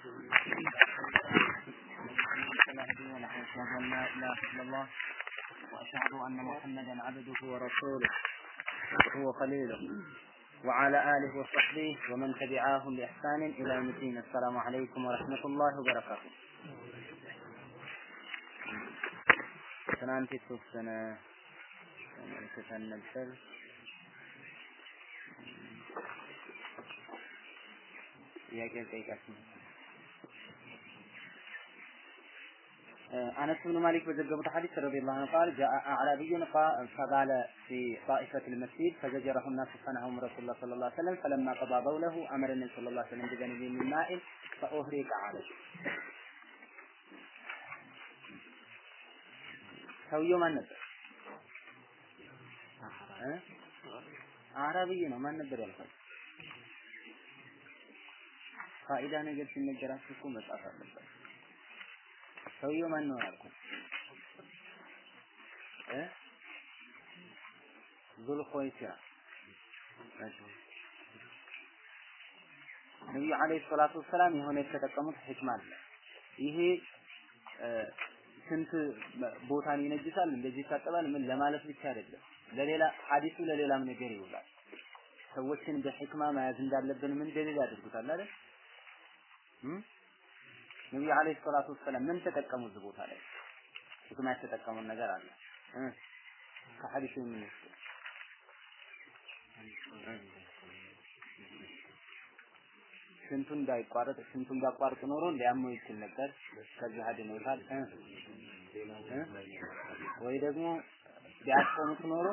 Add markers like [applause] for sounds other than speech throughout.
وأشهد أن لا إله إلا الله وأشهد أن محمدا عبده ورسوله هو خليله وعلى آله وصحبه ومن تبعاهم بإحسان إلى يوم الدين السلام عليكم ورحمة الله وبركاته ትናንት የተወሰነ ተመልክተን ነበር። ጥያቄ ጠይቃችሁ أنس بن مالك بزرقبة حديث رضي الله عنه قال جاء أعرابي فبال في طائفة المسجد فزجره الناس فنههم رسول الله صلى الله عليه وسلم فلما قضى بوله أمر النبي صلى الله عليه وسلم بجانب من ماء فأهريق عليه ሰውየው ማን ነበር? አረብይ ነው። ማን ነበር ያልኳቸው? ፋኢዳ ነገር ሲነገራችሁ እኮ መጻፍ አለበት። ሰውየው ማን ነው ያልኩት? እ ዙልኹወይሲራ ነቢዩ ዓለይሂ ሰላቱ ወሰላም የሆነ የተጠቀሙት ሕክማ አለ። ይሄ ስንት ቦታን ይነጅሳል፣ እንደዚህ ይታጠባል፣ ምን ለማለት ብቻ አይደለም። ለሌላ ሐዲሱ ለሌላም ነገር ይውላል። ሰዎችን በሕክማ መያዝ እንዳለብን ምን ደሊል ያደርጉታል አይደል? ነብዩ አለይሂ ሰላቱ ወሰላም ምን ተጠቀሙ እዚህ ቦታ ላይ? ሕክማ የተጠቀሙን ነገር አለ ከሐዲሱ ምን ስንቱን እንዳይቋረጥ ስንቱን ቢያቋርጥ ኖሮ ሊያመው ይችል ነበር። ከዚህ አድኖታል። ወይ ደግሞ ቢያስቆሙት ኖሮ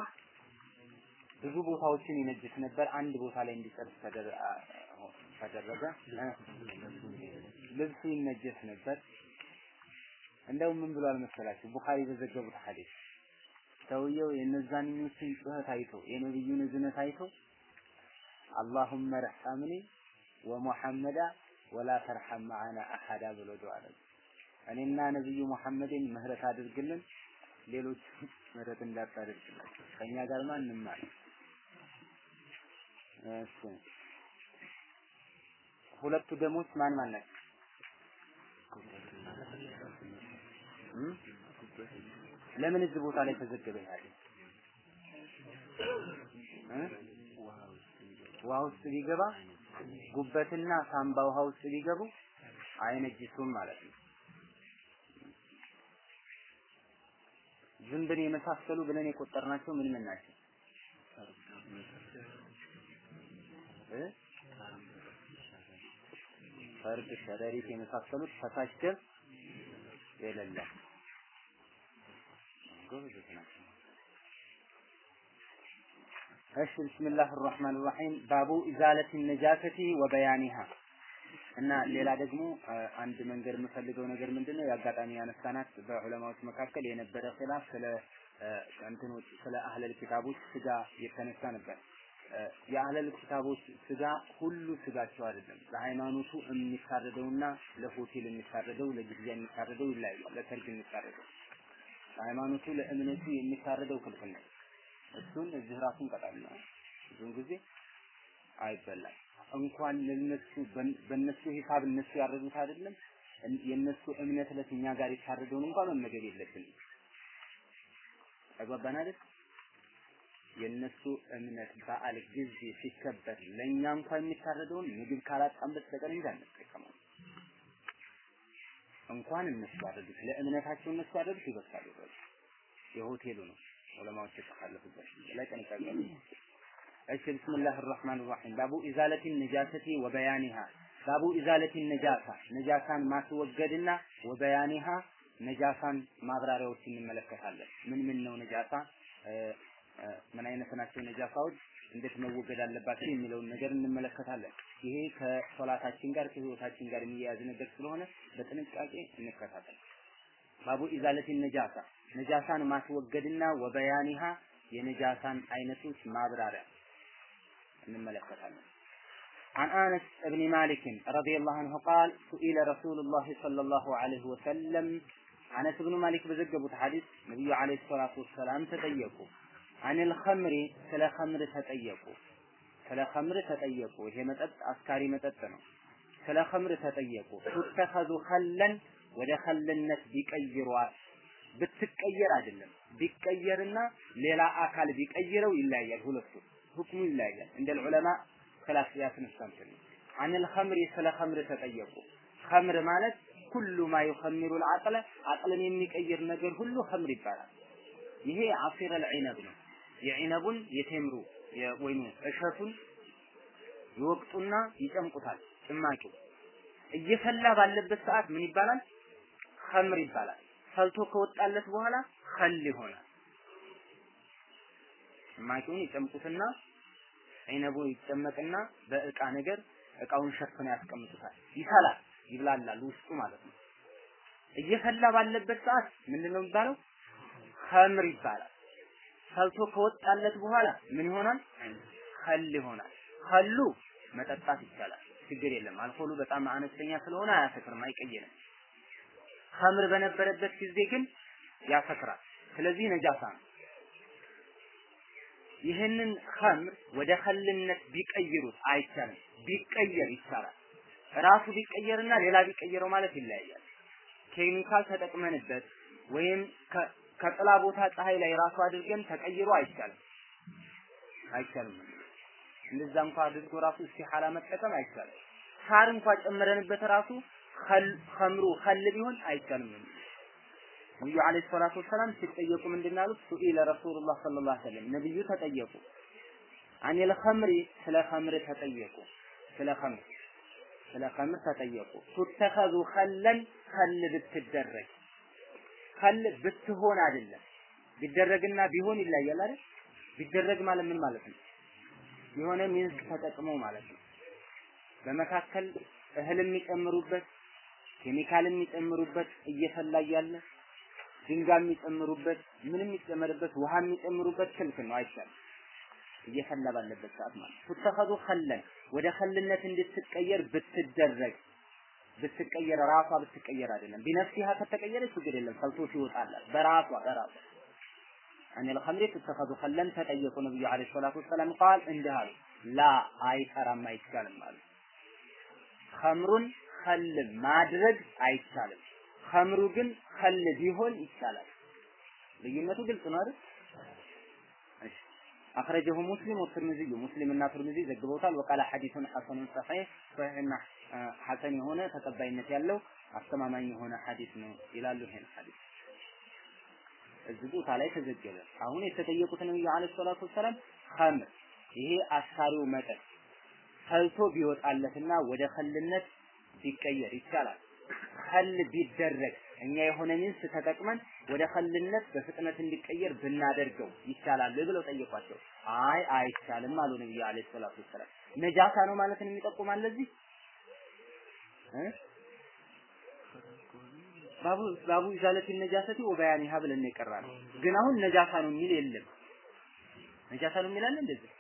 ብዙ ቦታዎችን ይነጅስ ነበር። አንድ ቦታ ላይ እንዲጨርስ ተደረገ። ልብሱ ይነጀስ ነበር። እንደው ምን ብሏል መሰላችሁ? ቡኻሪ በዘገቡት ሐዲስ ሰውየው የነዛንኞችን ጩኸት አይቶ የነብዩን እዝነት አይቶ አላሁመ ረሐምኒ ወሙሐመዳ ወላ ተርሐም መዓና አሐዳ ብሎ ዱዓ አደረገ። እኔና ነብዩ ሙሐመድን ምህረት አድርግልን፣ ሌሎች ምህረት እንዳታደርግላቸው ከኛ ጋር ማንም እሺ። ሁለቱ ደሞች ማን ማን ናቸው? ለምን እዚህ ቦታ ላይ ተዘገበ ይላል? ውሃ ውስጥ ቢገባ ጉበትና ሳምባ ውሃ ውስጥ ቢገቡ አይነጅሱም ማለት ነው። ዝንብን የመሳሰሉ ብለን የቆጠርናቸው ምን ምን ናቸው? እ ፈርድ፣ ሸረሪት የመሳሰሉት ፈሳሽ ደም የሌለ ጎበዞች ናቸው። እሺ ቢስሚላህ الرحمن الرحيم ባቡ ኢዛለት ነጃሰቲ ወበያኒሃ እና ሌላ ደግሞ አንድ መንገድ የምፈልገው ነገር ምንድነው የአጋጣሚ ያነሳናት በዑለማዎች መካከል የነበረ ኺላፍ ስለ እንትኖች ስለ አህለል ኪታቦች ስጋ የተነሳ ነበር። የአህለል ኪታቦች ስጋ ሁሉ ስጋቸው አይደለም። ለሃይማኖቱ የሚታረደውና ለሆቴል የሚታረደው ለጊዜያ የሚታረደው ይለያያል። ለሰርግ የሚታረደው ለሃይማኖቱ ለእምነቱ የሚታረደው ክልክል ነው። እሱን እዚህ ራሱ እንቀጣለን። ብዙውን ጊዜ አይበላም። እንኳን ለነሱ በነሱ ሂሳብ እነሱ ያረዱት አይደለም የነሱ እምነት ዕለት እኛ ጋር የታረደውን እንኳን መመገብ የለብንም። ተግባባን አይደል? የነሱ እምነት በዓል ጊዜ ሲከበር ለእኛ እንኳን የሚታረደውን ምግብ ካላጣን በስተቀር እንጂ አንጠቀመው። እንኳን እነሱ ያረዱት ለእምነታቸው እነሱ ያረዱት ይበቃል። የሆቴሉ ነው ዑለማዎች የተካለፉበት ላይ ጥንቃቄ እሺ ቢስሚላህ الرحمن الرحيم ባቡ ኢዛለቲ ነጃሰቲ ወበያኒሃ ባቡ ኢዛለቲ ነጃሳ ነጃሳን ማስወገድና ወበያኒሃ ነጃሳን ማብራሪያዎች እንመለከታለን። ምን ምን ነው ነጃሳ፣ ምን አይነት ናቸው ነጃሳዎች፣ እንዴት መወገድ አለባቸው የሚለውን ነገር እንመለከታለን። ይሄ ከሶላታችን ጋር ከህይወታችን ጋር የሚያያዝ ነገር ስለሆነ በጥንቃቄ እንከታተል። ባቡ ኢዛለት ነጃሳ ነጃሳን ማስወገድና ወበያኒሃ የነጃሳን አይነቶች ማብራሪያ እንመለከታለን። አን አነስ እብኒ ማሊክን رضي አንሁ ቃል ሱኢለ ረሱሉላሂ ሰለላሁ الله صلى الله عليه وسلم أنس بن مالك بزجبت حديث النبي عليه አንል ኸምሪ ስለ ኸምር ተጠየቁ። ስለ ኸምር ተጠየቁ። ይሄ መጠጥ አስካሪ መጠጥ ነው። ስለ ኸምር ተጠየቁ። ቱተኸዙ ኸለን ወደ ኸልነት ቢቀይሯት ብትቀየር አይደለም ቢቀየርና ሌላ አካል ቢቀይረው ይለያያል። ሁለቱ ሁክሙ ይለያያል። እንደ ዑለማ ክላስ ያስነሳምት ነው። አኒል ኸምሪ ስለ ኸምር ተጠየቁ። ኸምር ማለት ኩሉ ማ ዩኸሚሩ ልዓቅለ አቅልን የሚቀይር ነገር ሁሉ ኸምር ይባላል። ይሄ አሲረል ዒነብ ነው። የዒነቡን የቴምሩ ወይም እሸቱን ይወቅጡና ይጨምቁታል። ጭማቂው እየፈላ ባለበት ሰዓት ምን ይባላል? ኸምር ይባላል። ፈልቶ ከወጣለት በኋላ ኸል ይሆናል። ጭማቂውን ይጨምቁትና ዒነቡ ይጨመቅና በእቃ ነገር እቃውን ሸፍነው ያስቀምጡታል። ይፈላል፣ ይብላላል ውስጡ ማለት ነው። እየፈላ ባለበት ሰዓት ምንድነው የሚባለው? ኸምር ይባላል። ፈልቶ ከወጣለት በኋላ ምን ይሆናል? ኸል ይሆናል። ኸሉ መጠጣት ይቻላል፣ ችግር የለም። አልኮሉ በጣም አነስተኛ ስለሆነ አያሰክርም፣ አይቀየርም። ኸምር በነበረበት ጊዜ ግን ያሰክራል። ስለዚህ ነጃሳ ነው። ይህንን ኸምር ወደ ኸልነት ቢቀይሩት አይቻልም። ቢቀየር ይቻላል። ራሱ ቢቀየርና ሌላ ቢቀየረው ማለት ይለያያል። ኬሚካል ተጠቅመንበት ወይም ከጥላ ቦታ ፀሐይ ላይ ራሱ አድርገን ተቀይሮ አይቻልም አይቻልም። እንደዛ እንኳን አድርጎ ራሱ እስቲሐላ መጠቀም አይቻልም። ሳር እንኳን ጨምረንበት ራሱ ኸምሩ ኸል ቢሆን አይቻልም። ነብዩ አለይሂ ሰላቱ ወሰላም ሲጠየቁ ምንድን አሉት? ሱኢለ ረሱሉላህ ሰለላሁ ዐለይሂ ወሰለም ነብዩ ተጠየቁ። عن الخمر ስለ ኸምር ተጠየቁ። ስለ ኸምር ስለ ኸምር ተጠየቁ። تتخذ خلا ኸል ብትደረግ ኸል ብትሆን አይደለም ቢደረግና ቢሆን ይለያል አይደል? ቢደረግ ማለት ምን ማለት ነው? የሆነ means ተጠቅመው ማለት ነው። በመካከል እህል የሚጨምሩበት ኬሚካል የሚጨምሩበት እየፈላ እያለ ድንጋይ የሚጨምሩበት ምንም የሚጨመርበት ውሃ የሚጨምሩበት ክልክል ነው፣ አይቻልም። እየፈላ ባለበት ሰዓት ማለት ቱተኸዙ ኸለን ወደ ኸልነት እንድትቀየር ብትደረግ ብትቀየር ራሷ ብትቀየር አይደለም። ቢነፍሲሃ ከተቀየረች ችግር የለም። ሰልቶ ይወጣላል በራሷ በራሷ። አን ልኸምሪ ትተኸዙ ኸለን ተጠየቁ ነብዩ አለይሂ ሰላቱ ወሰላም ቃል እንዲህ አሉ። ላ አይጠራም አይቻልም አሉ። ኸምሩን ኸል ማድረግ አይቻልም። ኸምሩ ግን ኸል ቢሆን ይቻላል። ልዩነቱ ግልጽ ነው አይደል? አخرجه ሙስሊም ወትርሚዚ ሙስሊምና ትርሚዚ ዘግበውታል። ወቃለ ሐዲሱን ሐሰኑን ሰሒህ ሰሒህና ሐሰን የሆነ ተቀባይነት ያለው አስተማማኝ የሆነ ሐዲስ ነው ይላሉ ይሄን ሐዲስ። እዚህ ቦታ ላይ ተዘገበ። አሁን የተጠየቁት ነብዩ አለይሂ ሰላቱ ወሰለም ኸምር ይሄ አስካሪው መጠጥ ፈልቶ ቢወጣለትና ወደ ኸልነት ቢቀየር ይቻላል። ኸል ቢደረግ እኛ የሆነ means ተጠቅመን ወደ ኸልነት በፍጥነት እንዲቀየር ብናደርገው ይቻላል ብለው ጠየቋቸው። አይ አይቻልም አሉ ነብዩ عليه الصلاة والسلام። ነጃሳ ነው ማለትን የሚጠቁማል ለዚህ باب باب إزالة النجاسة وبيانها ብለን የቀራ ነው። ግን አሁን ነጃሳ ነው የሚል የለም። ነጃሳ ነው የሚላል እንደዚህ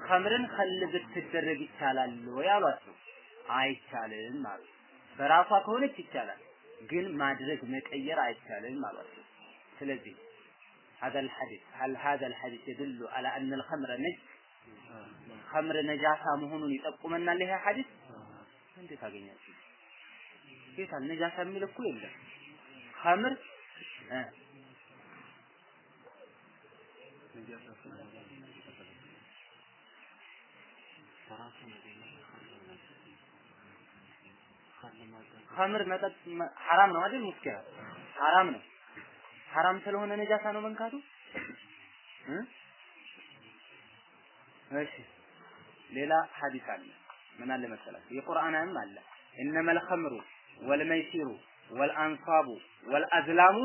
ኸምርን ኸል ብትደረግ ይቻላል ወይ አሏቸው። አይቻልም አሉ። በራሷ ከሆነች ይቻላል፣ ግን ማድረግ መቀየር አይቻልም አሏቸው። ስለዚህ هذا الحديث هل هذا الحديث يدل على أن الخمر نجس خمر نجاسة መሆኑን ይጠቁመናል ይሄ ሐዲስ እንዴት አገኛችሁ ጌታ ነጃሳ የሚል እኮ የለም ኸምር እ ኸምር መጠጥ ሐራም ነው አይደል? ሙስኪራ ሐራም ነው። ሐራም ስለሆነ ነጃሳ ነው መንካቱ እሺ ሌላ ሐዲስ አለ። ምን አለ መሰላችሁ? የቁርአንም አለ إنما الخمر والميسر والأنصاب والأزلام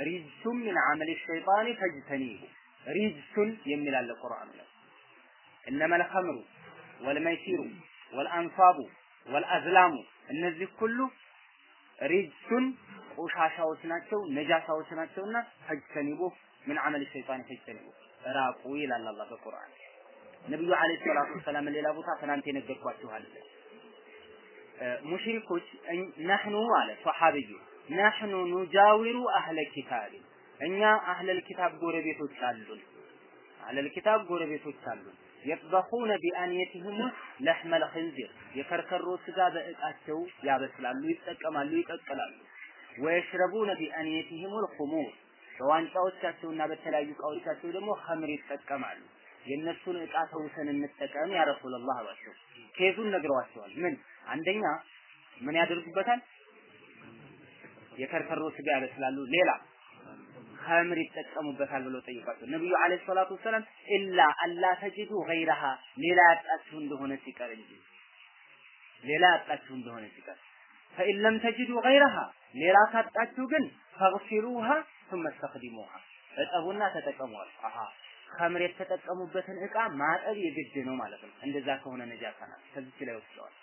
رجس من عمل الشيطان فاجتنبوه رجس የሚል አለ ቁርአን ላይ إنما الخمر ወልመይሲሩ ወልአንሳቡ ወልአዝላሙ እነዚህ ሁሉ ሪጅሱን ቆሻሻዎች ናቸው፣ ነጃሳዎች ናቸውና ፈጅተኒቡ ምን ዐመል ሸይጣን ፈጅተኒቡ ራቁ ይላል አላህ በቁርአን። ነብዩ አለይሂ ሰላቱ ወሰላም ሌላ ቦታ ትናንት የነገርኳችኋል። ሙሽሪኮች ነህኑ አለ ሷሐቢዩ ነህኑ ኑጃዊሩ አህለ ኪታብ እኛ አህለል ኪታብ ጎረቤቶች አሉን። አህለል ኪታብ ጎረቤቶች አሉን። የጥበኹነ ቢአንየቲህም ለሕመል ኽንዚር የከርከሮ ስጋ በእቃቸው ያበስላሉ፣ ይጠቀማሉ፣ ይቀቅላሉ። ወየሽረቡነ ቢአንየቲህም ልኹሙር በዋንጫዎቻቸውና በተለያዩ እቃዎቻቸው ደግሞ ኸምር ይጠቀማሉ። የእነሱን እቃ ተውሰን እንጠቀም ያ ረሱላህ አሏቸው። ኬዙን ነግረዋቸዋል። ምን አንደኛ ምን ያደርጉበታል? የከርከሮ ስጋ ያበስላሉ። ሌላ ኸምር ይጠቀሙበታል ብለው ጠይቋቸው ነብዩ አለይሂ ሰላቱ ወሰላም ኢላ አላ ተጅዱ ገይረሃ ሌላ ያጣችሁ እንደሆነ ሲቀር እንጂ ሌላ ያጣችሁ እንደሆነ ሲቀር ፈኢን ለም ተጅዱ ገይረሃ ሌላ ካጣችሁ ግን ፈግሲሉሃ ثم استخدموها እጠቡና ተጠቀሟል። አሃ ኸምር የተጠቀሙበትን እቃ ማጠብ የግድ ነው ማለት ነው። እንደዛ ከሆነ ነጃሳ ናት። ከዚህ ላይ ወስደዋል።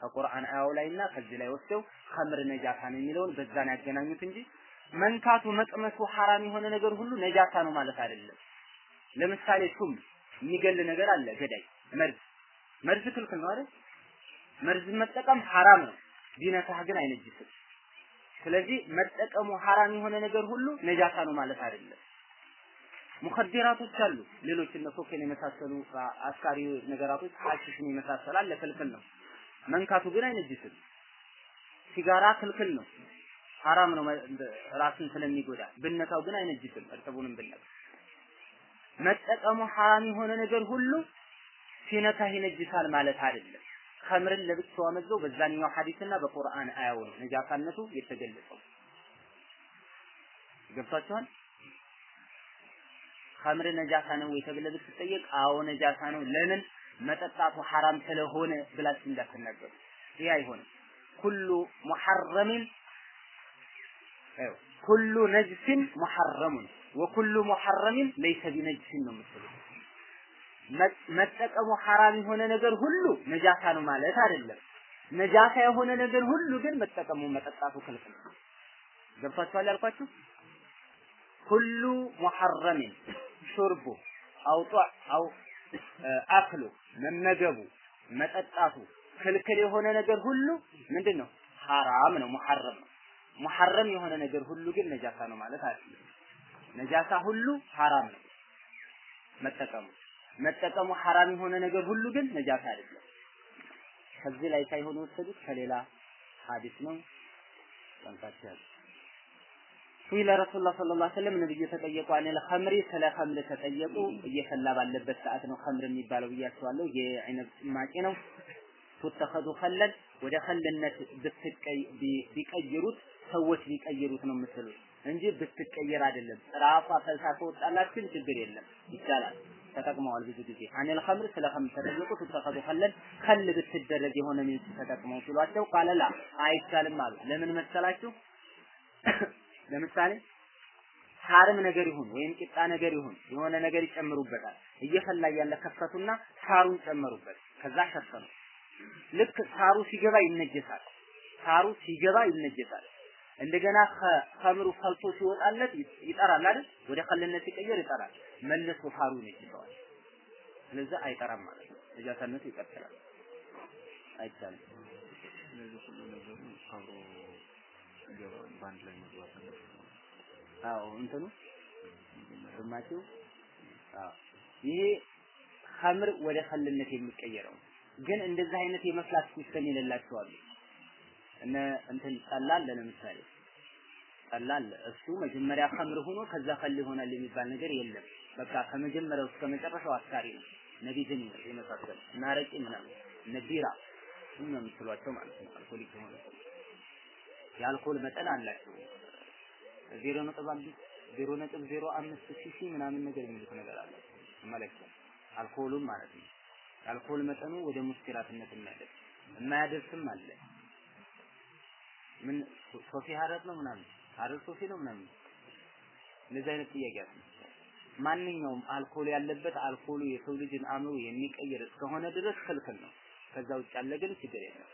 ከቁርአን አያው ላይና ከዚህ ላይ ወስደው ኸምር ነጃሳ ነው የሚለውን በዛን ያገናኙት እንጂ መንካቱ መቅመሱ ሐራም የሆነ ነገር ሁሉ ነጃሳ ነው ማለት አይደለም። ለምሳሌ ሱም የሚገል ነገር አለ፣ ገዳይ መርዝ መርዝ ክልክል ነው አይደል? መርዝ መጠቀም ሐራም ነው። ቢነካህ ግን አይነጅስም። ስለዚህ መጠቀሙ ሐራም የሆነ ነገር ሁሉ ነጃሳ ነው ማለት አይደለም። ሙኸዲራቶች አሉ፣ ሌሎች እነ ኮኬን የመሳሰሉ አስካሪ ነገራቶች ሐሺሽን የመሳሰል አለ፣ ነው። መንካቱ ግን አይነጅስም። ሲጋራ ክልክል ነው፣ ሐራም ነው፣ ራስን ስለሚጎዳ። ብነካው ግን አይነጅስም፣ እርጥቡንም ብነካ። መጠቀሙ ሐራም የሆነ ነገር ሁሉ ሲነካህ ይነጅሳል ማለት አይደለም። ኸምርን ለብቻዋ መዘው በዛኛው ሐዲስና በቁርአን አያው ነው ነጃሳነቱ የተገለጸው። ገብቷችኋል? ኸምር ነጃሳ ነው ወይ ተብለህ ብትጠየቅ አዎ ነጃሳ ነው። ለምን መጠጣቱ ሐራም ስለሆነ ብላችሁ እንዳትናገሩ። ይህ አይሆንም። ኩሉ ሙሐረምን ኩሉ ነጅስን ሙሐረሙን ወኩሉ ሙሐረምን ለይሰ ቢነጅስን ነው መጠቀሙ ሐራም የሆነ ነገር ሁሉ ነጃሳ ነው ማለት አይደለም። ነጃሳ የሆነ ነገር ሁሉ ግን መጠቀሙ መጠጣቱ ክልክል ነው። ገብቷችኋል ያልኳችሁ? ኩሉ ሙሐረሚን ሹርቡ አው አው አክሉ መመገቡ መጠጣቱ ክልክል የሆነ ነገር ሁሉ ምንድን ነው? ሐራም ነው፣ ሙሐረም ነው። ሙሐረም የሆነ ነገር ሁሉ ግን ነጃሳ ነው ማለት አይደለም። ነጃሳ ሁሉ ሐራም ነው መጠቀሙ መጠቀሙ ሐራም የሆነ ነገር ሁሉ ግን ነጃሳ አይደለም። ከዚህ ላይ ሳይሆን ወሰዱት ከሌላ ሐዲስ ነው። ሰምታችኋል። ሱኢለ ረሱላህ ሰለላሁ ዐለይሂ ወሰለም ነብዩ ተጠየቁ አኒል ኸምሪ ስለ ኸምር ተጠየቁ። እየፈላ ባለበት ሰዓት ነው ኸምር የሚባለው ብያቸዋለሁ። የዒነብ ጭማቂ ነው። ቱተኸዙ ኸለን ወደ ኸልነት ቢቀይሩት ሰዎች ቢቀይሩት ነው የምትሉት እንጂ ብትቀየር አይደለም። ራሷ ፈልሳ ከወጣላችን ችግር የለም ይቻላል። ተጠቅመዋል ብዙ ጊዜ አኒል ኸምር ስለ ኸምር ተጠየቁ ቱተኸዙ ኸለን ኸል ብትደረግ የሆነ ሚንስ ተጠቅመው ሲሏቸው ቃለላ አይቻልም አሉ። ለምን መሰላችሁ? [coughs] ለምሳሌ ሳርም ነገር ይሁን ወይም ቂጣ ነገር ይሁን የሆነ ነገር ይጨምሩበታል። እየፈላ ያለ ከፈቱና ሳሩን ጨመሩበት። ከዛ ሸፈኑ። ልክ ሳሩ ሲገባ ይነጀሳል። ሳሩ ሲገባ ይነጀሳል። እንደገና ኸምሩ ፈልቶ ሲወጣለት ይጠራል አይደል? ወደ ኸልነት ሲቀየር ይጠራል። መልሶ ሳሩ ይነጅሰዋል። ስለዚህ አይጠራም ማለት ነው። ነጃሳነቱ ይቀጥላል። አይቻልም። እነዚህ ሁሉ ነገሩ አብሮ በአንድ ላይ መግባት አዎ እንትኑ ግማችሁ አዎ ይሄ ኸምር ወደ ኸልነት የሚቀየረው ግን እንደዚህ አይነት የመፍላት system የሌላቸው አሉ። እነ እንትን ጠላ አለ ለምሳሌ ጠላ አለ። እሱ መጀመሪያ ኸምር ሆኖ ከዛ ኸል ይሆናል የሚባል ነገር የለም። በቃ ከመጀመሪያው እስከ መጨረሻው አስካሪ ነው። ነቢዝን የመሳሰሉ እና አረቄ ምናምን እነ ቢራ ምን ነው የምትሏቸው ማለት ነው። አልኮሊክ የሆነ የአልኮል መጠን አላቸው። ዜሮ ነጥብ አንድ ዜሮ ነጥብ ዜሮ አምስት ሲሲ ምናምን ነገር የሚሉት ነገር አለ መለኪያ አልኮሉም ማለት ነው። የአልኮል መጠኑ ወደ ሙስኪራትነት የሚያደርስ የማያደርስም አለ። ምን ሶፊ ሀረር ነው ምናምን ሀረር ሶፊ ነው ምናምን እንደዚህ አይነት ጥያቄ ማንኛውም አልኮል ያለበት አልኮሉ የሰው ልጅን አእምሮ የሚቀይር እስከሆነ ድረስ ክልክል ነው። ከዛ ውጭ ያለ ግን ችግር የለም።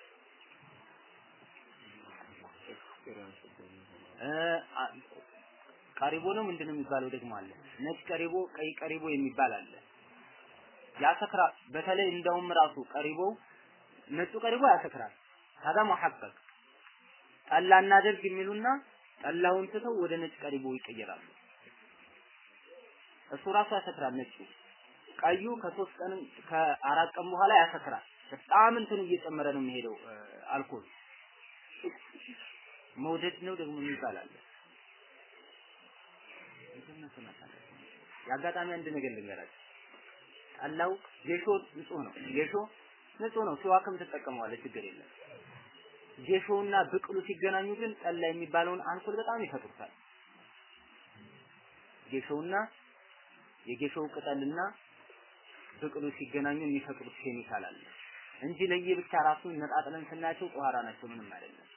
ቀሪቦ ነው ምንድን ነው የሚባለው ደግሞ አለ። ነጭ ቀሪቦ፣ ቀይ ቀሪቦ የሚባል አለ። ያሰክራል። በተለይ እንደውም ራሱ ቀሪቦ ነጩ ቀሪቦ ያሰክራል። ታዳ ሙሐቀቅ ጠላ እናደርግ የሚሉና ጠላውን ትተው ወደ ነጭ ቀሪቦ ይቀየራሉ። እሱ ራሱ ያሰክራል። ነጩ ቀዩ ከሶስት ቀን ከአራት ቀን በኋላ ያሰክራል። በጣም እንትኑ እየጨመረ ነው የሚሄደው አልኮል መውደድ ነው ደግሞ አለ። የአጋጣሚ አንድ ነገር ልንገራችሁ። ጠላው ጌሾ ንጹህ ነው። ጌሾ ንጹህ ነው። ሲዋክም ትጠቀመዋለህ፣ ችግር የለም። ጌሾውና ብቅሉ ሲገናኙ ግን ጠላ የሚባለውን አልኮል በጣም ይፈጥሩታል። ጌሾውና የጌሾው ቅጠልና ብቅሉ ሲገናኙ የሚፈጥሩት ኬሚካል አለ እንጂ ለየብቻ ራሱን ነጣጥለን ስናያቸው ጧራ ናቸው፣ ምንም አይደለም።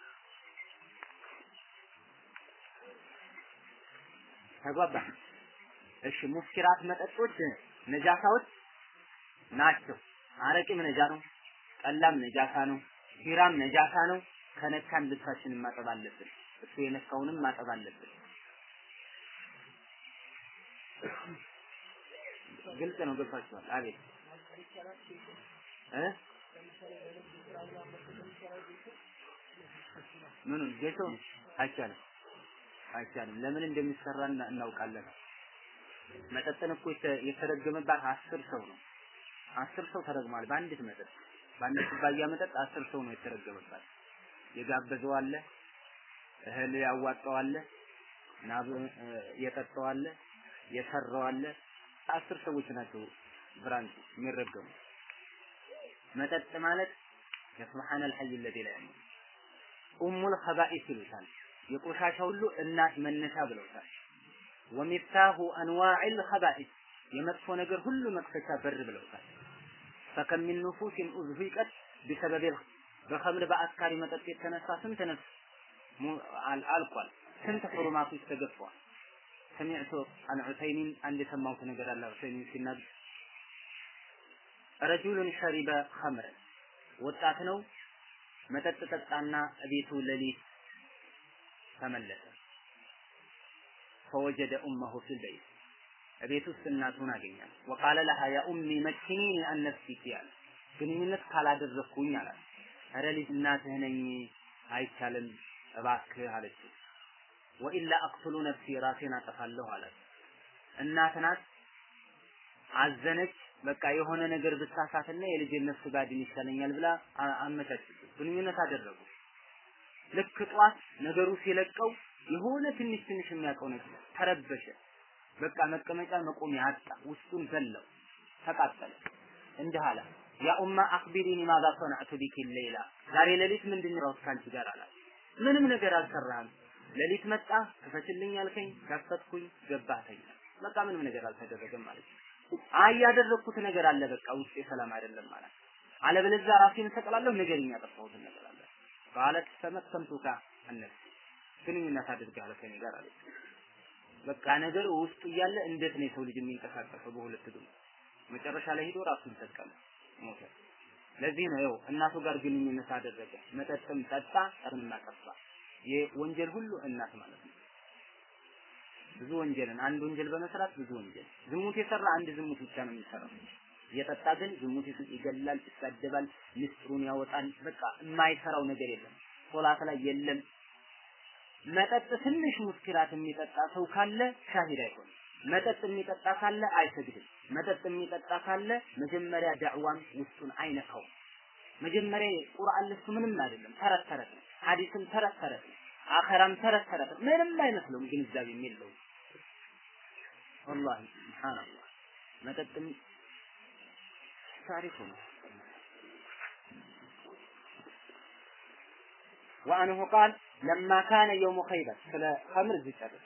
ተግባባ። እሺ ሙስኪራት መጠጦች ነጃሳዎች ናቸው። አረቂም ነጃ ነው፣ ጠላም ነጃሳ ነው፣ ቢራም ነጃሳ ነው። ከነካን ልብሳችንን ማጠብ አለብን። እሱ የነካውንም ማጠብ አለብን። ግልጽ ነው። ገብታችኋል? አቤት እ ምኑን ጌሾ አይቻልም፣ አይቻልም። ለምን እንደሚሰራ እናውቃለን። መጠጥን እኮ የተረገመባት አስር ሰው ነው። አስር ሰው ተረግሟል በአንዲት መጠጥ በአንድ ኩባያ መጠጥ አስር ሰው ነው የተረገመባት። የጋበዘው አለ፣ እህል ያዋጣው አለ፣ ናብ የጠጣው አለ፣ የሰራው አለ። አስር ሰዎች ናቸው ብራንች የሚረገሙ። መጠጥ ማለት የሱብሃነል ሐይ الذي لا يموت ኡሙል ኸባኢስ ይሉታል። የቆሻሻ ሁሉ እናት መነሻ ብለውታል። ወሚፍታሁ አንዋዕል ኸባኢስ የመጥፎ ነገር ሁሉ መክፈቻ በር ብለውታል። فكم من نفوس أزهقت بسبب በኸምር በአስካሪ መጠጥ የተነሳ ስንት ነፍስ አልቋል። ስንት ሁሩማቶች ተገፈዋል። سمعت عن ዑሰይሚን አንድ የሰማሁት ነገር አለ። ዑሰይሚን ሲናገር ረጁሉን ሸሪበ ኸምረን ወጣት ነው መጠጥ ጠጣና እቤቱ ሌሊት ተመለሰ። ፈወጀደ ኡመሁ ፊል በይት እቤት ውስጥ እናቱን አገኛት። ወቃለ ለሃ ያ ኡሚ መኪኒኒ አን ነፍሲኪ አለ። ግንኙነት ካላደረግኩኝ አላት። ኧረ ልጅ እናትህ ነኝ አይቻልም እባክህ አለችው። ወኢላ አቅትሉ ነፍሲ ራሴን አጠፋለሁ አላት። እናት ናት አዘነች። በቃ የሆነ ነገር ብሳሳትና የልጄን ነፍስ ባድን ይሻለኛል ብላ አመቻችች። ግንኙነት አደረጉ። ልክ ጧት ነገሩ ሲለቀው የሆነ ትንሽ ትንሽ የሚያውቀው ነገር ተረበሸ። በቃ መቀመጫ መቆሚያ አጣ። ውስጡን ዘለው ተቃጠለ። እንዲህ አለ። ያ ኡማ አክቢሪኒ ማዛ ሰነዕቱ ቢኪ ሌላ። ዛሬ ሌሊት ምንድን ነው ካንቺ ጋር አላት። ምንም ነገር አልሰራህም። ሌሊት መጣ ክፈችልኝ አልከኝ፣ ከፈትኩኝ፣ ገባተኛ በቃ ምንም ነገር አልተደረገም ማለት አይ ያደረኩት ነገር አለ በቃ ውስጤ ሰላም አይደለም ማለት አለበለዚያ ራሴን እሰቅላለሁ ንገሪኝ ያጠፋሁትን ነገር አለ። ቃለት ተመከምቱካ አነፍሲ ግንኙነት አድርጋለሁ ከኔ ጋር አለች በቃ ነገር ውስጡ እያለ እንዴት ነው የሰው ልጅ የሚንቀሳቀሰው በሁለት እግሩ? መጨረሻ ላይ ሄዶ ራሱን ሰቀለ ሞተ። ለዚህ ነው ይኸው እናቱ ጋር ግንኙነት አደረገ። መጠጥም ጠጣ ጠርምና ቀፋ የወንጀል ሁሉ እናት ማለት ነው። ብዙ ወንጀልን አንድ ወንጀል በመስራት ብዙ ወንጀል። ዝሙት የሰራ አንድ ዝሙት ብቻ ነው የሚሰራው። የጠጣ ግን ዝሙት ይገላል ይሳደባል ምስጢሩን ያወጣል። በቃ የማይሰራው ነገር የለም። ሶላት ላይ የለም መጠጥ ትንሽ ሙስኪራት የሚጠጣ ሰው ካለ ሻሂድ አይሆንም መጠጥ የሚጠጣ ካለ አይሰግድም መጠጥ የሚጠጣ ካለ መጀመሪያ ዳዕዋም ውስጡን አይነካው መጀመሪያ ቁርአን ለሱ ምንም አይደለም ተረት ተረት ነው ሐዲስም ተረት ተረት ነው አኸራም ተረት ተረት ነው ምንም አይመስለውም ግንዛቤ የለው ወላሂ ሱብሃንአላህ መጠጥም ታሪኩ ነው وعنه قال لما كان يوم خيبر ስለ ኸምር ዝጨርስ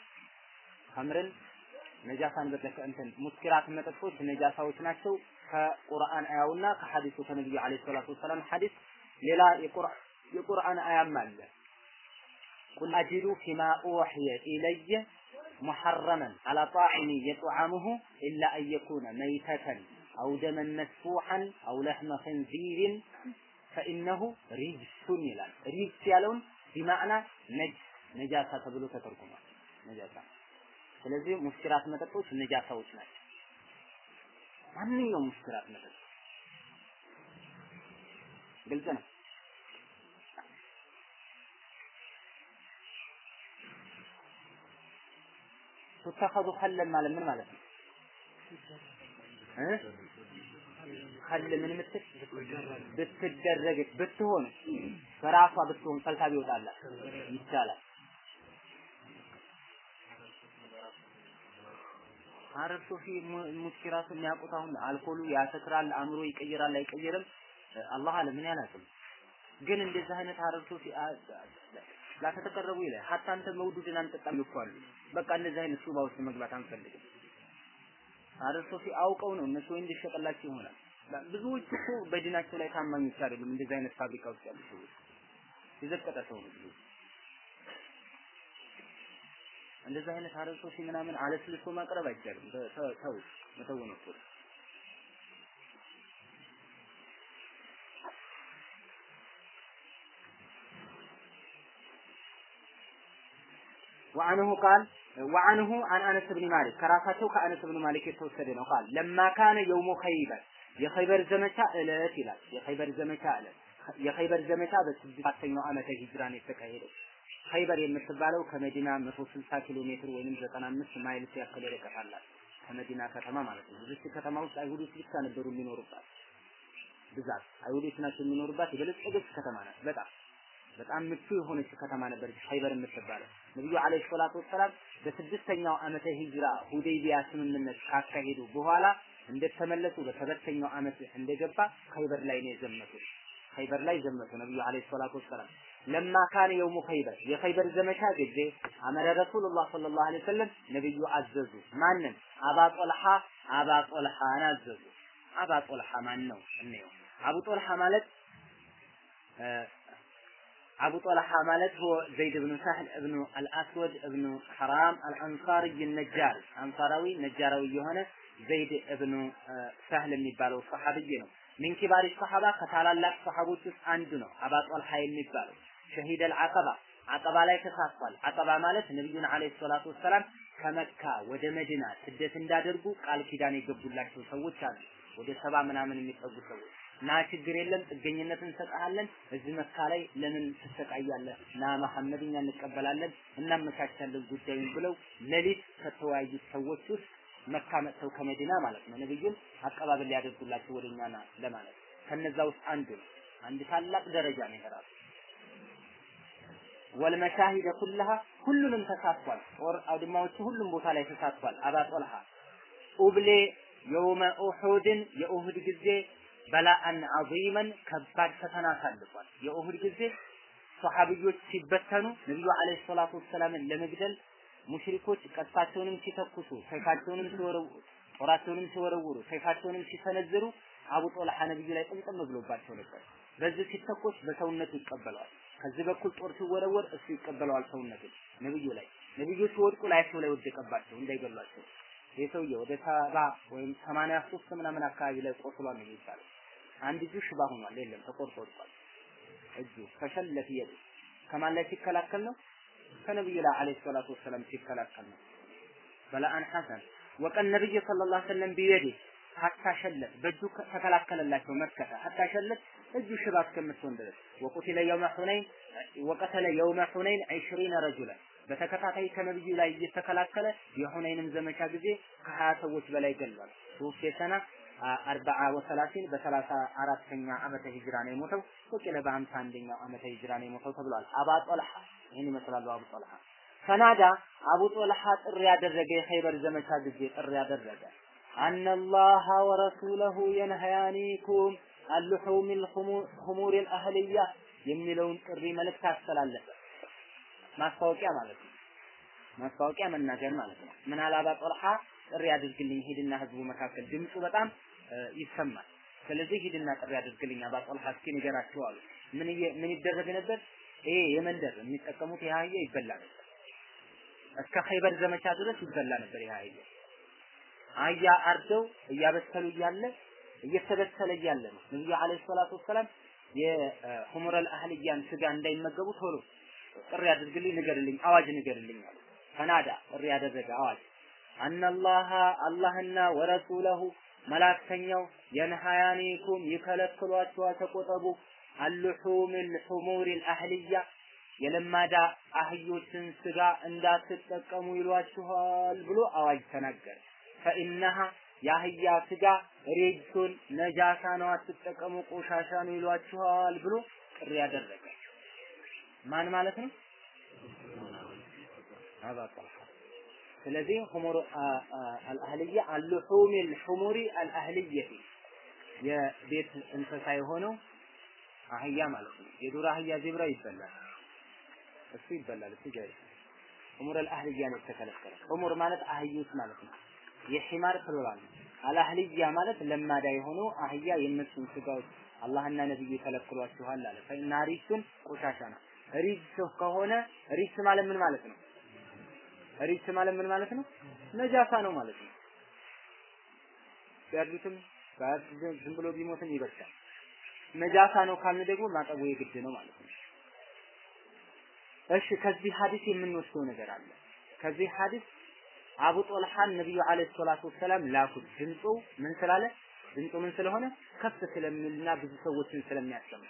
ኸምርን ነጃሳን በተከ እንትን ሙስኪራት መጠጦች ነጃሳዎች ናቸው ከቁርአን አያውና ከሐዲሱ ከነብዩ አለይሂ ሰላቱ ወሰላም ሐዲስ ሌላ የቁርአን አያም አለ ቁል አጂዱ ፊማ ኡሕየ ኢለየ محرما على طاعم يطعمه إلا أن يكون ميتة أو دما مسفوحا أو لحم خنزير فإنه رجس ይላል ሪጅስ ያለውን ቢማዕና ነጅ ነጃሳ ተብሎ ተተርጉሟል። ነጃሳ። ስለዚህ ሙስኪራት መጠጦች ነጃሳዎች ናቸው። ማንኛውም ሙስኪራት መጠጥ ግልጽ ነው። ቱተኸዙ ኸለን ማለት ምን ማለት ነው ከል ምን ምትል ብትደረግ ብትሆን በራሷ ብትሆን ቀልታ ቢወጣላት ይቻላል። ሐረር ሶፊ ሙስኪራቱ የሚያውቁት አሁን አልኮሉ ያሰክራል፣ አእምሮ ይቀይራል አይቀይርም፣ አላህ አለ ምን ያላቅም። ግን እንደዚህ አይነት ሐረር ሶፊ ላተተቀረቡ ይላል። ሀታ አንተ መውዱድን አንጠጣም እኮ አሉ። በቃ እንደዚህ አይነት ሱባ ውስጥ መግባት አንፈልግም። ሐረር ሶፊ አውቀው ነው እነሱ ወይ እንዲሸጥላቸው ይሆናል። ብዙዎቹ እኮ በዲናቸው ላይ ታማኞች አይደሉም። እንደዚህ አይነት ፋብሪካ ውስጥ ያሉ ሰዎች የዘቀጠ ሰው ነው ብዙ እንደዚህ አይነት ሐረር ሶፊ ምናምን አለስልሶ ማቅረብ አይቻልም። ተው መተው ነው እኮ وعنه قال وعنه عن انس بن مالك ከራሳቸው ከአነስ ብን ማሊክ የተወሰደ ነው ቃል ለማ ካነ የውሙ ኸይበር የኸይበር ዘመቻ እለት ይላል። የኸይበር ዘመቻ እለት የኸይበር ዘመቻ በስድስተኛው ዓመተ ሂጅራን የተካሄደው። ኸይበር የምትባለው ከመዲና 160 ኪሎ ሜትር ወይንም 95 miles ያክል ርቀት አላት። ከመዲና ከተማ ማለት ነው። እዚህ ከተማ ውስጥ አይሁዶች ብቻ ነበሩ የሚኖሩባት። ብዛት አይሁዶች ናቸው የሚኖሩባት። የበለጸገች ከተማ ናት። በጣም በጣም ምቹ የሆነች ከተማ ነበረች ኸይበር የምትባለው። ነብዩ عليه الصلاة والسلام በስድስተኛው ዓመተ ሂጅራ ሁዴይቢያ ስምምነት ካካሄዱ በኋላ እንደተመለሱ በሰባተኛው ዓመት እንደገባ ኸይበር ላይ ነው የዘመቱት ኸይበር ላይ ዘመቱ ነብዩ አለይሂ ሰላቱ ወሰላም። ለማ ካነ የውሙ ኸይበር የኸይበር ዘመቻ ጊዜ አመረ ረሱሉላህ ሰለላሁ ዐለይሂ ወሰለም ነብዩ አዘዙ። ማንን? አባ ጦልሃ አባ ጦልሃን አዘዙ። አባ ጦልሃ ማን ነው? እንየው። አቡ ጦልሃ ማለት አቡ ጦልሃ ማለት هو ዘይድ ብኑ ሳህል እብኑ አልአስወድ እብኑ ሐራም አልአንሳሪ ነጃር አንሳራዊ ነጃራዊ የሆነ ዘይድ እብኑ ሳህል የሚባለው ሰሐቢይ ነው። ሚን ኪባሪ ከታላላቅ ሰሐቦች ውስጥ አንዱ ነው። አባ ጦልሃ የሚባለው ሸሂድ አልዓቀባ። አቀባ ላይ ተሳትፏል። አቀባ ማለት ነብዩን አለይሂ ሰላቱ ወሰላም ከመካ ወደ መዲና ስደት እንዳደርጉ ቃል ኪዳን የገቡላቸው ሰዎች አሉ። ወደ ሰባ ምናምን የሚጠጉ ሰዎች። ና ችግር የለም ጥገኝነት እንሰጥሃለን። እዚህ መካ ላይ ለምን ትሰቃያለህ? ና መሐመድ እኛ እንቀበላለን እናመቻቻለን ጉዳዩን ብለው ሌሊት ከተወያዩት ሰዎች ውስጥ መካ መጥተው ከመዲና ማለት ነው። ነብዩን አቀባበል ሊያደርጉላቸው ወደኛ ና ለማለት ከነዛ ውስጥ አንዱ ነው። አንድ ታላቅ ደረጃ ነው ይሄራል ወልመሻሂደ ኩልሃ ሁሉንም ተሳትፏል። ጦር አውድማዎቹ ሁሉም ቦታ ላይ ተሳትፏል። አባ ጦልሃ ኡብሌ የውመ ኡሑድን የኡሁድ ጊዜ በላአን አዚመን ከባድ ፈተና አሳልፏል። የኡሁድ ጊዜ ሰሐቢዮች ሲበተኑ ነብዩ አለይሂ ሰላቱ ወሰላምን ለመግደል ሙሽሪኮች ቀስታቸውንም ሲተኩሱ ሰይፋቸውንም ሲወረውሩ ጦራቸውንም ሲወረውሩ ሰይፋቸውንም ሲሰነዝሩ አቡ ጦልሃ ነብዩ ላይ ጥምጥም ብሎባቸው ነበር። በዚህ ሲተኮስ በሰውነቱ ይቀበለዋል። ከዚህ በኩል ጦር ሲወረወር እሱ ይቀበለዋል ሰውነቱ ነብዩ ላይ። ነብዩ ሲወድቁ ላያቸው ላይ ወደቀባቸው እንዳይገሏቸው። ይህ ወደ ሰባ ወይም ሰማንያ ሶስት ምናምን አካባቢ ላይ ቆስሏል ነው የሚባለው። አንድ እጁ ሽባ ሆኗል የለም ተቆርጦ ወድቋል። እጁ ከሸለት የዱ ከማን ላይ ሲከላከል ነው ከነብዩ ላይ አለይሂ ሰላቱ ወሰለም ሲከላከል ነው። በላአን ሐሰን ወቀን ነብይ ሰለላሁ ዐለይሂ ወሰለም ቢየዲ ሀታ ሸለት በእጁ ተከላከለላቸው መከተ ሀታ ሸለት እጁ ሽባ እስከምትሆን ድረስ። ወቁቲለ የውመ ሁነይን ወቀተለ የውመ ሁነይን ዒሽሪነ ረጁለን በተከታታይ ከነብዩ ላይ እየተከላከለ የሁነይንም ዘመቻ ጊዜ ከሀያ ሰዎች በላይ ገሏል። ሶስት የሰና አርባዓ ወሰላሲን በሰላሳ አራተኛ ዓመተ ሂጅራ ነው የሞተው። ወቂለ በሀምሳ አንደኛው ዓመተ ሂጅራ ነው የሞተው ተብሏል። አባ ጦልሃ ይህን ይመስላሉ አቡ ጦልሃ። ፈናዳ አቡ ጦልሃ ጥሪ ያደረገ የኸይበር ዘመቻ ጊዜ ጥሪ ያደረገ አነላህ ወረሱለሁ የንሀያኒኩም አልሑም ልሁሙር ልአህልያ የሚለውን ጥሪ መልእክት አስተላለፈ። ማስታወቂያ ማለት ነው። ማስታወቂያ መናገር ማለት ነው። ምን አላባ ጦልሃ ጥሪ አድርግልኝ ሂድና ህዝቡ መካከል ድምፁ በጣም ይሰማል። ስለዚህ ሂድና ጥሪ አድርግልኝ አባ ጦልሃ እስኪ ንገራቸው አሉ። ምን ምን ይደረግ ነበር? ይሄ የመንደር የሚጠቀሙት ይህ አህያ ይበላ ነበር። እስከ ኸይበር ዘመቻ ድረስ ይበላ ነበር ይህ አህያ። አርደው እያበሰሉ እያለ እየተበሰለ እያለ ነው ነብዩ አለይሂ ሰላቱ ወሰላም የሁሙረል አህልያን ስጋ እንዳይመገቡ ቶሎ ጥሪ አድርግልኝ ንገርልኝ አዋጅ ንገርልኝ አሉ ፈናዳ ጥሪ ያደረገ አዋጅ አነላህ አላህና ወረሱለሁ መላክተኛው የነሃያኒኩም ይከለክሏቸዋል ተቆጠቡ። አልሑም ልሑሙር ልአህልያ የለማዳ አህዮችን ስጋ እንዳትጠቀሙ ይሏችኋል ብሎ አዋጅ ተናገረ። ፈኢነሃ የአህያ ስጋ رجس ነጃሳ ነው አትጠቀሙ፣ ቆሻሻ ነው ይሏችኋል ብሎ ጥሪ ያደረገ ማን ማለት ነው? አባ ስለዚህ حمر الأهلية لحوم الحمر الأهلية የቤት እንስሳ የሆነው አህያ ማለት ነው። የዱር አህያ zebra ይበላል፣ እሱ ይበላል፣ እሱ جائز حمر الأهلية ነው የተከለከለ። حمر ማለት አህዮች ማለት ነው። የሒማር plural ነው። الأهلية ማለት ለማዳ የሆኑ አህያ የእነሱን ስጋዎች አላህና ነብዩ ይከለክሏችኋል አለ። فإنها رجس ቆሻሻ ነው። رجس ከሆነ رجس ማለት ምን ማለት ነው? رجس ማለት ምን ማለት ነው? ነጃሳ ነው ማለት ነው። ቢያርዱትም ዝም ብሎ ቢሞትም ይበቃል። ነጃሳ ነው ካልን ደግሞ ማጠቡ የግድ ነው ማለት ነው። እሺ ከዚህ ሐዲስ የምንወስደው ነገር አለ። ከዚህ ሐዲስ አቡ ጦልሃን ነብዩ عليه الصلاة والسلام ላኩት። ድምፁ ምን ስላለ ድምፁ ምን ስለሆነ ከፍ ስለሚልና ብዙ ሰዎችን ስለሚያሰማ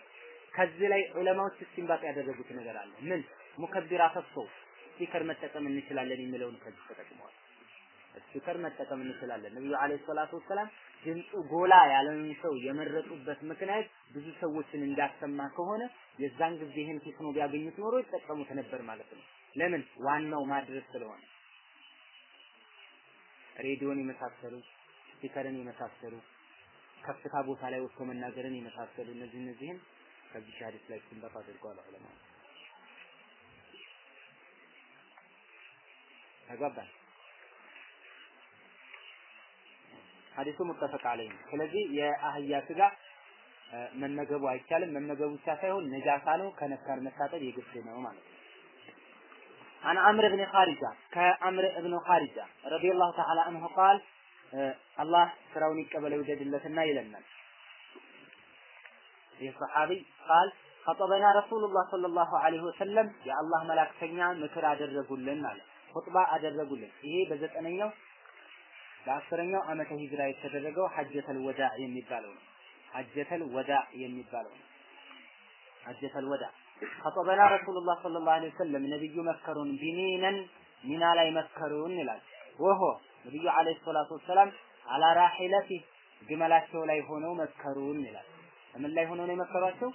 ከዚህ ላይ ዑለማዎች استنباط ያደረጉት ነገር አለ። ምን مكبرة الصوت speaker መጠቀም እንችላለን የሚለውን ከዚህ ተጠቅመዋል። speaker መጠቀም እንችላለን። ነብዩ عليه الصلاة والسلام ድምፁ ጎላ ያለውን ሰው የመረጡበት ምክንያት ብዙ ሰዎችን እንዳሰማ ከሆነ የዛን ጊዜ ይህን ቴክኖ ቢያገኙት ኖሮ ይጠቀሙት ነበር ማለት ነው። ለምን ዋናው ማድረስ ስለሆነ ሬዲዮን የመሳሰሉ ስፒከርን የመሳሰሉ ከፍታ ቦታ ላይ ወጥቶ መናገርን የመሳሰሉ እነዚህ እነዚህን ከዚህ ሐዲስ ላይ ስንበፍ አድርገዋል ዑለማ ተግባባን። ሐዲሱ ሙተፈቅ አለኝ ነው። ስለዚህ የአህያ ስጋ መመገቡ አይቻልም። መመገቡ ብቻ ሳይሆን ነጃሳ ነው። ከነካር መታጠብ የግድ ነው ማለት ነው። عن عمرو بن خارجة كعمرو بن خارجة رضي الله تعالى عنه قال الله ስራውን ይቀበለው ይውደድለትና ይለናል። ይህ ሰሐቢ ቃል خطبنا رسول الله صلى الله عليه وسلم የአላህ መላእክተኛ ምክር አደረጉልን አለ። ሁጥባ አደረጉልን። ይሄ በዘጠነኛው በአስረኛው ዓመተ ሂጅራ የተደረገው ሐጀተል ወዳ የሚባለው ነው። ሐጀተል ወዳ የሚባለው ነው። ሐጀተል ወዳ ከጦበና ረሱሉላህ ሰለላሁ ዐለይሂ ወሰለም ነብዩ መከሩን ቢሚነን ሚና ላይ መከሩን ይላል። ወሆ ነብዩ ዐለይሂ ሰላቱ ወሰላም አላ ራሒለቲ ግመላቸው ላይ ሆነው መከሩን ይላል። ምን ላይ ሆነው ነው የመከሯቸው?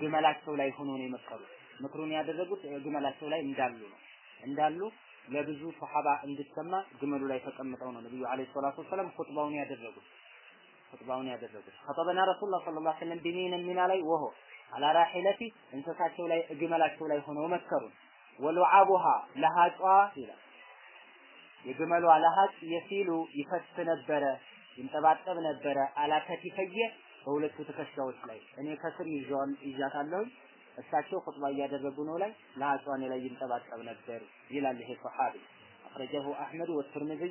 ግመላቸው ላይ ሆነው ነው የመከሩት። ምክሩን ያደረጉት ግመላቸው ላይ እንዳሉ ነው እንዳሉ ለብዙ ሶሐባ እንድሰማ ግመሉ ላይ ተቀምጠው ነው ነብዩ አለይሂ ሰላቱ ወሰላም ኹጥባውን ያደረጉት። ኹጥባውን ያደረጉት። ኸጠበና ረሱላህ ሰለላሁ ዐለይሂ ወሰለም ቢሚነን ሚና ላይ ወሆ አላ ራሒለቲ እንስሳቸው ላይ ግመላቸው ላይ ሆነው መከሩን። ወሉዓቡሃ ለሃጯ ይላል። የግመሏ ለሃጭ የሲሉ ይፈስ ነበረ ይንጠባጠብ ነበረ። አላ ከቲፈየ በሁለቱ ትከሻዎች ላይ እኔ ከስር ይዛታለሁ እሳቸው ኹጥባ እያደረጉ ነው ላይ ለአጽዋኔ ላይ ይንጠባጠብ ነበር ይላል ይሄ ሰሐቢ አخرجه አህመድ ወትርሚዚ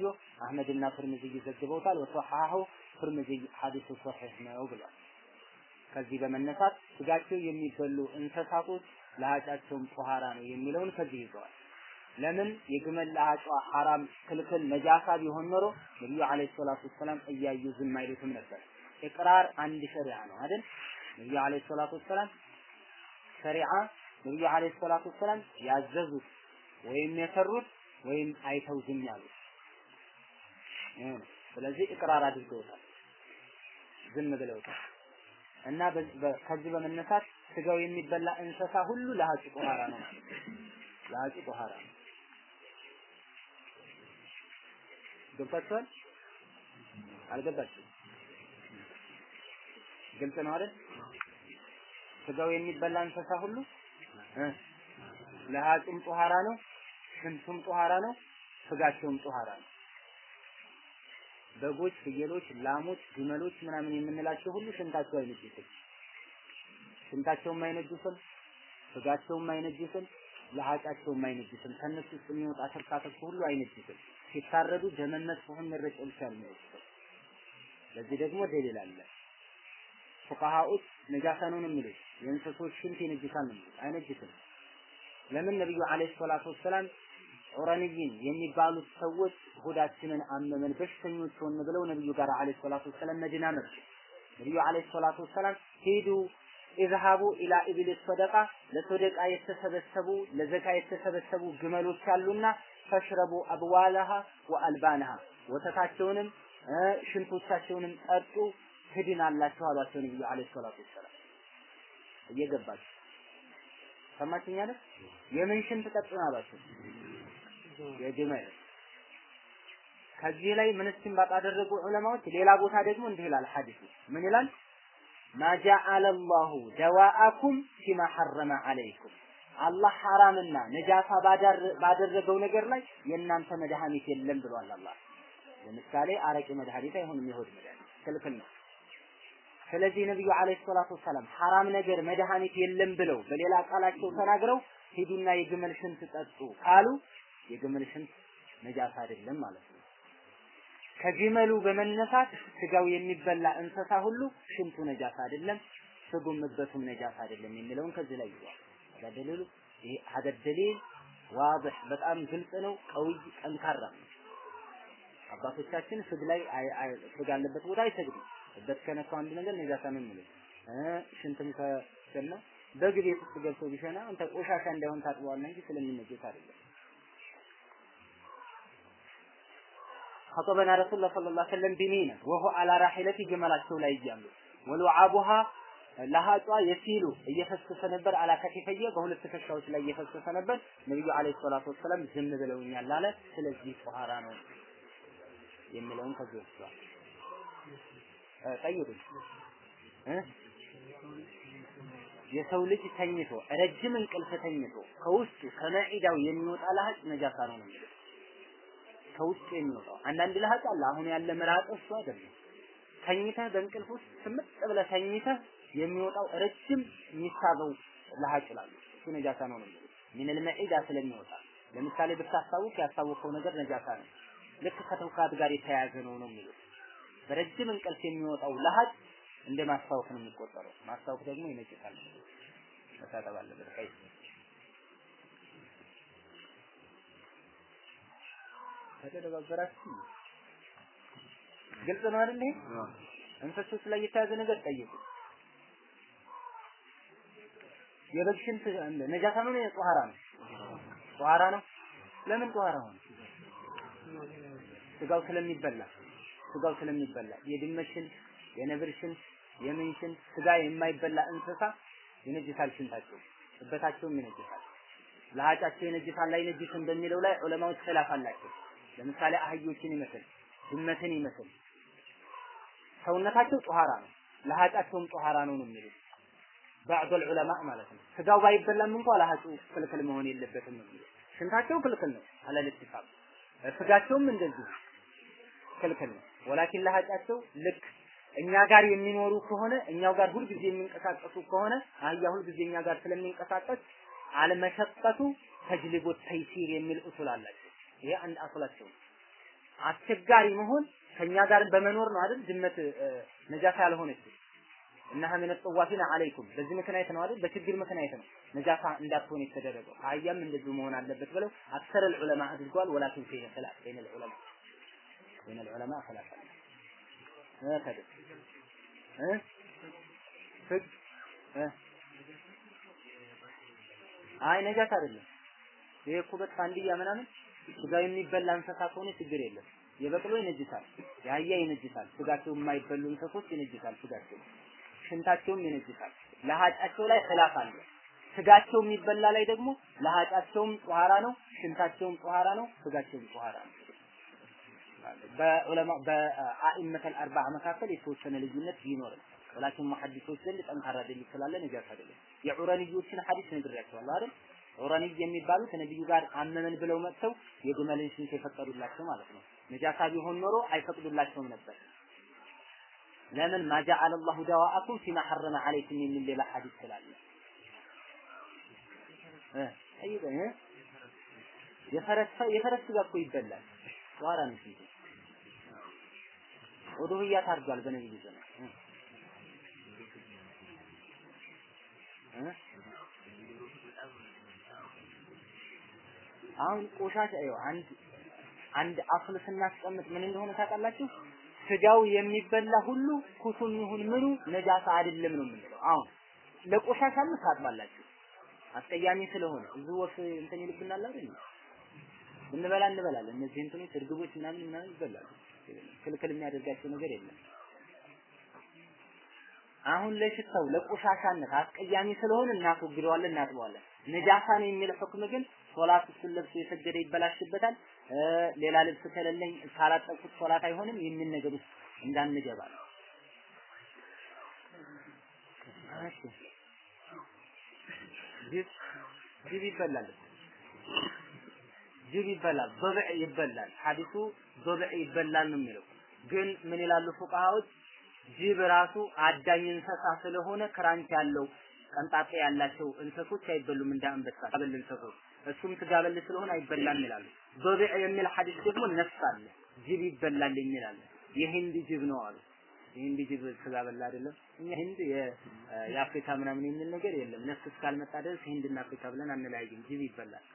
አህመድና ትርሚዚ ዘግበውታል። ወሰሐሐው ትርሚዚ ሐዲሱ ሰሒህ ነው ብሏል። ከዚህ በመነሳት ስጋቸው የሚበሉ እንስሳቶች ለአጫቸውም ጧሃራ ነው የሚለውን ከዚህ ይዘዋል። ለምን የግመል ለአጫ ሐራም ክልክል ነጃሳ ቢሆን ኖሮ ነብዩ አለይሂ ሰላቱ ወሰላም እያዩ ዝም አይሉትም ነበር። እቅራር አንድ ሸሪዓ ነው አይደል? ነብዩ አለይሂ ሰላቱ ወሰላም ሸሪዓ ነብዩ አለይሂ ሰላቱ ወሰላም ያዘዙት ወይም የሰሩት ወይም አይተው ዝም ያሉት ስለዚህ ኢቅራር አድርገውታል። ዝም ብለውታል። እና ከዚህ በመነሳት ስጋው የሚበላ እንስሳ ሁሉ ለሀጭ ጦሃራ ነው ለሀጭ ጦሃራ ነው። ገብታችኋል አልገባችሁም? ግልጽ ነው አይደል ስጋው የሚበላ እንስሳ ሁሉ ለሀጩም ጦሃራ ነው ሽንቱም ጦሃራ ነው ስጋቸውም ጦሃራ ነው በጎች፣ ፍየሎች፣ ላሞች፣ ግመሎች ምናምን የምንላቸው ሁሉ ሽንታቸው አይነጅስም። ሽንታቸውም አይነጅስም፣ ስጋቸውም አይነጅስም፣ ለሀጫቸውም አይነጅስም። ከነሱ ውስጥ የሚወጣ ትርካትርፍ ሁሉ አይነጅስም። ሲታረዱ ደመነት ሆን መረጭ ብቻ ነው ለዚህ ደግሞ ደሊል አለ። ፉቃሃዎች ነጃሳ ነው የሚሉት የእንስሶች ሽንት ይነጅሳል ነው የሚሉት። አይነጅስም። ለምን ነብዩ አለይሂ ሰላቱ ወሰላም ዑረንይን የሚባሉት ሰዎች ሆዳችንን አመመን በሽተኞች ሆን ብለው ነብዩ ጋር አለይሂ ሰላቱ ወሰላም መዲና መጡ። ነብዩ عليه الصلاة والسلام ሂዱ اذهبوا إلى إبل الصدقة ለሰደቃ የተሰበሰቡ ለዘካ የተሰበሰቡ ግመሎች አሉና فاشربوا أبوالها وألبانها ወተታቸውንም ሽንቶቻቸውንም ጠጡ ትድናላችሁ አሏቸው ነብዩ عليه الصلاة والسلام። እየገባችሁ ሰማችኝ አይደል? የምን ሽንት ጠጡ ነው አሏቸው? የግመል ከዚህ ላይ ምን እስቲንባጥ አደረጉ ዑለማዎች። ሌላ ቦታ ደግሞ እንዲህ ይላል ሐዲሱ ምን ይላል? ላሁ ደዋአኩም ፊማ ሐረመ አለይኩም አላህ ሐራምና ነጃሳ ባደረገው ነገር ላይ የእናንተ መድኃኒት የለም ብሏል አላህ። ለምሳሌ አረቄ መድኃኒት አይሆንም፣ የሆድ መድኃኒት ክልክል ነው። ስለዚህ ነብዩ አለይሂ ሰላቱ ወሰላም ሐራም ነገር መድኃኒት የለም ብለው በሌላ ቃላቸው ተናግረው ሂዱና የግመል ሽንት ጠጡ ካሉ የግመል ሽንት ነጃሳ አይደለም ማለት ነው። ከግመሉ በመነሳት ስጋው የሚበላ እንስሳ ሁሉ ሽንቱ ነጃሳ አይደለም፣ ስጉም እበቱም ነጃሳ አይደለም የሚለውን ከዚህ ላይ ይዟል። ደሊሉ ይሄ ደሊል ዋضح በጣም ግልጽ ነው፣ ቀውይ ጠንካራ ነው። አባቶቻችን ስግ ላይ ስግ አለበት ቦታ አይሰግዱም። እበት ከነካው አንድ ነገር ነጃሳ ነው የሚለው ሽንትም ከሸና በግ ቤት ውስጥ ገብቶ ቢሸና አንተ ቆሻሻ እንዳይሆን ታጥበዋለህ እንጂ ስለሚነጀት አይደለም። خطبنا رسول الله صلى الله عليه وسلم بمينا وهو على راحلته ላይ እያሉ ወልዓቡሃ ለሃጧ የሲሉ እየፈሰሰ ነበር። አላ ከቲፈየ በሁለት ትከሻዎች ላይ እየፈሰሰ ነበር። ነብዩ አለይሂ ሰላቱ ወሰለም ዝም ብለውኛል አለ። ስለዚህ ጧሃራ ነው የሚለውን ከዚህ ወስዷል። ጠይቁ እ የሰው ልጅ ተኝቶ ረጅም እንቅልፍ ተኝቶ ከውስጡ ከመዒዳው የሚወጣ ለሀጭ ነጃሳ ነው ነው ከውስጡ የሚወጣው አንዳንድ ለሀጭ አለ። አሁን ያለ ምራቅ እሱ አይደለም። ተኝተህ በእንቅልፍ ውስጥ ስምጥ ብለህ ተኝተህ የሚወጣው ረጅም የሚሳበው ለሀጭ ይላሉ እሱ ነጃሳ ነው ነው ሚነል መዒዳ ስለሚወጣ። ለምሳሌ ብታስታውቅ ያስታወቀው ነገር ነጃሳ ነው። ልክ ከተውካት ጋር የተያያዘ ነው ነው የሚሉት በረጅም እንቅልፍ የሚወጣው ለሀጭ እንደ ማስታወክ ነው የሚቆጠረው። ማስታወክ ደግሞ ይነጭታል መታጠብ አለበት ቀይ ከተደባበራችሁ ግልጽ ነው አይደል እንስሶች ላይ የተያዘ ነገር ጠይቁ የበግ ሽንት ነጃሳ ነው ነው ጧሃራ ነው? ጧሃራ ነው። ለምን ጧሃራ ሆነ? ስጋው ስለሚበላ ስጋው ስለሚበላ የድመት ሽንት የነብር ሽንት የምን ሽንት ስጋ የማይበላ እንስሳ ይነጅሳል ሽንታቸው እበታቸውም ይነጅሳል። ለሀጫቸው ይነጅሳል አይነጅስም በሚለው ላይ ዑለማዎች ኺላፍ አላቸው። ለምሳሌ አህዮችን ይመስል ድመትን ይመስል። ሰውነታቸው ጧሃራ ነው ለሀጫቸውም ጧሃራ ነው ነው የሚሉት ባዕዱ ዑለማ ማለት ነው። ስጋው ባይበላም እንኳን ለሀጩ ክልክል መሆን የለበትም ነው ሽንታቸው ክልክል ነው አለል ኢትፋቅ ስጋቸውም እንደዚሁ ክልክል ነው ወላኪን ለሀጫቸው ልክ እኛ ጋር የሚኖሩ ከሆነ እኛው ጋር ሁልጊዜ የሚንቀሳቀሱ ከሆነ አህያ ሁልጊዜ እኛ ጋር ስለሚንቀሳቀስ አልመሸቀቱ ተጅሊቡ ተይሲር የሚል ኡሱል አላቸው። ይሄ አንድ አስላቸው አስቸጋሪ መሆን ከኛ ጋር በመኖር ነው አይደል? ድመት ነጃሳ ያልሆነችው እነሃ ምን ጠዋፊና አለይኩም በዚህ ምክንያት ነው አይደል? በችግር ምክንያት ነው ነጃሳ እንዳትሆን የተደረገው። አህያም እንደዚሁ መሆን አለበት ብለው አክሰር ዑለማ አድርገዋል። ወላኪን ፊህ ኺላፍ በይነ ዑለማ በይነ ዑለማ ኺላፍ አለ። هكذا ها ፍግ አይ ነጃት አይደለም ይሄ ኩበት ፋንድያ ምናምን ስጋ የሚበላ እንስሳ ከሆነ ችግር የለም የበቅሎ ይነጅሳል የአህያ ይነጅሳል ስጋቸው የማይበሉ እንስሶች ይነጅሳል ስጋቸው ሽንታቸውም ይነጅሳል ለሀጫቸው ላይ ኺላፍ አለ ስጋቸው የሚበላ ላይ ደግሞ ለሀጫቸውም ጧሃራ ነው ሽንታቸውም ጧሃራ ነው ስጋቸውም ጧሃራ ነው በዑለማ በአኢመተል አርባዓ መካከል የተወሰነ ልዩነት ቢኖርም ወላኪን ሙሐዲሶች ዘንድ ጠንካራ ደሊል ስላለ ነጃስ አይደለም። የዑረንዮችን ሐዲስ ነግሬያቸዋለሁ አይደል? ዑረንይ የሚባሉት ነብዩ ጋር አመመን ብለው መጥተው የግመልን ሽንት የፈቀዱላቸው ማለት ነው። ነጃሳ ቢሆን ኖሮ አይፈቅዱላቸውም ነበር። ለምን ማጃአለ አላሁ ደዋአኩም ፊማ ሐረመ ዐለይኩም የሚል ሌላ ሐዲስ ስላለ የፈረስ ስጋ እኮ ይበላል። ጧራ ነው ኡዱህያ ታርጓል በነብዩ ዘመን አሁን ቆሻሻ ይኸው አንድ አንድ አፍል ስናስቀምጥ ምን እንደሆነ ታውቃላችሁ? ስጋው የሚበላ ሁሉ ኩሱም ይሁን ምኑ ነጃሳ አይደለም ነው የምንለው። አሁን ለቆሻሻም ታጥባላችሁ አስቀያሚ ስለሆነ እዚህ ወፍ እንትን ይልብናል አይደል? እንበላ እንበላለን። እነዚህ እንትኖች እርግቦች ምናምን ምናምን ይበላሉ። ክልክል የሚያደርጋቸው ነገር የለም። አሁን ለሽታው ለቆሻሻነት አስቀያሚ ስለሆነ እናስወግደዋለን፣ እናጥበዋለን። ነጃሳ ነው የሚል ሁክም ግን ሶላት እሱን ለብሶ የሰገደ ይበላሽበታል፣ ሌላ ልብስ ከሌለኝ ካላጠብኩት ሶላት አይሆንም የሚል ነገር ውስጥ እንዳንገባ ነው። ይበላል። ጅብ ይበላል፣ ዶብዕ ይበላል። ሐዲሱ ዶብዕ ይበላል ነው የሚለው። ግን ምን ይላሉ ፉቃሃዎች? ጅብ ራሱ አዳኝ እንስሳ ስለሆነ ክራንች ያለው ቀንጣጣ ያላቸው እንስሶች አይበሉም እንደ አንበሳ አበል እንስሶች እሱም ስጋ ስለሆነ አይበላም ይላሉ። ዶቢዕ የሚል ሐዲስ ደግሞ ነፍስ አለ ጅብ ይበላል የሚል አለ። ጅብ ነው አሉ። የሂንድ ጅብ ስጋ አይደለም። እኛ ሂንድ የአፍሪካ ምናምን የሚል ነገር የለም። ነፍስ እስካልመጣ ድረስ ሂንድና አፍሪካ ብለን አንለያይም። ጅብ ይበላል።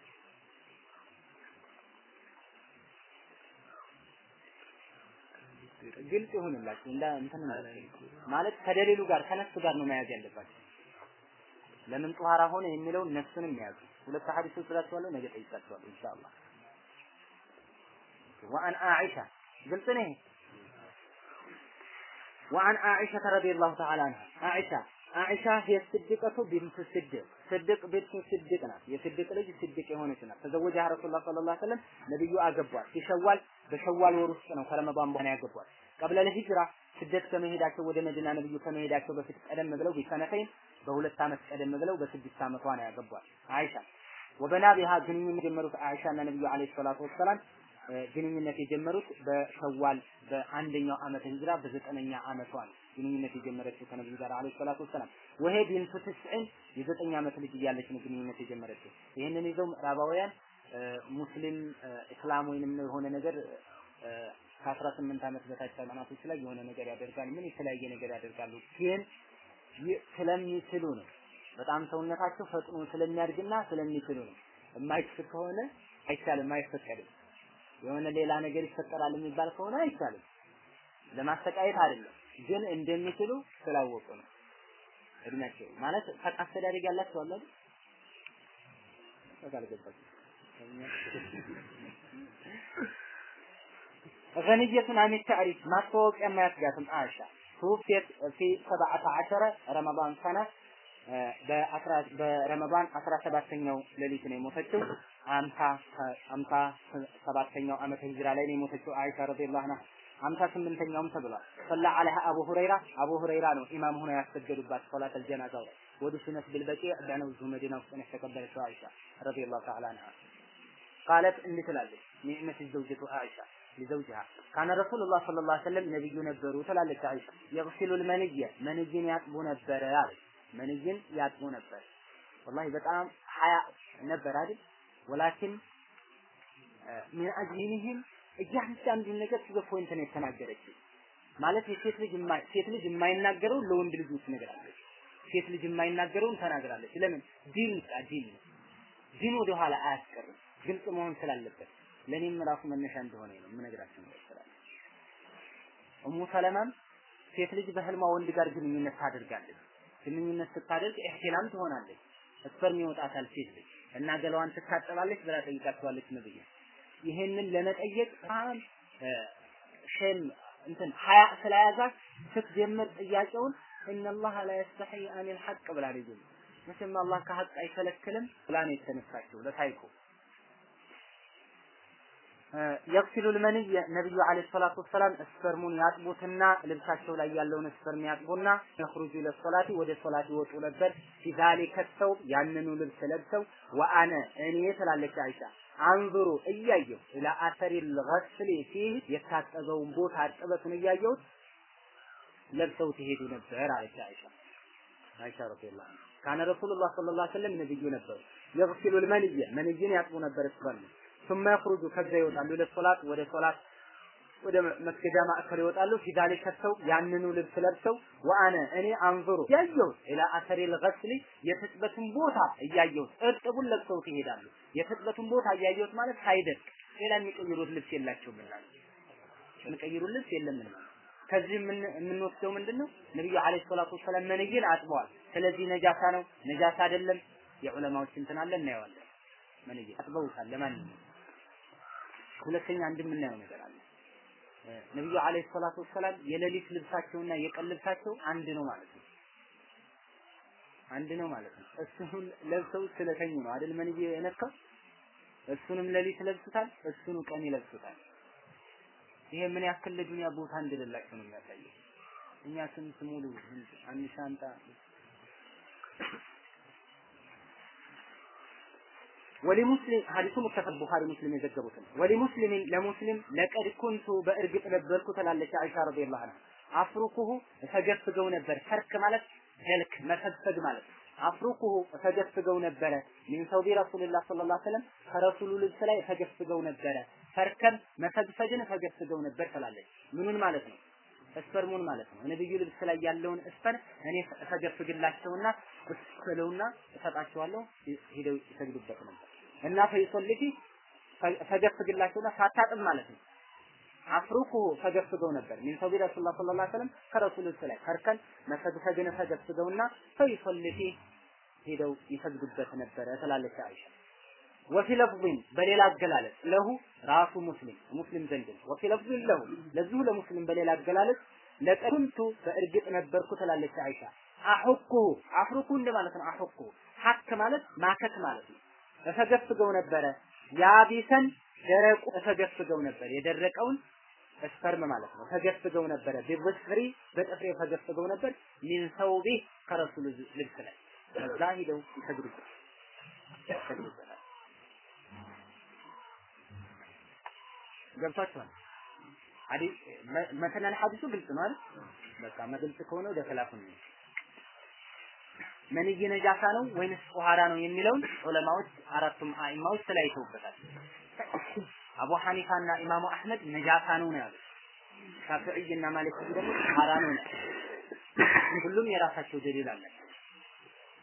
ግልጽ ይሆንላችሁ እንደ እንትን ማለት ከደሌሉ ጋር ከነሱ ጋር ነው መያዝ ያለባችሁ። ለምን ጧራ ሆነ የሚለውን ነፍስንም መያዙ። ሁለት ሐዲሶች ስላችኋለሁ ነገ ጠይቃችኋለሁ ኢንሻአላህ። وعن عائشة قلت له وعن عائشة رضي الله تعالى عنها عائشة عائشة هي الصديقة بنت الصديق صدق بنت صدق ናት። የصدق ልጅ صدق የሆነች ናት። ተዘወጀ ረሱላህ ሰለላሁ ዐለይሂ ወሰለም ነብዩ አገቧት። ይሸዋል በሸዋል ወር ውስጥ ነው ከረመዳን በኋላ ያገቧት። ቀብለ ለሂጅራ ስደት ከመሄዳቸው ወደ መዲና ነብዩ ከመሄዳቸው በፊት ቀደም ብለው ቢሰነተይን በሁለት ዓመት ቀደም ብለው በስድስት ዓመቷ ነው ያገቧት። አይሻ ወበና ቢሃ ግንኙነት የጀመሩት አይሻ እና ነብዩ አለይሂ ሰላቱ ወሰላም ግንኙነት የጀመሩት በሸዋል በአንደኛው ዓመተ ሂጅራ በዘጠነኛ ዓመቷ ነው ግንኙነት የጀመረችው ከነብዩ ጋር አለይሂ ሰላቱ ወሰላም። ወሄ ቢንቱ ትስዕን የዘጠኝ ዓመት ልጅ እያለች ነው ግንኙነት የጀመረችው። ይህንን ይዘው ምዕራባውያን ሙስሊም እስላም ወይንም የሆነ ነገር ከአስራ ስምንት ዓመት በታች ህጻናቶች ላይ የሆነ ነገር ያደርጋል። ምን የተለያየ ነገር ያደርጋሉ? ግን ስለሚችሉ ነው። በጣም ሰውነታቸው ፈጥኖ ስለሚያድግና ስለሚችሉ ነው። የማይችል ከሆነ አይቻልም አይፈቀድም። የሆነ ሌላ ነገር ይፈጠራል የሚባል ከሆነ አይቻልም። ለማሰቃየት አይደለም ግን እንደሚችሉ ስላወቁ ነው። እድሜያቸው ማለት አስተዳደግ ያላቸው አለ አይደል? አልገባችም غنية عن التعريف ما توقع ما يتقاسم عائشة توفيت في سبعة عشر رمضان سنة በረመዳን አስራ ሰባተኛው ሌሊት ነው የሞተችው። አምሳ አምሳ ሰባተኛው ዓመተ ሂጅራ ላይ ነው የሞተችው አይሻ ረዲየላሁ ዐንሃ። አምሳ ስምንተኛውም ተብሏል። ሰላ ዐለይሃ አቡ ሁረይራ አቡ ሁረይራ ነው ኢማም ሆኖ ያሰገዱባት ሶላተል ጀናዛው ላይ ወዱፍነት ቢልበቂዕ በነው እዚሁ መዲና ውስጥ ነው የተቀበለችው አይሻ ረዲየላሁ ተዓላ ዐንሃ። ቃለት እንዲህ ትላለች ኒዕመት ዘውጀቱ አይሻ لزوجها كان رسول الله صلى الله عليه وسلم ነብዩ ነበሩ ትላለች አይሻ يغسل المني መንይን ያጥቡ ነበረ አለች መንይን ያጥቡ ነበር ወላሂ በጣም ሀያ ነበር አይደል ወላኪን ምን አጅሊህም እያንዳንዱን ነገር ስለ ፖይንት ነው የተናገረችው ማለት የሴት ልጅ ሴት ልጅ የማይናገረው ለወንድ ልጆች ትነግራለች ሴት ልጅ የማይናገረውን ተናግራለች ለምን ዲን ዲን ዲን ወደ ኋላ አያስቀርም ግልጽ መሆን ስላለበት ለኔም ራሱ መነሻ እንደሆነ ነው የምነግራችሁ ነገር ስላለ ኡሙ ሰለማም ሴት ልጅ በህልሟ ወንድ ጋር ግንኙነት ታደርጋለች። ግንኙነት ስታደርግ ኢህቲላም ትሆናለች። sperm ይወጣታል ሴት ልጅ። እና ገላዋን ትታጠባለች ብላ ጠይቃቸዋለች ነብዩ። ይሄንን ለመጠየቅ በጣም ሸም እንትን ሀያ ስለያዛት ስትጀምር ጥያቄውን إن الله لا يستحي عن الحق ብላ ልጅ መቼም አላህ ከሐቅ አይከለክልም ብላ ነው የተነሳችው ለታይኮ የግሲሉ ልመንይ ነብዩ عليه الصلاة والسلام sperm ኡን ያጥቡትና ልብሳቸው ላይ ያለውን sperm ያጥቡና የኽሩጁ ለሶላቲ ወደ ሶላት ይወጡ ነበር። ፊዛሊከ ሰው ያንኑ ልብስ ለብሰው ወአነ እኔ ትላለች አይሻ አንዙሩ እያየሁ ኢላ አሰሪ ልገስሊ ፊህ የታጠበውን ቦታ እርጥበቱን እያየሁት ለብሰው ትሄዱ ነበር አለች አይሻ። አይሻ ረዲየላሁ ካነ ረሱሉላህ ሰለላሁ ዐለይሂ ወሰለም ነብዩ ነበሩ። የግሲሉ ልመንየ መንይን ያጥቡ ነበር ስፐርም ثم يخرج ከዛ ይወጣሉ ለሶላት ወደ ሶላት ወደ መስገጃ ማዕከል ይወጣሉ ፊዛሌ ሰው ያንኑ ልብስ ለብሰው ወአነ እኔ አንظሩ ያየው ኢላ አሰሪ ልገስሊ የትጥበትን ቦታ እያየው እርጥቡን ለብሰው ይሄዳሉ የትጥበትን ቦታ እያየውት ማለት ሳይደርቅ ሌላ የሚቀይሩት ልብስ የላቸውም የሚቀይሩት ልብስ የለም ከዚህ የምንወስደው ምንድን ነው? ነቢዩ አለይሂ ሰላቱ ወሰለም መንይን አጥበዋል። ስለዚህ ነጃሳ ነው፣ ነጃሳ አይደለም። የዑለማዎች እንትናለን አለ እናየዋለን። መንይ አጥበውታል። ለማንኛውም ሁለተኛ አንድ የምናየው ነገር አለ ነብዩ አለይሂ ሰላቱ ወሰላም የሌሊት ልብሳቸውና የቀን ልብሳቸው አንድ ነው ማለት ነው። አንድ ነው ማለት ነው። እሱን ለብሰው ስለተኙ ነው አይደል? መንዬ የነካው እሱንም ሌሊት ለብሱታል፣ እሱኑ ቀን ይለብሱታል። ይሄ ምን ያክል ለዱንያ ቦታ እንደሌላቸው ነው የሚያሳየው። እኛ ስንት ሙሉ አንድ ሻንጣ ወሊሙስሊም ሐዲሱ ሙተፈቅ ቡኻሪ ሙስሊም የዘገቡት ነው። ወሊሙስሊምን ለሙስሊም ለቀድ ኩንቱ በእርግጥ ነበርኩ ትላለች አይሻ ረዲየላሁ ዐንሃ አፍሩኩሁ ተገፍገው ነበር። ፈርክ ማለት ደልክ መፈግፈግ ማለት አፍሩኩሁ ተገፍገው ነበረ ሚን ሰውቢ ረሱልላህ ሰለላሁ ዐለይሂ ወሰለም ከረሱሉ ልብስ ላይ ተገፍገው ነበረ። ፈርከም መፈግፈግን ተገፍገው ነበር ትላለች። ምኑን ማለት ነው? እስፐርሙን ማለት ነው። ነብዩ ልብስ ላይ ያለውን እስፐር እኔ ተገፍግላቸውና እስከለውና እሰጣቸዋለሁ ሄደው ይሰግዱበት ነበር እና ፈይሶልቲ ተገፍግላቸውና ሳታጥብ ማለት ነው። አፍሩኩ ተገፍገው ነበር ሚን ሰውቢ ረሱላህ ሰለላሁ ዐለይሂ ወሰለም ከረሱል ላይ ፈርከን መፈግፈግን ተገፍገውና ፈይሶልቲ ሄደው ይሰግዱበት ነበረ ትላለች አይሻ። ወፊ ለፍዝን በሌላ አገላለጽ ለሁ ራሱ ሙስሊም ሙስሊም ዘንድ ነው። ወፊ ለፍዝን ለሁ ለዚሁ ለሙስሊም በሌላ አገላለጽ ለቀንቱ በእርግጥ ነበርኩ ትላለች አይሻ። አሁኩ አፍሩኩ እንደማለት ነው። አሁኩ ሐክ ማለት ማከት ማለት ነው። እፈገፍገው ነበረ ያቢሰን ደረቁ እፈገፍገው ነበር የደረቀውን እስፐርም ማለት ነው። ፈገፍገው ነበረ ቢብስሪ በጥፍሬ ፈገፍገው ነበር ሚን ሰውቢ ከረሱል ልብስ ላይ ከዛ ሂደው ይሰግዱበት ገብቷችኋል? ሐዲስ መተናል ሐዲሱ ግልጽ ነው አይደል? በቃ መግልጽ ከሆነ ወደ ከላፉ ነው። መንይ ነጃሳ ነው ወይንስ ጧሃራ ነው የሚለውን ዑለማዎች አራቱም አኢማዎች ተለያይተውበታል። አቡ ሐኒፋና ኢማሙ አህመድ ነጃሳ ነው ነው ያሉት። ሻፊዒና ማሊክ ደግሞ ጧሃራ ነው ነው። ሁሉም የራሳቸው ደሊል አላቸው።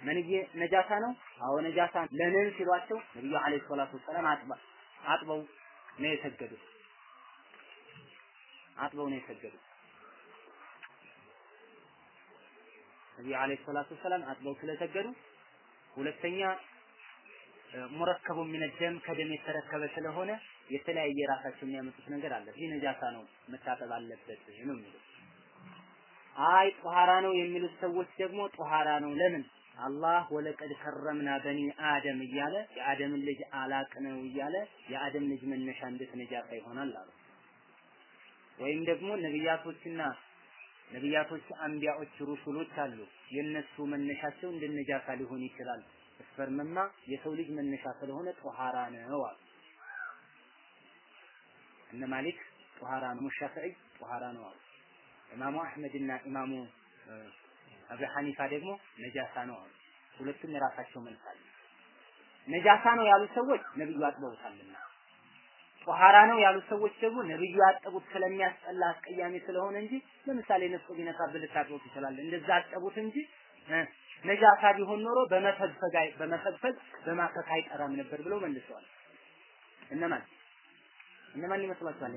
መንይ ነጃሳ ነው? አዎ ነጃሳ ለምን ሲሏቸው ነብዩ አለይሂ ሰላቱ ወሰላም አጥበው ነው የሰገዱት። አጥበው ነው የሰገዱት። ነብዩ አለይሂ ሰላቱ ወሰላም አጥበው ስለሰገዱ፣ ሁለተኛ ሙረከቡ ሚነ ደም ከደም የተረከበ ስለሆነ የተለያየ ራሳቸው የሚያመጡት ነገር አለ። ይህ ነጃሳ ነው መታጠብ አለበት ነው የሚሉት። አይ ጧሃራ ነው የሚሉት ሰዎች ደግሞ ጧሃራ ነው ለምን አላህ ወለቀድ ከረምና በኒ አደም እያለ የአደምን ልጅ አላቅ ነው እያለ የአደም ልጅ መነሻ እንዴት ነጃሳ ይሆናል አሉ። ወይም ደግሞ ነብያቶችና ነብያቶች፣ አንቢያዎች፣ ሩሱሎች አሉ። የነሱ መነሻቸው እንደ ነጃሳ ሊሆን ይችላል። ስፐርምማ የሰው ልጅ መነሻ ስለሆነ ጧሃራ ነው አሉ። እነ ማሊክ ጧሃራ ነው፣ ሻፊዒ ጧሃራ ነው አሉ። ኢማሙ አህመድና ኢማሙ አቡ ሐኒፋ ደግሞ ነጃሳ ነው አሉ። ሁለቱም የራሳቸው መልስ አለ። ነጃሳ ነው ያሉ ሰዎች ነብዩ አጥበውታልና ጧሃራ ነው ያሉ ሰዎች ደግሞ ነብዩ ያጠቡት ስለሚያስጠላ አስቀያሚ ስለሆነ እንጂ ለምሳሌ ነፍሱ ቢነካብህ ልታጥበው ትችላለህ። እንደዛ አጠቡት እንጂ ነጃሳ ቢሆን ኖሮ በመፈግፈግ በመፈግፈግ በማከክ አይጠራም ነበር ብለው መልሰዋል። እነማን እነማን ይመስላችኋል?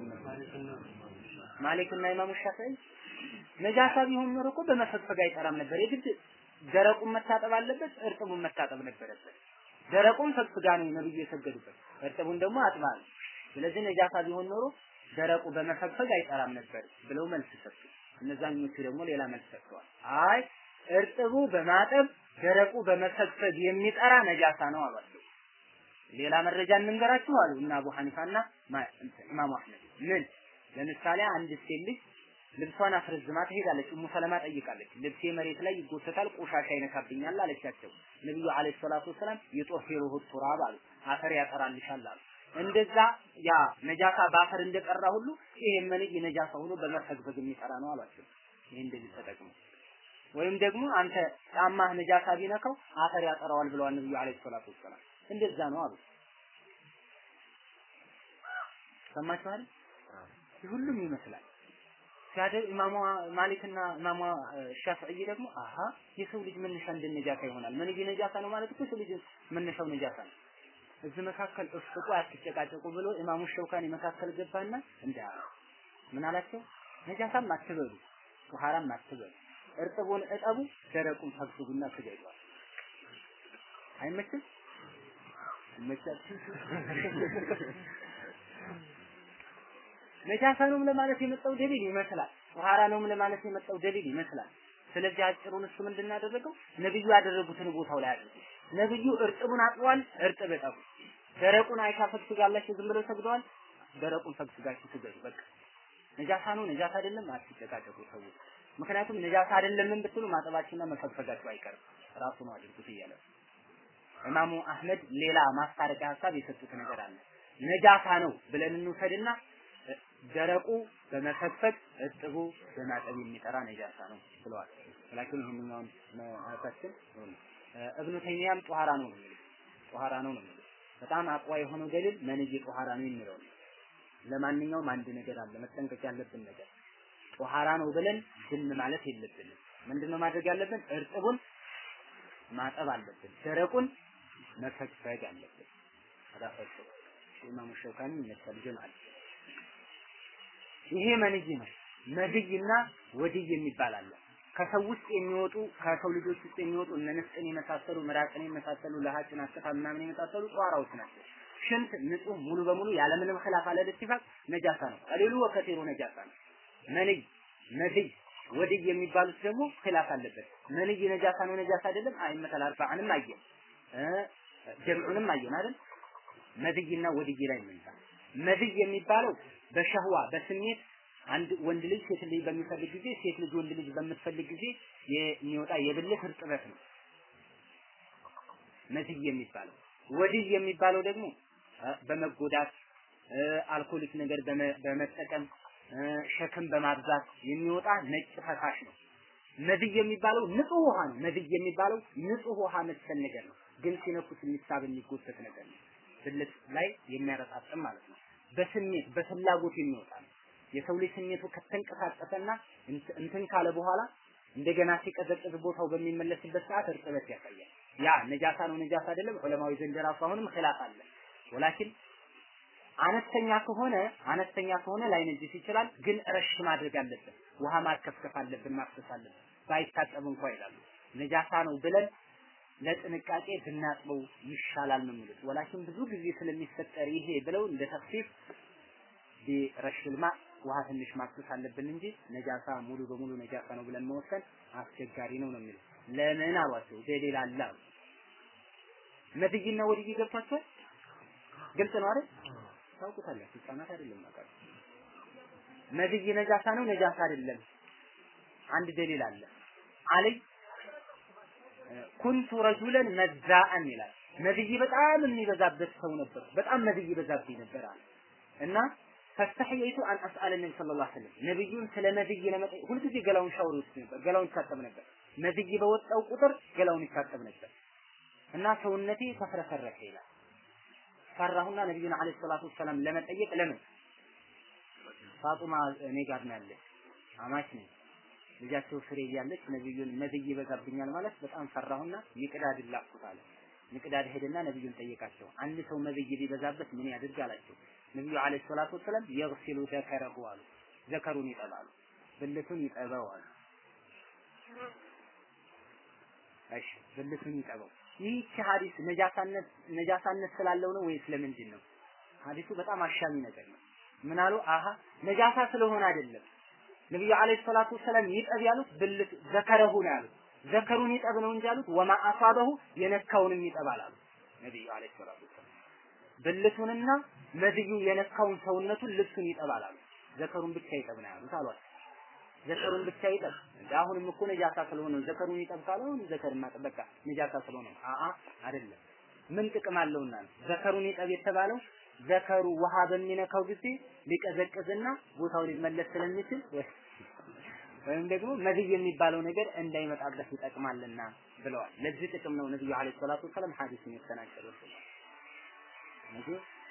ማሊክና ኢማሙ ሻፊዒ ነጃሳ ቢሆን ኖሮ እኮ በመፈግፈግ አይጠራም ነበር። የግድ ደረቁን መታጠብ አለበት፣ እርጥቡን መታጠብ ነበረበት። ደረቁን ፈግፍጋ ነው ነብዩ የሰገዱበት፣ እርጥቡን ደግሞ አጥባል። ስለዚህ ነጃሳ ቢሆን ኖሮ ደረቁ በመፈግፈግ አይጠራም ነበር ብለው መልስ ሰጡ። እነዛኞቹ ደግሞ ሌላ መልስ ሰጥተዋል። አይ እርጥቡ በማጠብ ደረቁ በመፈግፈግ የሚጠራ ነጃሳ ነው አሏቸው። ሌላ መረጃ እንንገራችሁ አሉ እና አቡ ሐኒፋና ኢማሙ አህመድ ምን ለምሳሌ አንድ ሴት ልጅ ልብሷን አስረዝማ ትሄዳለች። ኡሙ ሰለማ ጠይቃለች። ልብሴ መሬት ላይ ይጎተታል፣ ቆሻሻ ይነካብኛል አለቻቸው። ነብዩ አለይሂ ሰላቱ ወሰላም የጦፊሩሁ ቱራብ አሉ፣ አፈር ያጠራልሻል አሉ። እንደዛ ያ ነጃሳ በአፈር እንደቀራ ሁሉ ይሄ መንይ ነጃሳ ሆኖ በመፈግፈግ የሚጠራ ነው አሏቸው። ይሄ እንደዚህ ተጠቅሙ። ወይም ደግሞ አንተ ጫማህ ነጃሳ ቢነካው አፈር ያጠራዋል ብለዋል ነብዩ አለይሂ ሰላቱ ወሰላም። እንደዛ ነው አሉ። ሰማችኋል? ሁሉም ይመስላል። ሲያደር ኢማሙ ማሊክና ኢማሙ ሻፊዒ ደግሞ አሃ የሰው ልጅ መነሻ እንደ ነጃሳ ይሆናል። መንይ ነጃሳ ነው ማለት እኮ የሰው ልጅ መነሻው ነጃሳ ነው። እዚህ መካከል እፍቁ አትጨቃጨቁ ብሎ ኢማሙ ሸውካኒ መካከል ገባና እንደ ምን አላቸው? ነጃሳም አትበሉ፣ ጧሃራም አትበሉ፣ እርጥቡን እጠቡ፣ ደረቁን ፈግፍጉና ስገዷል። አይመችም? ነጃሳ ነውም ለማለት የመጣው ደሊል ይመስላል። ጧሃራ ነውም ለማለት የመጣው ደሊል ይመስላል። ስለዚህ አጭሩን እሱ ምንድን ያደረገው ነብዩ ያደረጉትን ቦታው ላይ አድርጉ። ነብዩ እርጥቡን አጥቧል፣ እርጥብ እጠቡ። ደረቁን አይሻ ፈግፍጋላችሁ ዝም ብለው ሰግደዋል። ደረቁን ፈግፍጋችሁ ስገዱ። በቃ ነጃሳ ነው ነጃሳ አይደለም አትጨቃጨቁ ሰዎች። ምክንያቱም ነጃሳ አይደለም ብትሉ ማጠባችሁና መፈግፈጋችሁ አይቀርም። ራሱ ነው አድርጉት እያለ ኢማሙ አህመድ ሌላ ማስታረቂያ ሀሳብ የሰጡት ነገር አለ። ነጃሳ ነው ብለን እንውሰድና ደረቁ በመፈግፈግ እጥቡ በማጠብ የሚጠራ ነጃሳ ነው ብለዋል። ላኪን ይህንኛውን ማለታችን እብኑ ተይሚያም ጧሃራ ነው ጧሃራ ነው ነው በጣም አቋ የሆነው ደሊል መንይ ጧሃራ ነው የሚለው ለማንኛውም አንድ ነገር አለ መጠንቀቅ ያለብን ነገር ጧሃራ ነው ብለን ዝም ማለት የለብንም። ምንድነው ማድረግ ያለብን? እርጥቡን ማጠብ አለብን። ደረቁን መፈግፈግ አለብን። አዳፈጥ ኢማሙ ሸውካኒ ይነሳል ጀማል ይሄ መንይ ነው። መድይና ወድይ የሚባል አለ። ከሰው ውስጥ የሚወጡ ከሰው ልጆች ውስጥ የሚወጡ እነ ንፍጥን የመሳሰሉ ምራቅን የመሳሰሉ ለሃጭን አስከፋ ምናምን የመሳሰሉ ጧራዎች ናቸው። ሽንት ንጹህ ሙሉ በሙሉ ያለምንም ኺላፍ አለ ኢትፋቅ ነጃሳ ነው። ቀሊሉ ወከቲሩ ነጃሳ ነው። መንይ መድይ ወድይ የሚባሉት ደግሞ ኺላፍ አለበት። መንይ ነጃሳ ነው ነጃሳ አይደለም? አይመተል አርባዓንም አየን ጀምዑንም አየን አይደል? መድይና ወድይ ላይ እንምጣ። መድይ የሚባለው በሸህዋ በስሜት አንድ ወንድ ልጅ ሴት ልጅ በሚፈልግ ጊዜ ሴት ልጅ ወንድ ልጅ በምትፈልግ ጊዜ የሚወጣ የብልት እርጥበት ነው መድይ የሚባለው። ወድይ የሚባለው ደግሞ በመጎዳት አልኮሊክ ነገር በመጠቀም ሸክም በማብዛት የሚወጣ ነጭ ፈሳሽ ነው። መድይ የሚባለው ንጹህ ውሃ ነው። መድይ የሚባለው ንጹህ ውሃ መሰል ነገር ነው፣ ግን ሲነኩት የሚሳብ የሚጎተት ነገር ነው። ብልት ላይ የሚያረጣጥም ማለት ነው። በስሜት በፍላጎት የሚወጣ ነው። የሰው ልጅ ስሜቱ ከተንቀሳቀሰና እንትን ካለ በኋላ እንደገና ሲቀዘቅዝ ቦታው በሚመለስበት ሰዓት እርጥበት ያሳያል። ያ ነጃሳ ነው ነጃሳ አይደለም ዑለማዊ ዘንድ ራሱ አሁንም ኺላፍ አለ። ولكن አነስተኛ ከሆነ አነስተኛ ከሆነ ላይነጅስ ይችላል፣ ግን رش ማድረግ አለብን። ውሃ ማርከፍከፍ አለብን፣ ማፍሰስ አለብን። ባይታጠብ እንኳ ይላሉ። ነጃሳ ነው ብለን ለጥንቃቄ ብናጥበው ይሻላል ነው የሚሉት። ولكن ብዙ ጊዜ ስለሚፈጠር ይሄ ብለው እንደ تخفيف برش الماء ውሃ ትንሽ ማፍሰስ አለብን እንጂ ነጃሳ ሙሉ በሙሉ ነጃሳ ነው ብለን መወሰን አስቸጋሪ ነው ነው የሚሉት። ለምን አሏቸው? አለ አሉ። መድይና ወድይ ገብቷቸዋል? ግልጽ ነው አይደል? ታውቁታላችሁ። ህጻናት አይደለም ማለት መድይ ነጃሳ ነው ነጃሳ አይደለም። አንድ ደሊል አለ። አለይ ኩንቱ ረጁለን መዛአን ይላል። ነብይ በጣም የሚበዛበት ሰው ነበር። በጣም ነብይ በዛብኝ ነበር አለ እና ፈስተህየቱ አን አስአለ ነቢ ሰለላሁ ዐለይሂ ወሰለም ነብዩን ስለ ነብይ ለመጠየቅ ሁልጊዜ ገላውን ሻወር ውስጥ ነበር፣ ገላውን ይታጠብ ነበር። ነብይ በወጣው ቁጥር ገላውን ይታጠብ ነበር እና ሰውነቴ ተፍረከረከ ይላል። ፈራሁና ነብዩን አለይሂ ሰላቱ ወሰላም ለመጠየቅ ለምን ፋጡማ እኔ ጋር ነው ያለች አማች ነኝ ልጃቸው ፍሬ እያለች ነብዩን ነብይ ይበዛብኛል ማለት በጣም ፈራሁና ሚቅዳድ ላኩት አለ። ሄደና ነብዩን ጠየቃቸው። አንድ ሰው ነብይ ቢበዛበት ምን ያድርግ አላቸው። ነብዩ አለይሂ ሰላቱ ወሰለም የግሲሉ ዘከረሁ አሉ። ዘከሩን ይጠባሉ፣ ብልቱን ይጠበው አሉ። እሺ ብልቱን ይጠበው። ይህች ሐዲስ ነጃሳነት ነጃሳነት ስላለው ነው ወይስ ለምንድን ነው? ሐዲሱ በጣም አሻሚ ነገር ነው። ምን አሉ? አሃ ነጃሳ ስለሆነ አይደለም ነብዩ አለይሂ ሰላቱ ወሰላም ይጠብ ያሉት ብልት ዘከረሁ ነው ያሉት። ዘከሩን ይጠብ ነው እንጂ ያሉት ወማ አሳበሁ የነካውንም ይጠባል አሉ ነብዩ አለይሂ ሰላቱ ወሰላም። ብልቱንና ነብዩ የነካውን ሰውነቱን ልብሱን ይጠባል አሉ። ዘከሩን ብቻ ይጠብ ነው ያሉት አሏት። ዘከሩን ብቻ ይጠብ አሁንም እኮ ነጃሳ ስለሆነ ዘከሩን ይጠብ ካለው ዘከርን ማጠብ በቃ ነጃሳ ስለሆነ አአ አይደለም። ምን ጥቅም አለውና ዘከሩን ይጠብ የተባለው ዘከሩ ውሃ በሚነካው ጊዜ ሊቀዘቅዝና ቦታው ሊመለስ ስለሚችል ወይም ደግሞ ነብይ የሚባለው ነገር እንዳይመጣበት ይጠቅማልና ብለዋል። ለዚህ ጥቅም ነው ነብዩ አለይሂ ሰላቱ ወሰለም ሐዲስን የተናገሩት።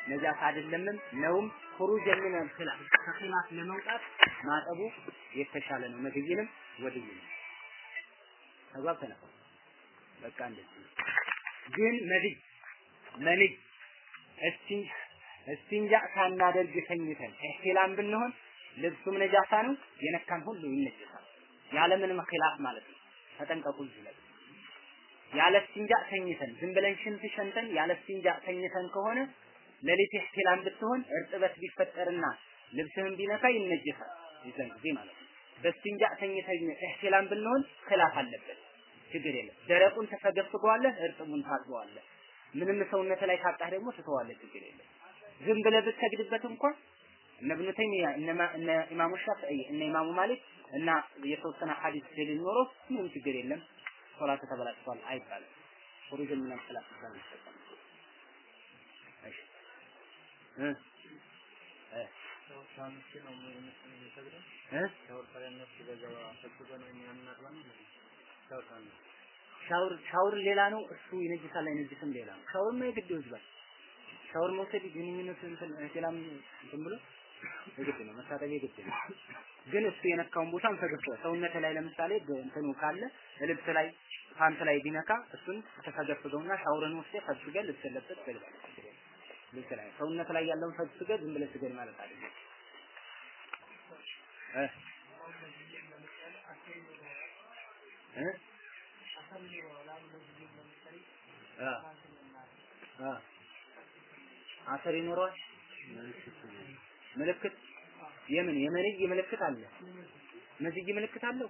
ነጃሳ አይደለምም ነውም ሁሩጅ ምን ኺላፍ ከኺላፍ ለመውጣት ማጠቡ የተሻለ ነው። ነብይንም ወድይንም ተጓብተናል። በቃ እንደዚህ ግን ነብይ መንይ እስቲን እስቲንጃ ሳናደርግ ተኝተን ኢህቲላም ብንሆን ልብሱም ነጃሳ ነው፣ የነካን ሁሉ ይነጀሳል። ያለምንም ኺላፍ ማለት ነው። ተጠንቀቁ ይላል። ያለ እስቲንጃ ተኝተን ዝም ብለን ሽንት ሸንተን ያለ እስቲንጃ ተኝተን ከሆነ ሌሊት ኢህቲላም ብትሆን እርጥበት ቢፈጠርና ልብስህን ቢነካ ይነጅሳል ይዘን ጊዜ ማለት ነው። በስቲንጃ ተኝተኝ እህትላም ብንሆን ክላፍ አለበት ችግር የለም። ደረቁን ተፈገፍገዋለህ፣ እርጥቡን ታጥበዋለህ። ምንም ሰውነት ላይ ካጣህ ደግሞ ትተዋለህ፣ ችግር የለም። ዝም ብለህ ብትሰግድበት እንኳን እነ ተይሚያ እነ ኢማሙ ሻፊዒ እነ ኢማሙ ማሊክ እና የተወሰነ ሐዲስ ደሊል ኖሮ ምንም ችግር የለም። ሶላት ተበላሽቷል አይባልም። ኹሩጅ ምን አልኸላፍ ይባላል ሻውር ሻውር ሌላ ነው፣ እሱ ይነጅሳል አይነጅስም ሌላ ነው። ሻውርማ የግድ ይወጅባል። ሻውር መውሰድ ግንኙነት ሌላም እንትን ብሎ የግድ ነው፣ መታጠብ የግድ ነው። ግን እሱ የነካውን ቦታ እንፈገፈ ሰውነት ላይ ለምሳሌ እንትኑ ካለ ልብስ ላይ ፓንት ላይ ቢነካ እሱን ተፈገፍገውና ሻውርን ወስደህ ፈግፍገህ ልብስ ለብሰህ ትገድባለህ። ልብስ ላይ ሰውነት ላይ ያለውን ፈግፍገህ ዝም ብለህ ስገድ ማለት አይደለም። አሰር ይኖረዋል ምልክት? የምን? የመንይ ምልክት አለ? መዝይ ምልክት አለው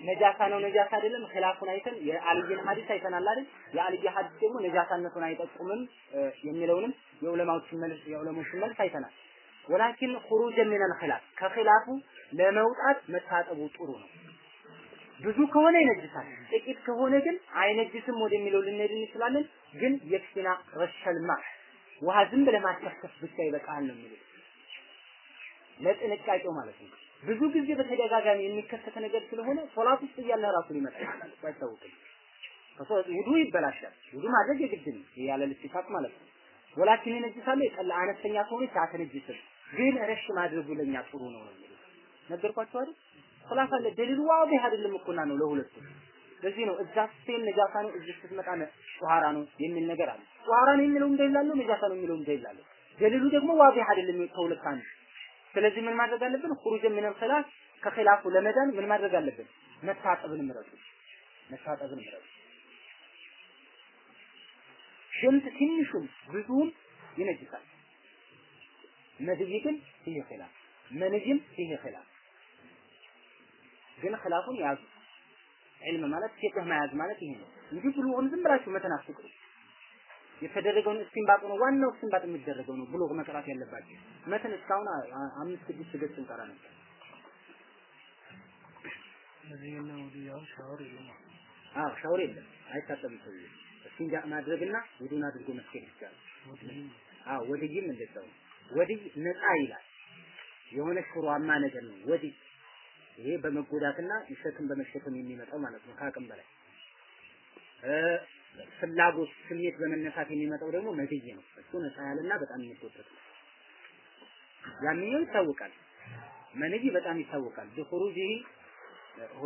ነጃሳ ነው ነጃሳ አይደለም? ኺላፉን አይተን የአልይን ሐዲስ አይተናል አይደል? የአልይ ሐዲስ ደግሞ ነጃሳነቱን አይጠቁምም የሚለውንም የዑለማዎችን መልስ የዑለሞችን መልስ አይተናል። ወላኪን ኹሩጀ ሚነል ኺላፍ ከኺላፉ ለመውጣት መታጠቡ ጥሩ ነው። ብዙ ከሆነ ይነጅሳል፣ ጥቂት ከሆነ ግን አይነጅስም ወደሚለው ልንሄድ እንችላለን። ግን የክሲና ረሸልማ ውሃ ዝም ብለህ ማርከፍከፍ ብቻ ይበቃል ነው የሚሉት ለጥንቃቄው ማለት ነው። ብዙ ጊዜ በተደጋጋሚ የሚከሰት ነገር ስለሆነ ሶላት ውስጥ እያለ ራሱ ሊመጣ ይችላል፣ አይታወቅም። ውዱ ይበላሻል። ውዱ ማድረግ የግድ ነው። ያለ ልትፋቅ ማለት ነው። ወላኪን ይነጅሳል፣ የቀላ አነስተኛ ከሆነ አትነጅስም፣ ግን ረሽ ማድረጉ ለኛ ጥሩ ነው ነው ነገርኳቸው አይደል? ኸላፍ አለ። ደሊሉ ዋዲህ አይደለም እኮና ነው ለሁለቱ። ለዚህ ነው እዛ ስትሄድ ነጃሳ ነው እዚህ ስትመጣ ጧሃራ ነው የሚል ነገር አለ። ጧሃራ ነው የሚለው እንደይላለው ነጃሳ ነው የሚለው እንደይላለው ደሊሉ ደግሞ ዋዲህ አይደለም ከሁለት አንዱ ስለዚህ ምን ማድረግ አለብን? ኹሩጅ ምን ኸላፍ ከኺላፉ ለመዳን ምን ማድረግ አለብን? መታጠብን ምረጡ መታጠብን ምረጡ። ሽንት ትንሹም ብዙም ይነጅሳል መድይ ግን ይሄ ኺላፍ መንጅም ይሄ ኺላፍ። ግን ኺላፉን ያዙ። ዒልም ማለት ፊቅህ መያዝ ማለት ይሄ ነው። እንጂ ብሉግን ዝም ብላችሁ መተናፍቁ የተደረገውን እስቲንባጥ ነው ዋናው እስቲንባጥ የሚደረገው ነው ብሉግ መቅራት ያለባችሁ። መተን እስካሁን አምስት ስድስት ገጽ እንቀራ ነበር። አዎ ሻወር የለም፣ አይታጠብም ሰውዬ። እስቲንጃ ማድረግና ውዱን አድርጎ መስገድ ይቻላል። አዎ ወድይም እንደዛው ወድይ ነፃ ይላል። የሆነ ሽሯማ ነገር ነው ወድይ ይሄ በመጎዳትና ሸክም በመሸከም የሚመጣው ማለት ነው ከአቅም በላይ ፍላጎት ስሜት በመነሳት የሚመጣው ደግሞ መድይ ነው። እሱ ነፃ ያለና በጣም ነው። ያንኛው ይታወቃል። መንይ በጣም ይታወቃል። በኹሩጂሂ ሆ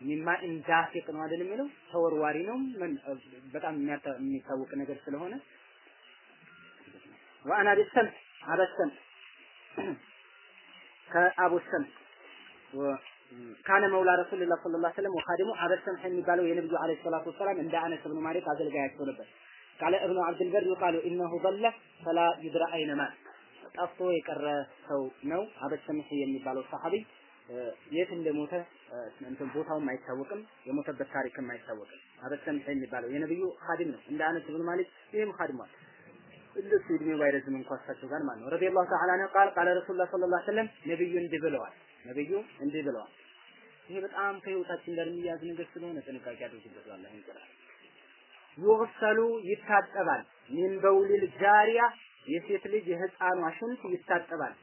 ሚማ ኢንዳፊቅ ነው አይደል የሚለው? ተወርዋሪ ነው። በጣም የሚታወቅ ነገር ስለሆነ። ወአና ቢሰምት አበሰምት ከአቡ ካነ መውላ ረሱልላህ ሰለላሁ ዐለይሂ ወሰለም ወኻዲሙ አበሰምህ የሚባለው የነብዩ ዐለይሂ ሰላቱ ወሰላም እንደ አነስ ብኑ ማሊክ አገልጋያቸው ነበር። ቃለ እብኑ አብድልበር ይቃሉ ኢነሁ ضለ ፈላ ይድራ አይነ ጠፍቶ የቀረ ሰው ነው። አበሰምህ የሚባለው ሰሐቢ የት እንደሞተ እንትን ቦታውም አይታወቅም፣ የሞተበት ታሪክም አይታወቅም። አበሰምህ የሚባለው የነብዩ ኻዲም ነው። እንደ አነስ ብኑ ማሊክ ይህም ኻዲሟል። እንደሱ እድሜው ባይረዝም እንኳን እሳቸው ጋር ማለት ነው። ረዲየላሁ ተዓላ ቃል ቃለ ረሱሉላህ ሰለላሁ ዐለይሂ ወሰለም ነብዩ እንዲህ ብለዋል። ነብዩ እንዲህ ብለዋል። ይሄ በጣም ከህይወታችን ጋር የሚያዝ ነገር ስለሆነ ጥንቃቄ አድርጉበት። ዋላሂ እንቀራል يغسل ይታጠባል። من بول الجارية የሴት ልጅ የህፃኗ ሽንት ይታጠባል።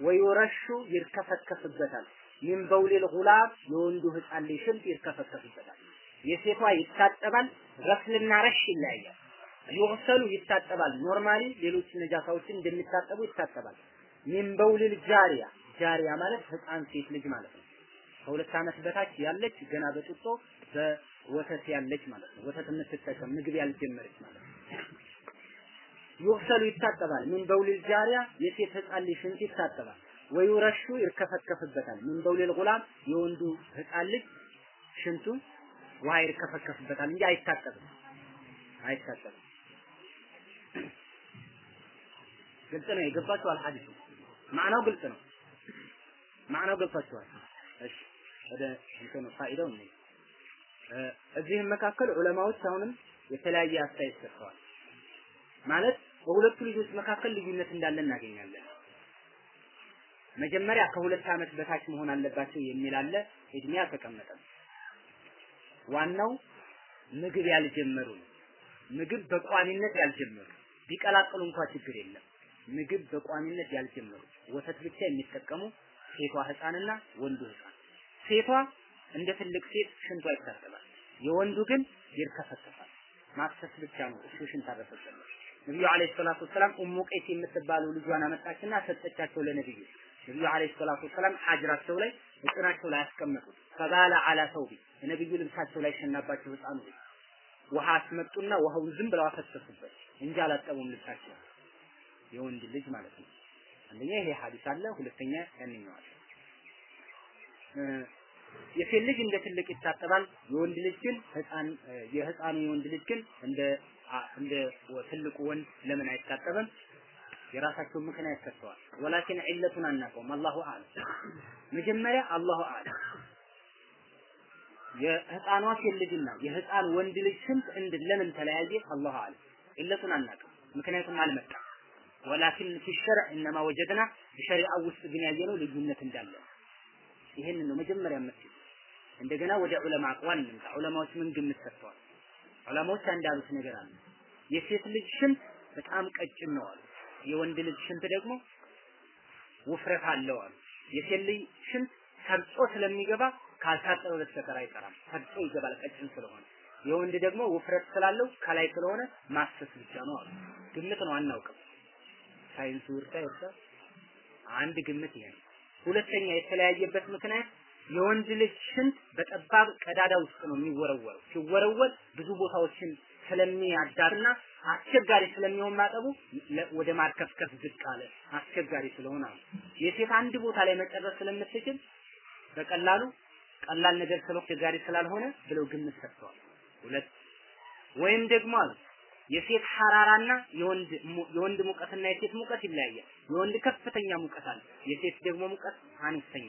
ويرش ይርከፈከፍበታል። من بول الغلام የወንዱ ህፃን ልጅ ሽንት ይርከፈከፍበታል። የሴቷ ይታጠባል። غسل ና رش ይለያያል። يغسل ይታጠባል። normally ሌሎች ነጃሳዎችን እንደሚታጠቡ ይታጠባል። ሚን በውልል ጃሪያ ጃሪያ ማለት ህፃን ሴት ልጅ ማለት ነው። ከሁለት ዓመት በታች ያለች ገና በጡጦ በወተት ያለች ማለት ነው። ወተት የምትጠቀም ምግብ ያልጀመረች ማለት ነው። ይወሰሉ ይታጠባል። ምን በውሊል ጃሪያ የሴት ህፃን ልጅ ሽንት ይታጠባል። ወይረሹ ይርከፈከፍበታል። ምን በውሊል ጉላም የወንዱ ህፃን ልጅ ሽንቱ ውሃ ይርከፈከፍበታል እንጂ አይታጠብም አይታጠብም። ግልጽ ነው። የገባችኋል? ሐዲሱ ማዕናው ግልጽ ነው። ማዕናው ገብቷችኋል? እሺ ወደ እንትኑ ፋይዳው ነው። እዚህም መካከል ዑለማዎች አሁንም የተለያየ አስተያየት ሰጥተዋል። ማለት በሁለቱ ልጆች መካከል ልዩነት እንዳለ እናገኛለን። መጀመሪያ ከሁለት ዓመት በታች መሆን አለባቸው የሚል አለ። እድሜ አልተቀመጠም። ዋናው ምግብ ያልጀመሩ ምግብ በቋሚነት ያልጀመሩ ቢቀላቅሉ እንኳ ችግር የለም። ምግብ በቋሚነት ያልጀመሩ ወተት ብቻ የሚጠቀሙ ሴቷ ህፃንና ወንዱ ህፃን። ሴቷ እንደ ትልቅ ሴት ሽንቷ ይታጠባል። የወንዱ ግን ይርከፈከፋል። ማፍሰስ ብቻ ነው። እሱ ሽንት አረፈሰለት። ነብዩ አለይሂ ሰላቱ ወሰላም ኡሙ ቀይስ የምትባለው ልጇን አመጣችና ሰጠቻቸው ለነብዩ። ነብዩ አለይሂ ሰላቱ ወሰላም ሐጅራቸው ላይ እጥናቸው ላይ አስቀመጡት። ፈባለ አላ ሰውቢ ነብዩ ልብሳቸው ላይ ሸናባቸው ህፃኑ ውሃ አስመጡና ውሃውን ዝም ብለው አፈሰሱበት እንጂ አላጠቡም ልብሳቸው የወንድ ልጅ ማለት ነው። አንደኛ ይሄ ሐዲስ አለ፣ ሁለተኛ ያንኛው አለ። የሴት ልጅ እንደ ትልቅ ይታጠባል። የወንድ ልጅ ግን ህፃን የህፃኑ የወንድ ልጅ ግን እንደ እንደ ትልቁ ወንድ ለምን አይታጠብም? የራሳቸውን ምክንያት ሰጥተዋል። ወላኪን ዒለቱን አናውቀውም። አላሁ አዕለም። መጀመሪያ አላሁ አዕለም የህፃኗ ሴት ልጅና የህፃን ወንድ ልጅ ስንት እንድ ለምን ተለያየ? አላሁ አዕለም። ዒለቱን አናውቅም፣ ምክንያቱም አልመጣም። ወላኪን ፊ ሸርዕ እነማ ወጀድና በሸሪዓው ውስጥ ግን ያየነው ልዩነት እንዳለ ይሄን ነው መጀመሪያ የምትይዙ። እንደገና ወደ ዑለማ አቅዋል እንምጣ። ዑለማዎች ምን ግምት ሰጥተዋል? ዑለማዎች አንድ ያሉት ነገር አለ። የሴት ልጅ ሽንት በጣም ቀጭን ነው አሉ። የወንድ ልጅ ሽንት ደግሞ ውፍረት አለው አሉ። የሴት ልጅ ሽንት ሰርጾ ስለሚገባ ካልታጠበ በስተቀር አይቀራም። ሰርጾ ይገባል ቀጭን ስለሆነ። የወንድ ደግሞ ውፍረት ስላለው ከላይ ስለሆነ ማሰስ ብቻ ነው አሉ። ግምት ነው አናውቅም። ሳይንሱ ይርዳ ይርዳ አንድ ግምት ይሄ ነው። ሁለተኛ የተለያየበት ምክንያት የወንድ ልጅ ሽንት በጠባብ ቀዳዳ ውስጥ ነው የሚወረወረው። ሲወረወር ብዙ ቦታዎችን ስለሚያዳርና አስቸጋሪ ስለሚሆን ማጠቡ ወደ ማርከፍከፍ ዝቅ አለ። አስቸጋሪ ስለሆነ የሴት አንድ ቦታ ላይ መጨረስ ስለምትችል በቀላሉ ቀላል ነገር ስለ አስቸጋሪ ስላልሆነ ብለው ግምት ሰጥተዋል። ሁለት ወይም ደግሞ አሉ የሴት ሐራራና የወንድ የወንድ ሙቀትና የሴት ሙቀት ይለያያል። የወንድ ከፍተኛ ሙቀት አለ፣ የሴት ደግሞ ሙቀት አነስተኛ።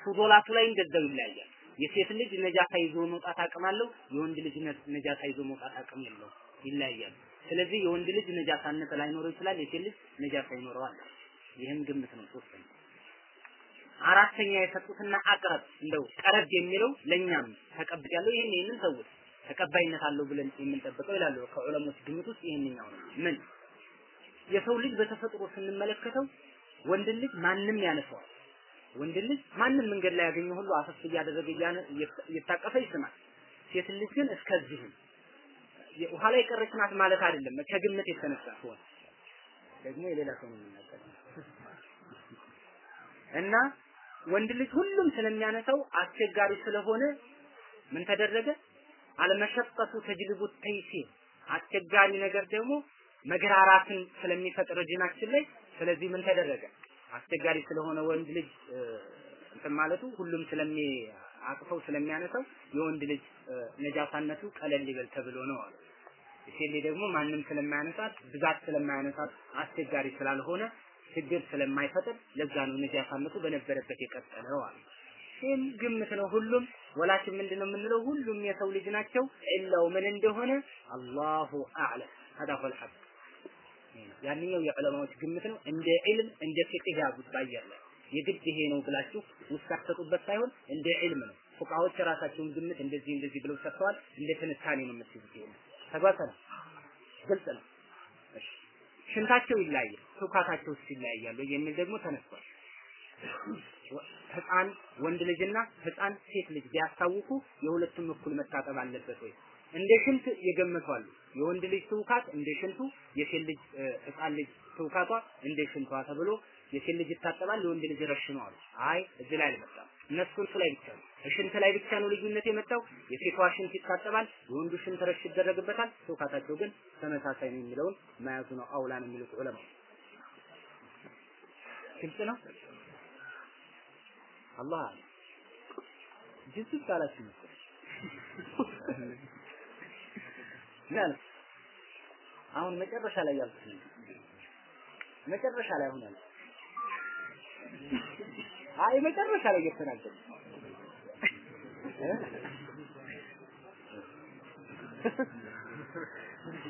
ፉዶላቱ ላይ እንደዛው ይለያያል። የሴት ልጅ ነጃሳ ይዞ መውጣት አቅም አለው፣ የወንድ ልጅ ነጃሳ ይዞ መውጣት አቅም የለው፣ ይለያያል። ስለዚህ የወንድ ልጅ ነጃሳነት ላይኖረው ይችላል፣ የሴት ልጅ ነጃሳ ይኖረዋል። ይህም ግምት ነው። ሶስተኛ አራተኛ የሰጡትና አቅረብ እንደው ቀረብ የሚለው ለኛም ተቀብጥ ያለው ይሄን ይሄንን ተውት ተቀባይነት አለው ብለን የምንጠብቀው ይላሉ ከዑለሞች ግምት ውስጥ ይሄንኛው ነው። ምን የሰው ልጅ በተፈጥሮ ስንመለከተው ወንድ ልጅ ማንም ያነሳዋል። ወንድ ልጅ ማንም መንገድ ላይ ያገኘው ሁሉ አፈፍ እያደረገ እየታቀፈ ይስማል። ሴት ልጅ ግን እስከዚህም ውሃ ላይ ቀረች ናት ማለት አይደለም። ከግምት የተነሳ ሲሆን ደግሞ የሌላ ሰው ነው የሚናገረው እና ወንድ ልጅ ሁሉም ስለሚያነሳው አስቸጋሪ ስለሆነ ምን ተደረገ? አለመሸጠቱ ተጅልቡ ተይሲር አስቸጋሪ ነገር ደግሞ መግራራትን ስለሚፈጥር ዲናችን ላይ ስለዚህ ምን ተደረገ አስቸጋሪ ስለሆነ ወንድ ልጅ እንትን ማለቱ ሁሉም ስለሚ አቅፈው ስለሚያነሳው የወንድ ልጅ ነጃሳነቱ ቀለል ይበል ተብሎ ነው አሉ። ሴት ደግሞ ማንም ስለማያነሳት ብዛት ስለማያነሳት አስቸጋሪ ስላልሆነ ችግር ስለማይፈጥር ለዛ ነው ነጃሳነቱ በነበረበት የቀጠለው አሉ። ይህም ግምት ነው። ሁሉም ወላችን ምንድነው የምንለው? ሁሉም የሰው ልጅ ናቸው። ኢላው ምን እንደሆነ አላሁ አዕለም። هذا هو الحق ያንኛው የዑለማዎች ግምት ነው። እንደ ዒልም እንደ ፊቅህ ያዙት ባየር ላይ የግድ ይሄ ነው ብላችሁ ውሳኔ ሰጡበት ሳይሆን እንደ ዒልም ነው። ፉቃዎች የራሳቸውን ግምት እንደዚህ እንደዚህ ብለው ሰጥተዋል። እንደ ትንታኔ ነው የምትይዙት። ይሄ ተግባባን? ግልጽ ነው። እሺ ሽንታቸው ይለያያል፣ ትውካታቸው ይለያያሉ የሚል ደግሞ ተነስቷል። ህፃን ወንድ ልጅና ህፃን ሴት ልጅ ቢያስታውኩ የሁለቱም እኩል መታጠብ አለበት ወይ? እንደ ሽንት የገመቷሉ። የወንድ ልጅ ትውካት እንደ ሽንቱ፣ የሴት ልጅ ህፃን ልጅ ትውካቷ እንደ ሽንቷ ተብሎ የሴት ልጅ ይታጠባል፣ የወንድ ልጅ ረሽ ነው አሉ። አይ እዚህ ላይ አልመጣም። እነሱ እሱ ላይ ብቻ ነው ሽንት ላይ ብቻ ነው ልዩነት የመጣው። የሴቷ ሽንት ይታጠባል፣ የወንዱ ሽንት ረሽ ይደረግበታል። ትውካታቸው ግን ተመሳሳይ ነው የሚለውን መያዙ ነው አውላ የሚሉት ዑለማ። ግልጽ ነው። አላህ ጅስት ካላችሁ መሰለኝ ምን አሁን መጨረሻ ላይ ያልኩት መጨረሻ ላይ አሁን ያልኩት አይ መጨረሻ ላይ እየተናገሩ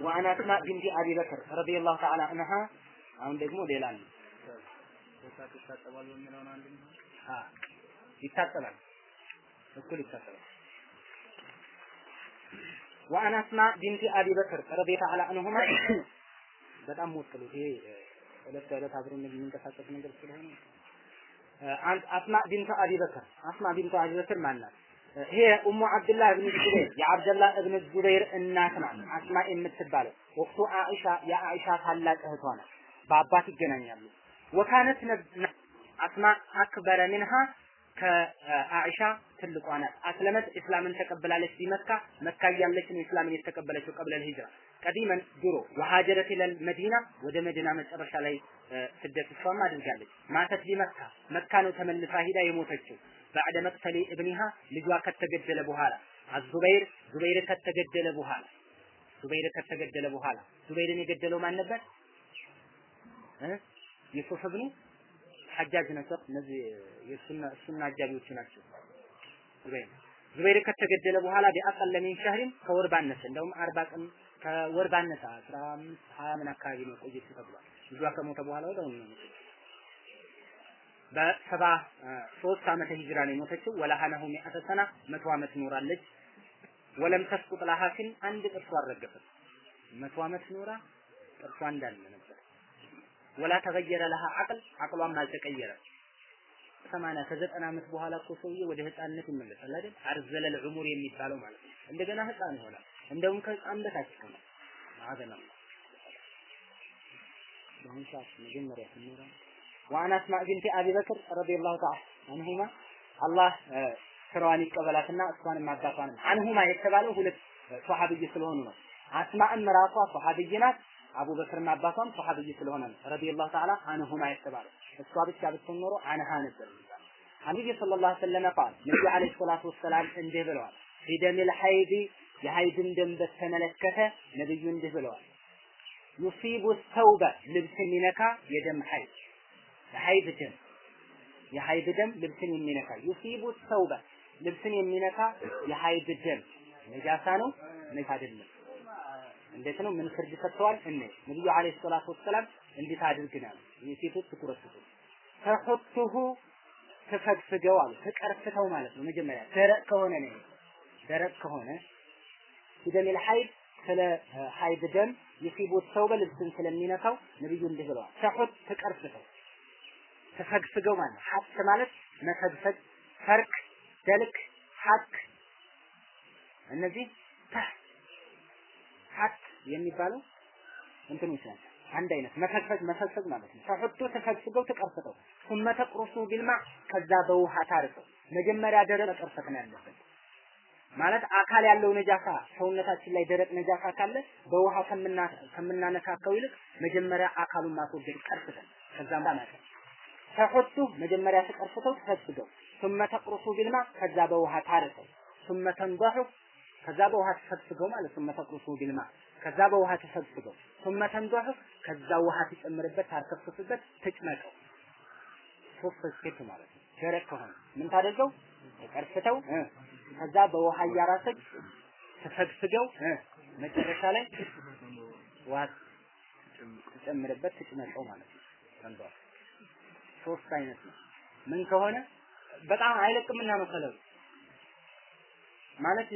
وعن أسماء بنت أبي بكر رضي الله تعالى عنها አሁን ደግሞ ሌላ ነው ይታጠባል እኩል ይታጠባል وعن أسماء بنت أبي بكر رضي الله تعالى عنهما በጣም ሞክሉት ይሄ ዕለት ተዕለት አብሮ የሚንቀሳቀስ ነገር ስለሆነ አንድ አስማ ቢንት አቢ በከር አስማ ቢንት አቢ በከር ማናት? ይሄ ኡሙ አብዱላህ እብን ዙበይር የአብደላህ እብን ዙበይር እናት ናት። አስማ የምትባለው ወቅቱ አኢሻ የአኢሻ ታላቅ እህቷ ናት። በአባት ይገናኛሉ። ወካነት አስማ አክበረ ሚንሃ ከአኢሻ ትልቋ ናት። አስለመት እስላምን ተቀበላለች። ቢመካ መካ እያለች ነው እስላምን የተቀበለችው ቀብለል ሂጅራ ቀዲመን ድሮ ወሃጀረት ኢለል መዲና ወደ መዲና መጨረሻ ላይ ስደት እሷም አድርጋለች። ማተት ቢመካ መካ ነው ተመልሳ ሂዳ የሞተችው ባዕደ መቅተሊ እብኒሃ ልጇ ከተገደለ በኋላ አዙበይር ዙበይር ከተገደለ በኋላ ዙበይር ከተገደለ በኋላ ዙበይርን የገደለው ማን ነበር? ዩሱፍ እብኑ ሐጃጅ ናቸው። እነዚህ የሱና ሱና አጃቢዎች ናቸው። ዙበይር ዙበይር ከተገደለ በኋላ ቢአቀለ ሚን ሸህሪን ከወር ባነሰ እንደውም አርባ ቀን ከወር ባነሰ አስራ አምስት ሀያ ምን አካባቢ ነው ቆየችው ተብሏል። ልጇ ከሞተ በኋላ ወዲያው ነው በሰባ ሶስት ዓመተ ሂጅራ ነው የሞተችው። ወለሃነሁ ሚአተ ሰና መቶ ዓመት ኖራለች። ወለም ተስቁጥ ለሃ ሲን አንድ ጥርሷ አልረገፈም። መቶ ዓመት ኖራ ጥርሷ እንዳለ ወላ ተገየረ ለሃ አቅል አቅሏም አልተቀየረ። 80 ከ90 ዓመት በኋላ እኮ ሰውዬ ወደ ህፃንነት ይመለሳል አይደል? አርዘለል ዑሙር የሚባለው ማለት ነው። እንደገና ህፃን ይሆናል። እንደውም ከህፃን በታች ይሆናል። ማዘላም በአሁኑ ሰዓት መጀመሪያ ስንኖራ وعن أسماء بنت أبي بكر رضي الله تعالى عنهما አላህ ስራዋን ይቀበላትና እሷንም አባቷንም عنهما የተባለው ሁለት ሶሐብይ ስለሆኑ ነው። አስማዕም ራሷ ሶሐብይ ናት። አቡበክርና አባቷም ሷሐብይ ስለሆነ ነው። رضي الله تعالى عنهما የተባለው እሷ ብቻ ብትሆን ኖሮ عنها ነበር የሚባለው። ነብዩ صلى الله عليه وسلم قال ነብዩ عليه الصلاة والسلام እንዲህ ብለዋል። في دم الحيض የሐይድን ደም በተመለከተ ነብዩ እንዲህ ብለዋል። ዩሲቡ ተውበ ልብስ የሚነካ የደም ሐይድ የሐይድ ደም የሐይድ ደም ልብስን የሚነካ ዩሲቡ ተውበ ልብስን የሚነካ የሐይድ ደም ነጃሳ ነው ነጃ አይደለም። እንዴት ነው? ምን ፍርድ ሰጥተዋል? እነ ነብዩ አለይሂ ሰላቱ ወሰላም እንዴት አድርግናል? የሴቶች ትኩረት ስጡ። ተሑቱሁ ተፈግፍገው አሉ። ተቀርፍተው ማለት ነው። መጀመሪያ ደረቅ ከሆነ ነው ደረቅ ከሆነ ሲደሚል ሐይድ ስለ ሐይድ ደም የሲቡ ተውበ ልብስን ስለሚነካው ነብዩ እንዲህ ብለዋል። ተሑት ተቀርፍተው ተፈግፍገው ማለት ሐቅ ማለት መፈግፈግ፣ ፈርቅ፣ ደልክ፣ ሐቅ እነዚህ ተህ አክት የሚባለው እንትኖች ናቸው። አንድ አይነት መፈግፈግ መፈግፈግ ማለት ነው። ተሑቶ ተፈግፍገው ተቀርፍተው ثم ተቁርሱ ቢልማ ከዛ በውሃ ታርቀው መጀመሪያ ደረቅ መቀርፈት ነው ያለበት። ማለት አካል ያለው ነጃሳ ሰውነታችን ላይ ደረቅ ነጃሳ ካለ በውሃ ከምናነካከው ይልቅ መጀመሪያ አካሉን ማስወገድ ቀርፍተን ከዛም ማለት ተሑቱ መጀመሪያ ተቀርፍተው ተፈግፍገው ثم ተቁርሱ ቢልማ ከዛ በውሃ ታርቀው ثم ተንضሑ ከዛ በውሃ ተሰብስበው ማለት ነው። መፈቅሩሱ ቢልማ ከዛ በውሃ ተሰብስበው ثم تنضح ከዛ ውሃ ትጨምርበት ታርከፍበት ትጭመቀው። ሶስት ማለት ነው። ደረቅ ከሆነ ምን ታደርገው? ተቀርፍተው ከዛ በውሃ እያራሰች ተፈግፍገው መጨረሻ ላይ ውሃ ትጨምርበት ትጭመቀው ማለት ነው። ተንዷል ሶስት አይነት ነው። ምን ከሆነ በጣም አይለቅምና መሰለሉ ማለት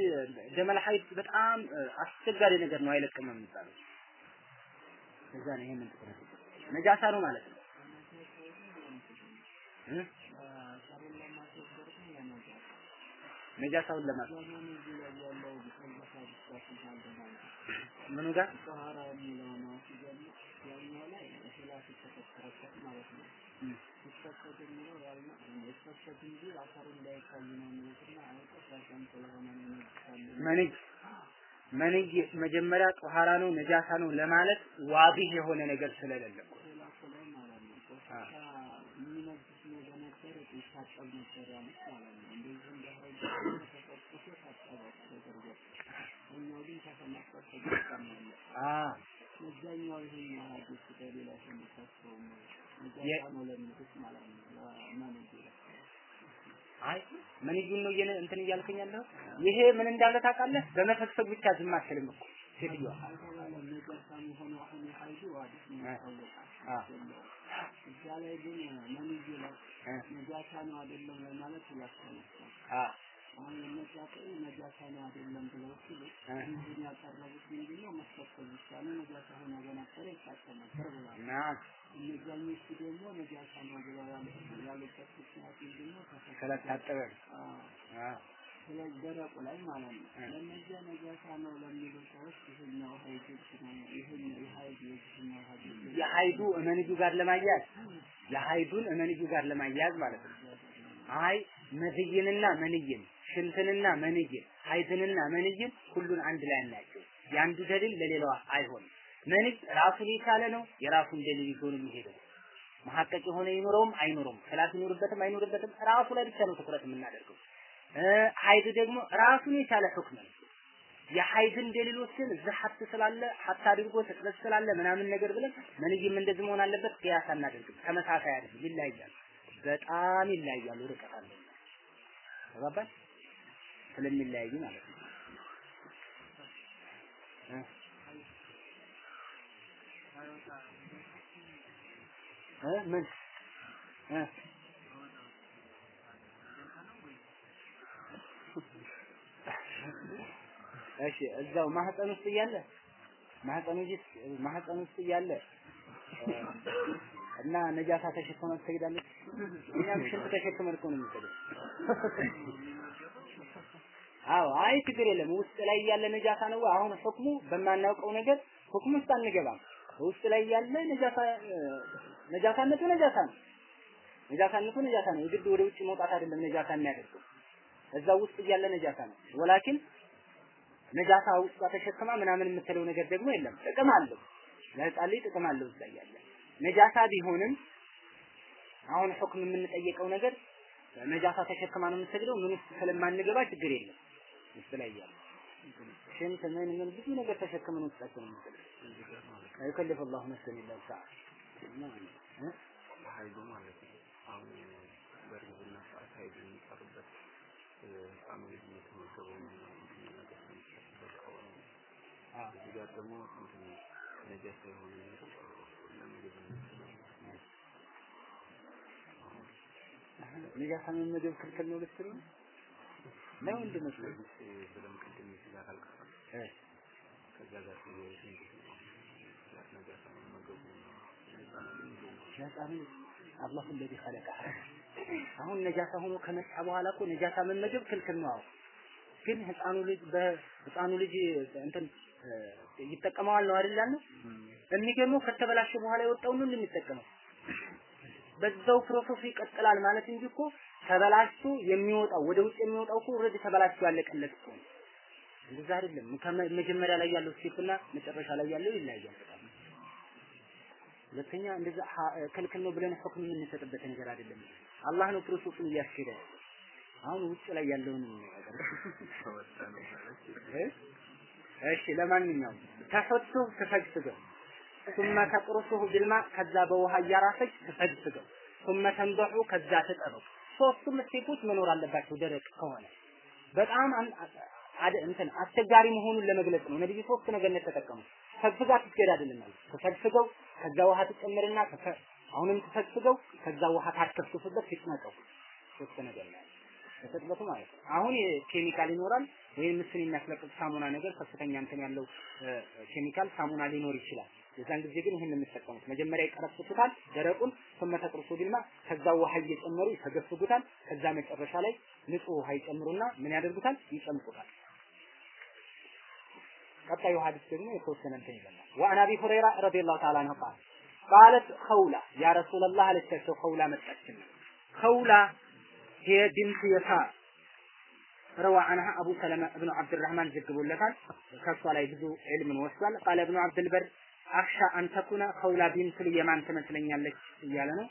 ደመል ሐይድ በጣም አስቸጋሪ ነገር ነው። አይለቅም የሚባለው እዛ ነው። ይሄንን ትኩረት ነጃሳ ነው ማለት ነው። ነጃሳውን ለማ ምኑ ጋር ጦሃራ የሚለው ነው ሲጀምር ያኛው ላይ ኺላፍ የተፈጠረበት ማለት ነው። ይፈቀድ የሚለው ያልነ ይፈቀድ እንጂ አፈሩ እንዳይታይ ነው የሚሉትና አይቆሻሻም ስለሆነ ነው መንይ መጀመሪያ ጦሃራ ነው ነጃሳ ነው ለማለት ዋዲህ የሆነ ነገር ስለሌለ እኮ። የሚነጅስ ነው በነበር ይታጠብ ነበር ያሉት ማለት ነው። እንደዚህ እንደ እዛኛው በሌላ ሰምታቸው ነው የ- ነጃሳ ነው አይ የነ እንትን እያልከኝ ያለው ይሄ ምን እንዳለ ታውቃለህ? በመፈግፈግ ብቻ ዝም አትልም እኮ ሴትዮዋ። ላይ ግን ነው አይደለም አሁን የነጃሳ ነጃሳ ነው አይደለም ብለው ሲሉ ይህን ያቀረቡት ምንድነው መፈቀድ ብቻ ነው ነጃሳ ሆኖ በነበረ ይታጠብ ነበር እና እነዛኞቹ ደግሞ ነጃሳ ነው ብለው ያሉ- ያሉበት ምክንያት ስለታጠበ ነው። አ ስለዚህ ደረቁ ላይ ማለት ነው። ለእነዚያ ነጃሳ ነው ለሚሉ ሰዎች ይህኛው ሀይድ ነው የሀይዱ እመንዩ ጋር ለማያያዝ የሀይዱን እመንዩ ጋር ለማያያዝ ማለት ነው። አይ መዝይንና መንይን ሽንትንና መንይን ሀይድንና መንይን ሁሉን አንድ ላይ አናቸው። የአንዱ ደሊል ለሌላው አይሆንም። መንይ ራሱን የቻለ ነው። የራሱን ደሊል ይዞ ነው የሚሄደው። መሐቀቅ የሆነ ይኖረውም አይኖረውም፣ ኺላፍ ይኖርበትም አይኖርበትም ራሱ ላይ ብቻ ነው ትኩረት የምናደርገው። ሀይድ ደግሞ ራሱን የቻለ ሁክም ነው። የሀይድን ደሊሎችን እዚህ ሀብት ስላለ ሀብት አድርጎ ስጥለት ስላለ ምናምን ነገር ብለን መንይም እንደዚህ መሆን አለበት ቅያስ አናደርግም። ተመሳሳይ አይደለም፣ ይለያያል። በጣም ይለያያሉ። ርቀት አለ። ተባባል ስለሚለያዩ ማለት ነው። እ እ ምን እ እሺ እዛው ማህፀን ውስጥ እያለ ማህፀን ውስጥ ማህፀን ውስጥ እያለ እ እና ነጃሳ ተሸክመን ትሄዳለች። እኛም ሽንት ተሸክመን እኮ ነው የምንሄደው። አዎ አይ ችግር የለም። ውስጥ ላይ ያለ ነጃሳ ነው። አሁን ሁክሙ በማናውቀው ነገር ሁክሙ ውስጥ አንገባም። ውስጥ ላይ ያለ ነጃሳ ነጃሳነቱ ነጃሳ ነው። ነጃሳነቱ ነጃሳ ነው። የግድ ወደ ውጭ መውጣት አይደለም ነጃሳ የሚያደርገው እዛ ውስጥ እያለ ነጃሳ ነው። ወላኪን ነጃሳ ውስጥ ተሸክማ ምናምን የምትለው ነገር ደግሞ የለም። ጥቅም አለው። ለህፃን ልጅ ጥቅም አለው እዛ እያለ ነጃሳ ቢሆንም አሁን ሁክም የምንጠየቀው ነገር ነጃሳ ተሸክማ ነው የምትሰግደው። ምን ውስጥ ስለማንገባ ችግር የለም። ውስጥ ላይ እያለ ሽንት ምን ምን ብዙ ነገር ተሸክመን ውስጣችን ነው የምንሰግደው። አይከልፍ አላሁ ነፍሰን ኢላ እ? ሀይሉ ማለት ነው። አሁን በእርግዝና ሰዓት ሀይሉ የሚቀርበት እ፣ ህፃኑ ልጅ የተመገበው ነገር ከሆነ እዚህ ጋር ደግሞ እንትን ነጃሳ የሆነ ነገር ለምግብነት ነጃሳ መመገብ ክልክል ነው ልትሉ ነው? ነው ምንድን ነው ስለዚህ? ብለን ቅድም አልቀረም። እ፣ ከዛ ጋር ይዞ ነው። ለህፃኑ ልጅ አላሁ ለዚ ኸለቀ አሁን ነጃሳ ሆኖ ከመጣ በኋላ እኮ ነጃሳ መመገብ ክልክል ነው። ግን ህፃኑ ልጅ በህፃኑ ልጅ እንትን ይጠቀመዋል ነው አይደል ያልነው? የሚገርመው ከተበላሸ በኋላ የወጣውን ነው የሚጠቀመው። በዛው process ኡ ይቀጥላል ማለት እንጂ እኮ ተበላሽቶ የሚወጣው ወደ ውጭ የሚወጣው እኮ already ተበላሽቶ ያለቀለት እኮ ነው። እንደዛ አይደለም። መጀመሪያ ላይ ያለው step ና መጨረሻ ላይ ያለው ይለያያል በጣም። ሁለተኛ እንደዛ ክልክል ነው ብለን ሁክም የምንሰጥበት ነገር አይደለም። አላህ ነው process ኡን እያስኬደ አሁን ውጭ ላይ ያለውን? እሺ ለማንኛውም ተፈቶ ተፈግፍገው ثم تقرصه بالماء ከዛ በውሃ እያራሰች ተፈግፍገው ثم ተንበሑ ከዛ ተጠበው ሶስቱም ስቴፖች መኖር አለባቸው ደረቅ ከሆነ በጣም አን- አደ እንትን አስቸጋሪ መሆኑን ለመግለጽ ነው ነብዩ ሶስት ነገር ነው የተጠቀሙ ፈግፍጋ ትስገድ አይደለም ማለት ተፈግፍገው ከዛ ውሃ ትጨምርና ተፈ- አሁንም ተፈግፍገው ከዛ ውሃ ታርከፍክፍበት ትጭመቀው ሶስት ነገር ነው በትጥበቱ ማለት ነው። አሁን ኬሚካል ይኖራል ወይም ምስል የሚያስለቅቅ ሳሙና ነገር ከፍተኛ እንትን ያለው ኬሚካል ሳሙና ሊኖር ይችላል። የዛን ጊዜ ግን ይህን የምትጠቀሙት መጀመሪያ ይቀረፍቱታል ደረቁን ثم ተቅርሱ ቢልማ ከዛ ውሃ እየጨመሩ ይፈገፍጉታል። ከዛ መጨረሻ ላይ ንጹህ ውሃ ይጨምሩና ምን ያደርጉታል? ይጨምቁታል። ቀጣዩ ሐዲስ ደግሞ የተወሰነ እንትን ይለናል። ወአን አቢ ሁረይራ ረዲየላሁ ተዓላ አንሁ ቃል ቃለት ኸውላ ያ ረሱለላህ አለቻቸው። ኸውላ መጣችን። ኸውላ هي بنت يسار روى عنها أبو سلمة بن عبد الرحمن ዘግቦለታል። ከሷ ላይ ብዙ ዒልምን ወስዷል። ቃለ ኢብኑ አብዱል በር አክሻ አን ተኩነ ኸውላ ቢንቱ የማን ትመስለኛለች እያለ ነው።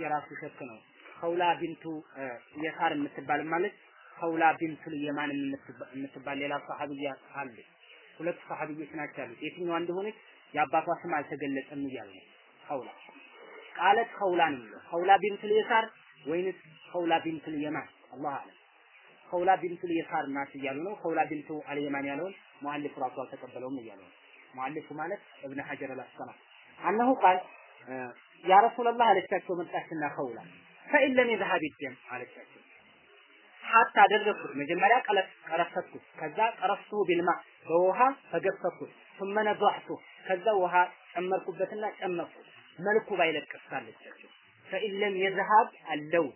የራሱ ሸክ ነው። ኸውላ ቢንቱ የሳር የምትባል ማለት ኸውላ ቢንቱ የማን የምትባል ሌላ ሰሃቢያ አለች። ሁለት ሰሃቢዎች ናቸው ያሉት። የትኛዋ እንደሆነች የአባቷ ስም አልተገለጸም እያለ ነው። ኸውላ قالت خولة ነው የሚለው ኸውላ ቢንቱል የሳር ወይንስ ኸውላ ቢንቱል የማን አላህ አለም። ኸውላ ቢንቱል የሳር ናት እያሉ ነው። ኸውላ ቢንቱ አልየማን ያለውን ሙአሊፍ ራሱ አልተቀበለውም እያሉ ነው። ሙአሊፉ ማለት እብነ ሐጀር አልአስቀላ አነሁ ቃል ያ ረሱላህ አለቻቸው መጣችና ኸውላ ፈኢን ለም የዝሀብ ደም አለቻቸው። ሀታ አደረግኩት መጀመሪያ ቀረፈትኩት ከዛ ቀረፍቱ ቢልማ በውሃ ፈገፈኩት ثم نضحته ከዛ ውሃ ጨመርኩበትና ጨመቅኩት መልኩ ባይለቅስ አለቻቸው። ፈኢን ለም የዝሀብ አለው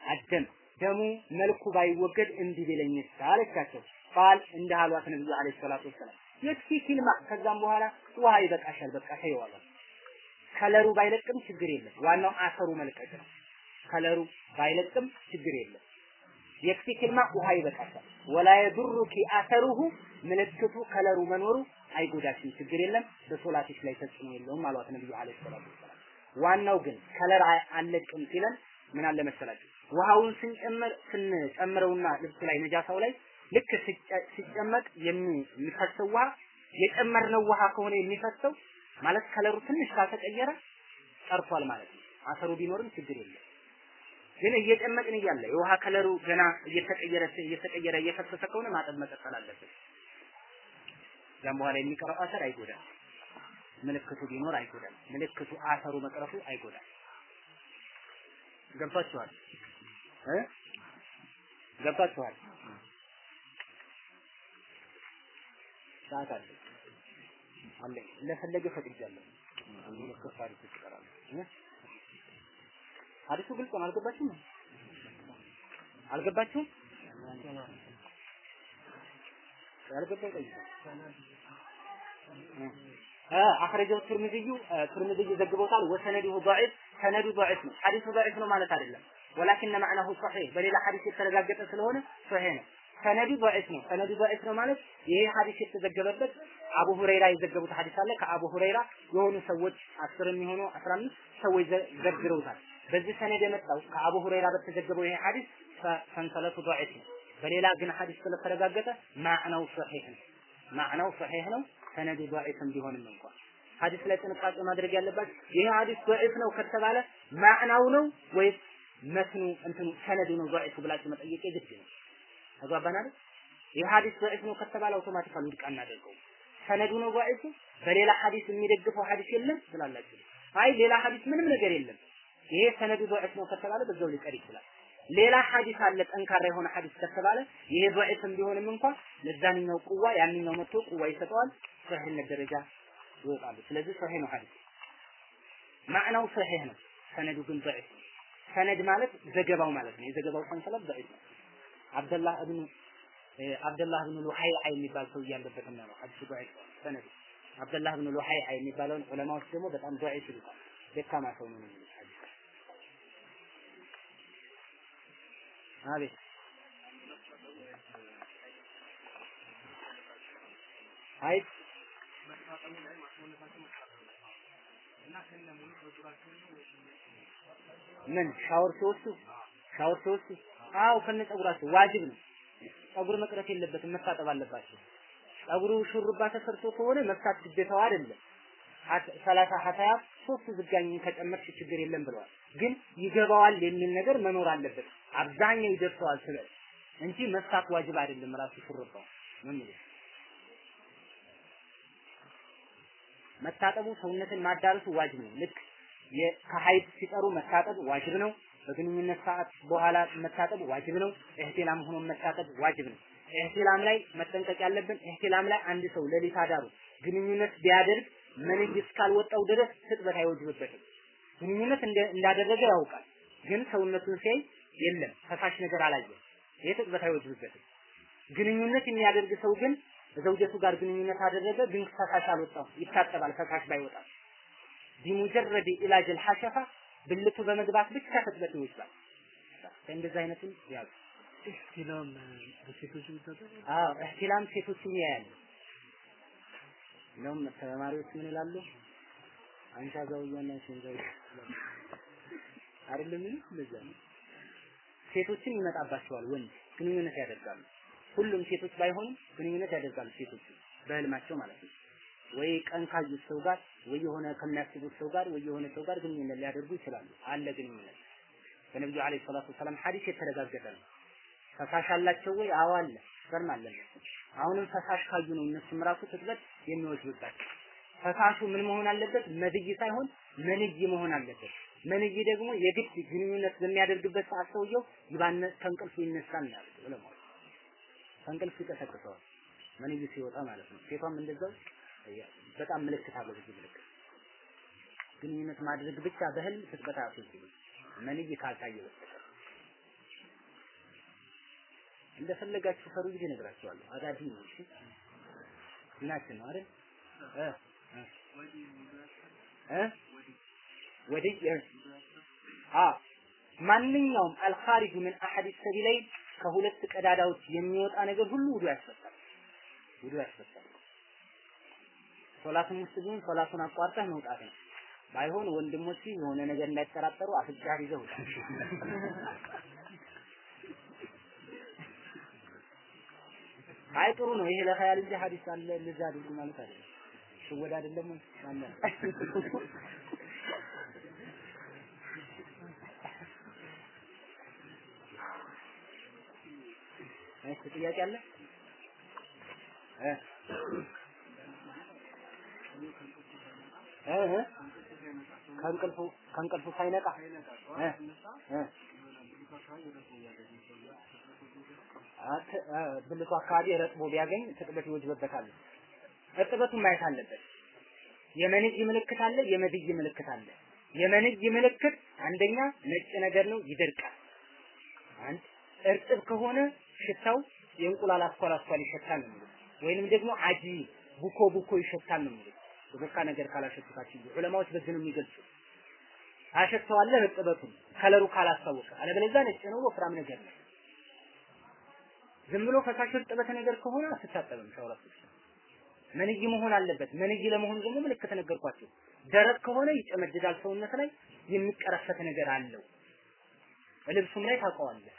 አደም ደሙ መልኩ ባይወገድ እንዲህ ቢለኝስ አለቻቸው። ቃል እንደ አሏት ነብዩ አለይሂ ሰላቱ ወሰላም። የክፊ ኪልማ ከዛም በኋላ ውሃ ይበቃሻል በቃ ተይዋለ color ኡ ባይለቅም ችግር የለም። ዋናው አሰሩ መልቀቅ ነው። color ኡ ባይለቅም ችግር የለም። يكفيك الماء ውሃ ይበቃሻል። ولا يضرك أثره ምልክቱ color ኡ መኖሩ አይጎዳሽም ችግር የለም። በሶላትሽ ላይ ተጽዕኖ የለውም አሏት ነብዩ አለይሂ ሰላቱ ዋናው ግን color አለቅም ሲለን ምን አለ መሰላችሁ? ውሃውን ስንጨምር ስንጨምረውና ልብሱ ላይ ነጃሳው ላይ ልክ ሲጨመቅ የሚፈሰው ውሃ የጨመርነው ውሃ ከሆነ የሚፈሰው ማለት ከለሩ ትንሽ ካልተቀየረ ቀርቷል ማለት ነው። አሰሩ ቢኖርም ችግር የለም። ግን እየጨመቅን እያለ የውሃ ከለሩ ገና እየተቀየረ እየተቀየረ እየፈሰሰ ከሆነ ማጠብ መቀጠል አለበት። ከዛም በኋላ የሚቀረው አሰር አይጎዳም። ምልክቱ ቢኖር አይጎዳም። ምልክቱ አሰሩ መቅረቱ አይጎዳም። ገብቷችኋል እ ገብቷችኋል? ሰዓት አለ አለ ለፈለገ ፈቅጃለሁ። ከፋሪ ትቀራለህ ሀዲሱ ግልጽ ነው አልገባችሁም? አልገባችሁም? ያልገባው ጠይቁ። አخرجه الترمذي الترمذي ዘግቦታል ወሰነዱ ضعيف። ሰነዱ ضعيف ነው። ሐዲሱ ضعيف ነው ማለት አይደለም። ወላኪን መዕናሁ صحيح በሌላ ሐዲስ የተረጋገጠ ስለሆነ ሶሂህ ነው። ሰነዱ ضعيف ነው። ሰነዱ ضعيف ነው ማለት ይሄ ሐዲስ የተዘገበበት አቡ ሁረይራ የዘገቡት ሐዲስ አለ። ከአቡ ሁረይራ የሆኑ ሰዎች 10 የሚሆኑ 15 ሰዎች ዘግረውታል። በዚህ ሰነድ የመጣው ከአቡ ሁረይራ በተዘገበው ይሄ ሐዲስ ሰንሰለቱ ضعيف ነው። በሌላ ግን ሐዲስ ስለተረጋገጠ ማዕናው صحيح ነው። ማዕናው صحيح ነው። ሰነዱ ضعيف ቢሆንም እንኳን ሐዲስ ላይ ጥንቃቄ ማድረግ ያለባችሁ ይሄ ሐዲስ ضعيف ነው ከተባለ ማዕናው ነው ወይስ መስኑ እንትኑ ሰነዱ ነው ضعيف ብላችሁ መጠየቅ የግድ ነው። ተግባባናል። ይህ ሐዲስ ضعيف ነው ከተባለ አውቶማቲካሊ ውድቅ አናደርገው። ሰነዱ ነው ضعيف በሌላ ሐዲስ የሚደግፈው ሐዲስ የለም ስላላችሁ፣ አይ ሌላ ሐዲስ ምንም ነገር የለም ይሄ ሰነዱ ضعيف ነው ከተባለ በዛው ሊቀር ይችላል። ሌላ ሐዲስ አለ ጠንካራ የሆነ ሐዲስ ከተባለ ይሄ ضعيفም ቢሆንም እንኳን ለዛንኛው ቁዋ ያንኛው መጥቶ ቁዋ ይሰጠዋል። ሶሒህነት ደረጃ ይወጣሉ። ስለዚህ ሶሒህ ነው ሐዲስ ማዕናው ሶሒህ ነው፣ ሰነዱ ግን ضعيف ሰነድ ማለት ዘገባው ማለት ነው። የዘገባው ሰንሰለት ضعيف ነው። አብደላህ እብኑ አብደላህ ብኑ ሉሐይዓ የሚባል ሰው እያለበት ነው። ሐዲሱ ዱዒፍ ሰነድ አብደላህ ብኑ ሉሐይዓ የሚባለውን ዑለማዎች ደግሞ በጣም ዱዒፍ ይሉታል። ደካማ ሰው ነው አቤት። አይ ምን ሻወር ሲወስዱ? ሻወር ሲወስዱ አው ከነ ጸጉራቸው ዋጅብ ነው። ጸጉር መቅረት የለበትም መታጠብ አለባቸው። ጸጉሩ ሹሩባ ተሰርቶ ከሆነ መፍታት ግዴታው አይደለም። ሰላሳ ሀሳያ ሶስት ዝጋኝ ከጨመርሽ ችግር የለም ብለዋል። ግን ይገባዋል የሚል ነገር መኖር አለበት። አብዛኛው ይደርሰዋል ስለ እንጂ መፍታት ዋጅብ አይደለም። ራሱ ሹሩባው ምን? መታጠቡ ሰውነትን ማዳረሱ ዋጅብ ነው። ልክ ከሀይድ ሲጠሩ መታጠብ ዋጅብ ነው። በግንኙነት ሰዓት በኋላ መታጠብ ዋጅብ ነው። ኢህቲላም ሆኖ መታጠብ ዋጅብ ነው። ኢህቲላም ላይ መጠንቀቅ ያለብን ኢህቲላም ላይ አንድ ሰው ሌሊት አዳሩ ግንኙነት ቢያደርግ መንይ እስካልወጣው ድረስ ትጥበት አይወጅብበትም። ግንኙነት እንዳደረገ ያውቃል፣ ግን ሰውነቱን ሲያይ የለም ፈሳሽ ነገር አላየም። ይህ አይወጅብበትም። ግንኙነት የሚያደርግ ሰው ግን ዘውጀቱ ጋር ግንኙነት አደረገ፣ ግን ፈሳሽ አልወጣም፣ ይታጠባል ፈሳሽ ባይወጣም ቢሙጀረድ ኢላጅል ሐሸፋ ብልቱ በመግባት ብቻ ትጥበት ይወስዳል። እንደዚህ አይነቱን ያዙ። በሴቶች አዎ ኢህቲላም ሴቶችን ያያል። እንደውም ተማሪዎች ምን ይላሉ? አንሻ ዘውያና ሽንዘው አይደለም እንደዛ ነው። ሴቶችን ይመጣባቸዋል ወንድ ግንኙነት ያደርጋሉ። ሁሉም ሴቶች ባይሆኑም ግንኙነት ያደርጋሉ ሴቶች በህልማቸው ማለት ነው። ወይ ቀን ካዩት ሰው ጋር ወይ የሆነ ከሚያስቡት ሰው ጋር ወይ የሆነ ሰው ጋር ግንኙነት ሊያደርጉ ይችላሉ። አለ ግንኙነት በነብዩ አለይሂ ሰላቱ ወሰላም ሐዲስ የተረጋገጠ ነው። ፈሳሽ አላቸው ወይ? አዎ አለ። ስፐርም አለ። አሁንም ፈሳሽ ካዩ ነው እነሱም ራሱ ትጥበት የሚወስዱባቸው። ፈሳሹ ምን መሆን አለበት? መድይ ሳይሆን መንይ መሆን አለበት። መንይ ደግሞ የግድ ግንኙነት በሚያደርግበት ሰዓት ሰውየው ይባነ ከእንቅልፉ ይነሳል ነው ያሉት ዑለማዎች። ከእንቅልፉ ይቀሰቅሰዋል መንይ ሲወጣ ማለት ነው። ሴቷም እንደዛው በጣም ምልክት አለው ብዙ ምልክት። ግንኙነት ማድረግ ብቻ በህልም ትጥበት አያስወግድም መንይ ካልታየ በስተቀር እንደፈለጋችሁ ፈሩ ጊዜ እነግራችኋለሁ። አዳዲ ነው። እሺ ዲናችን ነው አይደል? እ አ ማንኛውም አልኻሪጁ ምን አሐድ ሰቢለይን ከሁለት ቀዳዳዎች የሚወጣ ነገር ሁሉ ውዱ ያስፈታል። ውዱ ያስፈታል። ሶላቱን ውስጥ ግን ሶላቱን አቋርጠህ መውጣት ነው። ባይሆን ወንድሞች የሆነ ነገር እንዳይጠራጠሩ አፍጫህ ይዘው አይ ጥሩ ነው። ይሄ ለኸያል እንጂ ሐዲስ አለ እንደዛ አድርጉ ማለት አይደለም። ሽወዳ አይደለም? አለ እሺ ጥያቄ አለ? እ ከእንቅልፉ ከእንቅልፉ ሳይነቃ ብልቱ አካባቢ ረጥቦ ቢያገኝ ትጥበት ይወጅበታል። እርጥበቱን ማየት አለበት። የመንይ ምልክት አለ፣ የመድይ ምልክት አለ። የመንይ ምልክት አንደኛ ነጭ ነገር ነው፣ ይደርቃል። አንድ እርጥብ ከሆነ ሽታው የእንቁላል አስኳል አስኳል ይሸታል ነው ወይንም ደግሞ አጂ ቡኮ ቡኮ ይሸታል ነው የሚሉት። የቦካ ነገር ካላሸቱታችሁ ዑለማዎች በዚህ ነው የሚገልጹት። አሸተዋለህ እርጥበቱን ከለሩ ካላስታወቀ፣ አለበለዚያ ነጭ ነው ወፍራም ነገር ነው። ዝም ብሎ ፈሳሽ እርጥበት ነገር ከሆነ አትታጠብም። ሻወር መንይ መሆን አለበት። መንይ ለመሆን ደግሞ ምልክት ነገርኳቸው። ደረቅ ከሆነ ይጨመድዳል፣ ሰውነት ላይ የሚቀረፈት ነገር አለው። ልብሱም ላይ ታውቀዋለህ።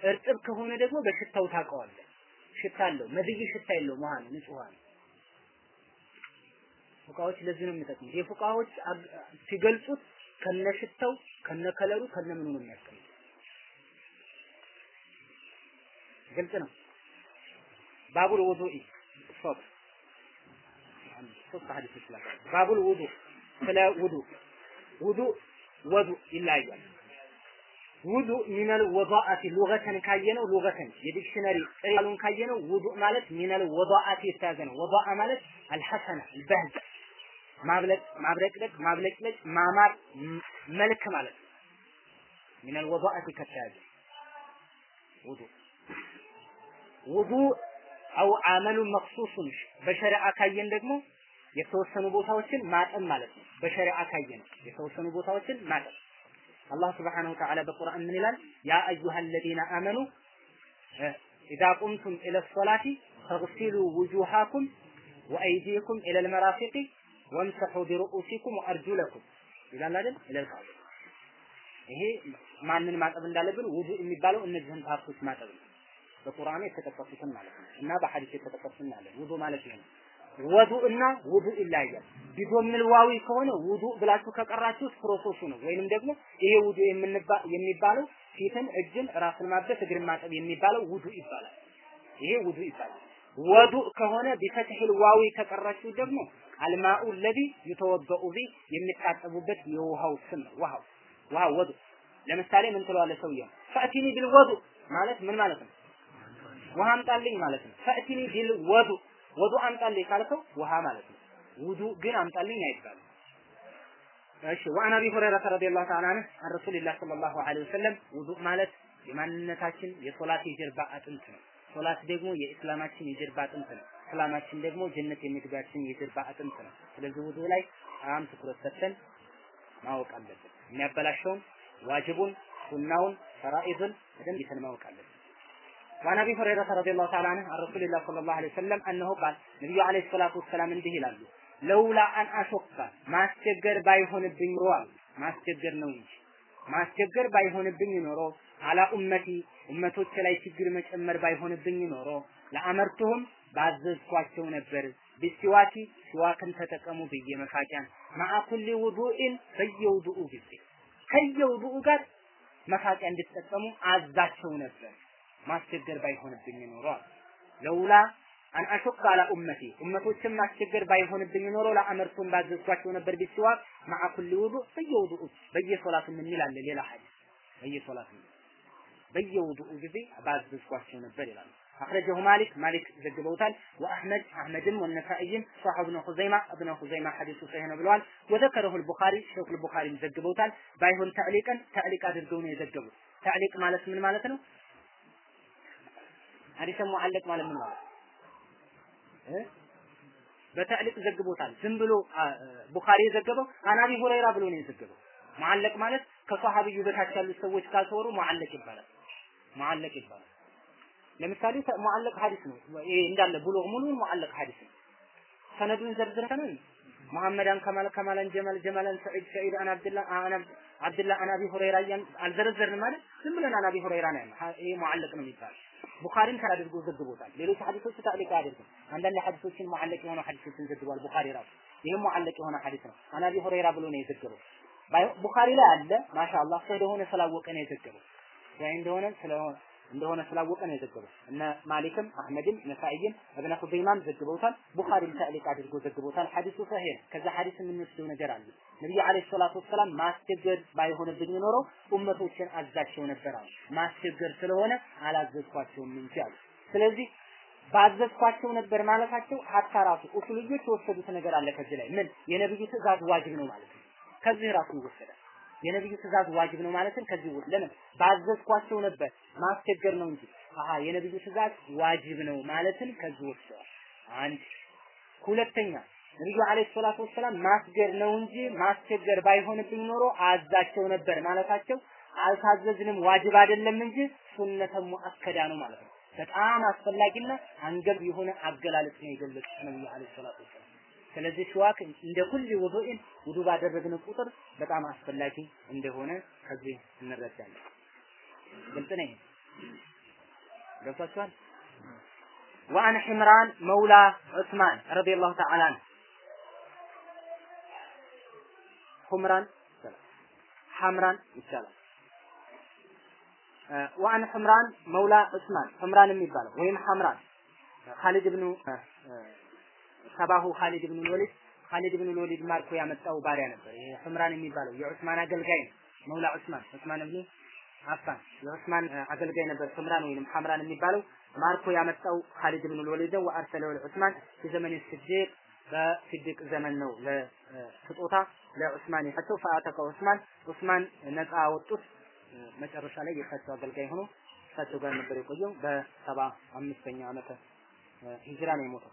እርጥብ ከሆነ ደግሞ በሽታው ታውቀዋለህ። ሽታ አለው። መድይ ሽታ የለውም። ውሃ ነው፣ ንጹህ ነው። ፉቃዎች ለዚህ ነው የሚጠቅሙት። የፉቃዎች ሲገልጹት ከነሽታው ከነከለሩ ከነምኑ ነው የሚያስቀምጡት። ግልጽ ነው። ባቡል ውዱኢ ሶብ ሶስት ሐዲሶች ላይ ባቡል ውዱ ስለ ውዱ ውዱ ወዱ ይለያያል። ውዱ من الوضاءة لغة ካየነው لغة የ dictionary ቃሉን ካየነው ውዱ ማለት من الوضاءة የተያዘ ነው። وضاءة ማለት الحسن البهجة ማብለቅ ማብለቅለቅ ማብለቅለቅ ማማር መልክ ማለት ነው። من الوضاءة ከተያዘ ውዱ ውዱ አው አመሉ መክሱሱን በሸሪዓ ካየን ደግሞ የተወሰኑ ቦታዎችን ማጠብ ማለት ነው። በሸሪዓ ካየን የተወሰኑ ቦታዎችን ማጠብ አላህ ስብሓነሁ ወተዓላ በቁርአን ምን ይላል? ያ አዩሃ አለዚነ አመኑ ኢዛ ቁምቱም ኢለ ሶላቲ ፈግሲሉ ውጁሃኩም ወአይዲኩም ኢለ ልመራፊቂ ወምሰሑ ቢሩኡሲኩም ወአርጁለኩም ይላል አይደል? ካዕባ ይሄ ማንን ማጠብ እንዳለብን ውዱ የሚባለው እነዚህን ፓርቶች ማጠብ ነው። በቁርአኑ የተጠቀሱትን ማለት ነው እና በሐዲስ የተጠቀሱትን አለ። ውዱ ማለት ይሄ ነው። ወዱ እና ውዱ ይለያያል። بضم الواو ከሆነ ውዱ ብላችሁ ከቀራችሁት process ኡ ነው። ወይንም ደግሞ ይሄ ውዱ የሚባለው ፊትን፣ እጅን፣ ራስን ማበስ፣ እግርን ማጠብ የሚባለው ውዱ ይባላል። ይሄ ውዱ ይባላል። ወዱ ከሆነ بفتح الواو ከቀራችሁ ደግሞ الماء الذي يتوضأ به የሚታጠቡበት የውሃው ስም ነው። ውሃው ውሃ ወዱ ለምሳሌ ምን ትለዋለህ ሰውየው فأتني بالوضوء ማለት ምን ማለት ነው? ውሃ አምጣልኝ ማለት ነው። فأتني بالوضوء ወዱ አምጣልኝ ካልከው ውሃ ማለት ነው። ውዱ ግን አምጣልኝ አይባልም። እሺ ወአን አቢ ሁረይረተ ረዲየላሁ ተዓላ ዐንሁ አን ሰለላሁ ዐለይሂ ወሰለም ውዱእ ማለት የማንነታችን የሶላት የጀርባ አጥንት ነው። ሶላት ደግሞ የእስላማችን የጀርባ አጥንት ነው። እስላማችን ደግሞ ጀነት የሚግባችን የጀርባ አጥንት ነው። ስለዚህ ውዱእ ላይ በጣም ትኩረት ሰጥተን ማወቅ አለብን። የሚያበላሸውን ዋጅቡን፣ ሱናውን፣ ፈራኢዙን በደንብ ይተን ማወቅ አለብን። وعن ابي هريره رضي الله تعالى عنه عن رسول الله صلى الله عليه وسلم انه قال ነብዩ አለይሂ ሰላቱ ወሰላም እንዲህ ይላሉ ለውላ አን አሾካ ማስቸገር ባይሆንብኝ ኖሮ አሉ። ማስቸገር ነው እንጂ ማስቸገር ባይሆንብኝ ኖሮ አላ ኡመቲ ኡመቶች ላይ ችግር መጨመር ባይሆንብኝ ኖሮ ለአመርቱሁም ባዘዝኳቸው ነበር። ቢሲዋኪ ሲዋክን ተጠቀሙ ብዬ መፋቂያን። ማአ ኩሊ ውዱእን በየውዱኡ ጊዜ ከየውዱኡ ጋር መፋቂያ እንድትጠቀሙ አዛቸው ነበር። ማስቸገር ባይሆንብኝ ኖሮ لولا أن أشق على أمتي ኡመቶችን ማስቸገር ባይሆንብኝ ኖሮ لأمرتهم ባዘዝኳቸው ነበር بالسواك مع كل وضوء በየውዱኡ በየሶላቱ ምን ይላል? ሌላ ሐዲስ። በየሶላቱ በየውዱኡ ጊዜ ባዘዝኳቸው ነበር ይላል أخرجه مالك ማሊክ ዘግበውታል። وأحمد አሕመድም والنسائي وصححه ابن خزيمة እብነ ኹዘይማ ሐዲሱ ሰሂህ ነው ብለዋል። ወዘከረሁ ልቡኻሪ ሼኹ ልቡኻሪም ዘግበውታል። ባይሆን ተዕሊቀን ተዕሊቅ አድርገው ነው የዘገቡት። ተዕሊቅ ማለት ምን ማለት ነው? ሐዲሰ ሙዓለቅ ማለት ምን ማለት በተዕሊቅ ዘግቦታል። ዝም ብሎ ቡኻሪ የዘገበው አናቢ ሁረይራ ብሎ ነው የዘገበው። ሙዓለቅ ማለት ከሷሃቢዩ በታች ያሉት ሰዎች ካልተወሩ ሙዓለቅ ይባላል። ሙዓለቅ ይባላል። ለምሳሌ ሙዓለቅ ሐዲስ ነው። ይሄ እንዳለ ብሎ ሙሉን ሙዓለቅ ሐዲስ ነው። ሰነዱን ዘርዝረን መሐመዳን ከማል ከማላን ጀማል ጀማላን ሰዒድ ሰዒድ አን አብድላህ አን አብድላህ አን አቢ ሁረይራ እያን አልዘረዘርንም ማለት ዝም ብለን አን አቢ ሁረይራ ነው ያልነው። ይሄ ሙዓለቅ ነው የሚባለው። ቡኻሪን ከአድርጎ ዘግቦታል። ሌሎች ሐዲሶች ታዕሊቅ አያደርግም። አንዳንድ ሐዲሶችን ሙዓለቅ የሆኑ ሐዲሶችን ዘግቧል ቡኻሪ ራሱ። ይህም ሙዓለቅ የሆነ ሐዲስ ነው። አን አቢ ሁረይራ ብሎ ነው የዘገበው። ቡኻሪ ላይ አለ ማሻአላህ ሰው እንደሆነ ስላወቀ ነው የዘገበው። ወይ እንደሆነ ስለሆነ እንደሆነ ስላወቀ ነው የዘገበው። እነ ማሊክም አህመድም ነሳኢይም እብነ ኹዘይማም ዘግበውታል። ቡኻሪም ተዕሊቅ አድርጎ ዘግበውታል። ሐዲሱ ሰሂህ። ከዛ ሐዲስ የምንወስደው ነገር አለ። ነብዩ አለይሂ ሰላቱ ወሰላም ማስቸገር ባይሆንብኝ ኖሮ ኡመቶችን አዛቸው ነበር አሉ። ማስቸገር ስለሆነ አላዘዝኳቸውም እንጂ አሉ። ስለዚህ ባዘዝኳቸው ነበር ማለታቸው ሀታ ራሱ ኡሱልዮች የወሰዱት ነገር አለ ከዚህ ላይ ምን የነብዩ ትእዛዝ ዋጅብ ነው ማለት ነው። ከዚህ ራሱ ይወሰዳል። የነብዩ ትእዛዝ ዋጅብ ነው ማለትን ከዚህ ውል ለምን ባዘዝኳቸው ነበር ማስቸገር ነው እንጂ አሃ የነብዩ ትእዛዝ ዋጅብ ነው ማለትን ከዚህ ወስደዋል። አንድ ሁለተኛ ነብዩ አለይሂ ሰላቱ ወሰላም ማስገር ነው እንጂ ማስቸገር ባይሆንብኝ ኖሮ አዛቸው ነበር ማለታቸው አልታዘዝንም ዋጅብ አይደለም እንጂ ሱነተ ሙአከዳ ነው ማለት ነው። በጣም አስፈላጊና አንገብ የሆነ አገላለጽ ነው የገለጹት ነብዩ አለይሂ ሰላቱ ወሰላም። ስለዚህ ሽዋክ እንደ ኩል ውዱእን ውዱ ባደረግን ቁጥር በጣም አስፈላጊ እንደሆነ ከዚህ እንረዳለን። ግልጽ ነው። ገብቷችኋል? وعن حمران مولى عثمان رضي الله تعالى عنه حمران حمران ይቻላል وعن حمران مولى عثمان حمران የሚባለው ወይም ሐምራን ካሊድ ብኑ ሰባሁ ካሊድ ብኑ ወሊድ ካሊድ ብኑ ወሊድ ማርኮ ያመጣው ባሪያ ነበር። ይሄ ሑምራን የሚባለው የዑስማን አገልጋይ ነው። መውላ ዑስማን ዑስማን ብኑ አፋን የዑስማን አገልጋይ ነበር። ሑምራን ወይንም ሐምራን የሚባለው ማርኮ ያመጣው ካሊድ ብኑ ወሊድ ወአርሰለው ለዑስማን በዘመን ስዲቅ በስዲቅ ዘመን ነው ለስጦታ ለዑስማን የሰጠው ፈአተከ ዑስማን ዑስማን ነፃ ወጡት። መጨረሻ ላይ የእሳቸው አገልጋይ ሆኖ እሳቸው ጋር ነበር የቆየው። በሰባ አምስተኛ ዓመተ ሂጅራ ነው የሞተው።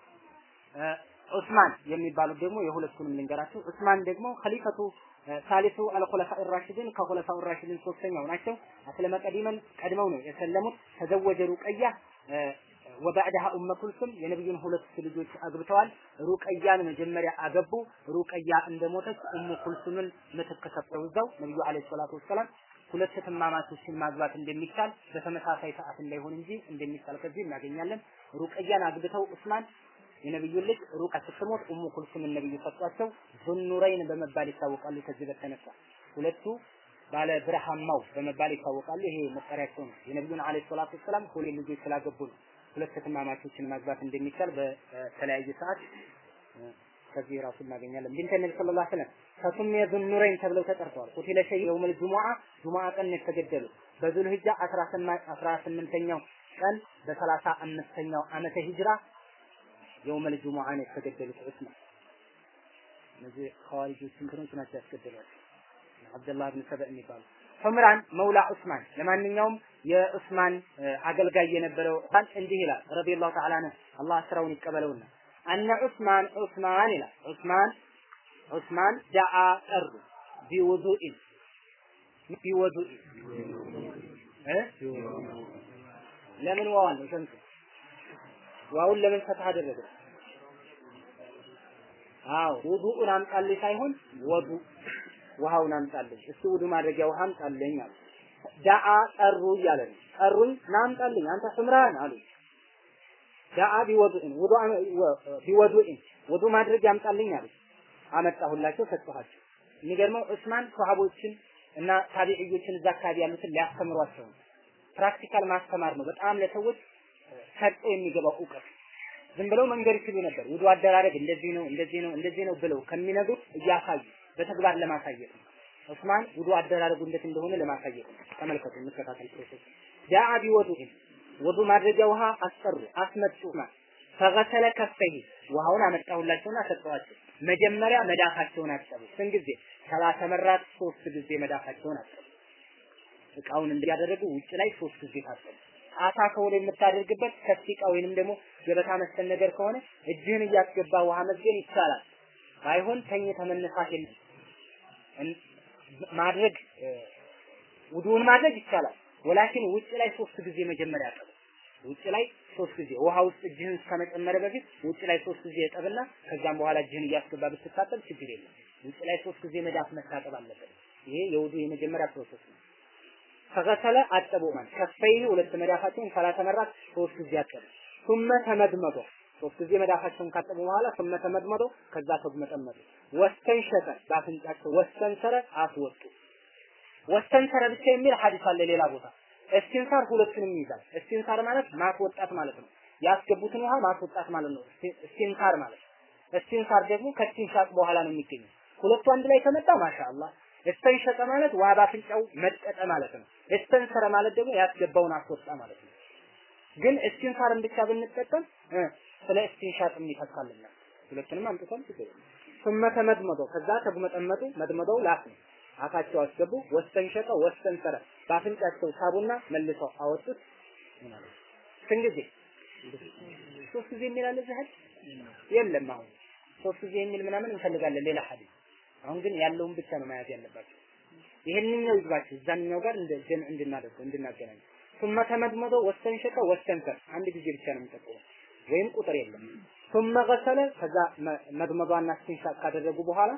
ዑስማን የሚባሉት ደግሞ የሁለቱንም ልንገራቸው። ዑስማን ደግሞ ኸሊፈቱ ሳሊሱ አልኹለፋ ራሽዲን ከኹለፋ ራሽዲን ሶስተኛው ናቸው። አስለመ ቀዲመን ቀድመው ነው የሰለሙት። ተዘወጀ ሩቀያ ወባዕድሃ ኡመ ኩልሱም የነብዩን ሁለት ልጆች አግብተዋል። ሩቀያን መጀመሪያ አገቡ። ሩቀያ እንደሞተች ኡሙ ኩልሱምን ምትክ ሰጠው እዛው ነብዩ አለይሂ ሰላቱ ወሰላም ሁለት እህትማማቾችን ማግባት እንደሚቻል በተመሳሳይ ሰዓት እንዳይሆን እንጂ እንደሚቻል ከዚህ እናገኛለን። ሩቀያን አግብተው ዑስማን የነብዩን ልጅ ሩቃ ስትሞት ኡሙ ኩልሱም ነብዩ ሰጧቸው። ዙኑረይን በመባል ይታወቃሉ። ከዚህ በተነሳ ሁለቱ ባለ ብርሃማው በመባል ይታወቃሉ። ይሄ መጠሪያቸው ነው። የነብዩን አለይሂ ሰላቱ ወሰላም ሁለት ልጆች ስላገቡ ነው። ሁለት እህትማማቾችን ማግባት እንደሚቻል በተለያየ ሰዓት ከዚህ ራሱ እናገኛለን። ቢንተ ነቢ ሰለላሁ ዐለይሂ ወሰለም ከሱሚየ ዙኑረይን ተብለው ተጠርተዋል። ቁቲለ ሸይ የውመል ጁሙዓ ጁሙዓ ቀን ነው የተገደሉት። በዙል ሂጃ 18ኛው ቀን በሰላሳ አምስተኛው ዓመተ ሂጅራ የውመል ጁሙዓ ነው የተገደሉት ዑስማን። እነዚህ ኸዋሪጆች እንትኖች ናቸው ያስገደሏቸው አብደላህ ብን ሰበእ የሚባሉ ሑምራን መውላ ዑስማን ለማንኛውም የዑስማን አገልጋይ የነበረው ዑስማን እንዲህ ይላል ረዲየላሁ ተዓላ ዐንሁ አላህ ስራውን ይቀበለውና أن عثمان ዑስማን ይላል ዑስማን ዑስማን دعا ጠሩ بوضوء بوضوء እ ለምን ዋዋል ነው ሸምሱ ዋውን ለምን ፈትሐ አደረገ? አዎ ውዱኡን አምጣልኝ ሳይሆን ወዱ ውሃውን አምጣልኝ እስቲ ውዱ ማድረጊያ ውሃ አምጣልኝ አሉ። دعا ጠሩ እያለ ነው። ጠሩኝ ና አምጣልኝ አንተ ሑምራን አሉ። دعا بوضوء ውዱ بوضوء ውዱ ማድረጊያ አምጣልኝ አሉ። አመጣሁላቸው ሰጥኋቸው። የሚገርመው ዑስማን ሷሃቦችን እና ታቢዕዮችን እዛ አካባቢ ያሉትን ሊያስተምሯቸው practical ማስተማር ነው። በጣም ለሰዎች ሰጥቶ የሚገባው እውቀት ዝም ብለው መንገድ ይችሉ ነበር። ውዱ አደራረግ እንደዚህ ነው እንደዚህ ነው እንደዚህ ነው ብለው ከሚነግሩ እያሳዩ በተግባር ለማሳየት ነው። ዑስማን ውዱ አደራረጉ እንዴት እንደሆነ ለማሳየት ነው። ተመልከቱ፣ እንከታተል process ዳአ ቢወዱኢን ውዱ ማድረጊያ ውሃ አስጠሩ አስመጡ ዑስማን ፈገሰለ ከፈይህ ውሃውን አመጣሁላቸውና ሰጠኋቸው። መጀመሪያ መዳፋቸውን አጠቡ። ስንት ጊዜ? ሰላሳ መራት ሶስት ጊዜ መዳፋቸውን አጠቡ። እቃውን እንዲያደረጉ ውጭ ላይ ሶስት ጊዜ ታጠቡ። ከሆነ የምታደርግበት እቃ ወይንም ደግሞ ገበታ መሰል ነገር ከሆነ እጅህን እያስገባ ውሃ መዝገን ይቻላል። ባይሆን ተኝተህ መነሳት የለም ማድረግ ውዱን ማድረግ ይቻላል። ولكن ውጭ ላይ ሶስት ጊዜ መጀመሪያ አጠቡ። ውጭ ላይ ሶስት ጊዜ ውሃ ውስጥ እጅህን ከመጨመረ በፊት ውጭ ላይ ሶስት ጊዜ እጠብና ከዛም በኋላ እጅህን እያስገባ ብትታጠብ ችግር የለም። ውጭ ላይ ሶስት ጊዜ መዳፍ መታጠብ አለበት። ይሄ የውዱ የመጀመሪያ process ነው። ፈገሰለ አጠቡ ማን ከፈይህ ሁለት መዳፋቸውን ሰላሳ መራት ሶስት ጊዜ አጠቡ። ثم ተመድመዶ ሶስት ጊዜ መዳፋቸውን ካጠቡ በኋላ ثم ተመድመዶ ከዛ ተጉመጠመጡ። ወስተንሸቀ በአፍንጫቸው ወስተንሰረ አስወጡ። ወስተንሰረ ብቻ የሚል ሐዲስ አለ ሌላ ቦታ እስቲንሳር ሁለቱንም ይይዛል። እስቲንሳር ማለት ማስወጣት ማለት ነው። ያስገቡትን ውሃ ማስወጣት ማለት ነው። እስቲንሳር ማለት እስቲንሳር ደግሞ ከስቲንሻቅ በኋላ ነው የሚገኘው። ሁለቱ አንድ ላይ ከመጣ ማሻአላህ። እስተንሸቀ ማለት ውሃ ባፍንጫው መጠጠ ማለት ነው። እስተንሰረ ማለት ደግሞ ያስገባውን አስወጣ ማለት ነው። ግን እስቲንሳርን ብቻ ብንጠቀም ስለ እስቲንሻቅ የሚፈካልና ሁለቱንም አምጥተን ችግር ثم ተመድመዶ ከዛ ተጉመጠመጡ መድመዶው ላፍ ነው። አፋቸው አስገቡ። ወስተንሸቀ ወስተንሰረ በአፍንጫቸው ሳቡና መልሰው አወጡት። ስንት ጊዜ? ሶስት ጊዜ አለ እዚህ የለም። አሁን ሶስት ጊዜ የሚል ምናምን እንፈልጋለን ሌላ ሐዲስ። አሁን ግን ያለውን ብቻ ነው መያዝ ያለባቸው። ይሄንኛው ይግባችሁ እዛኛው ጋር እንደ ጀምዕ እንድናደርገው እንድናገናኝ ثم ተመድመዶ ወስተንሸቀ ወስተንሰር አንድ ጊዜ ብቻ ነው የሚጠቀመው ወይም ቁጥር የለም። ثم غسل ከዛ መድመዷና እስቲንሻቅ ካደረጉ በኋላ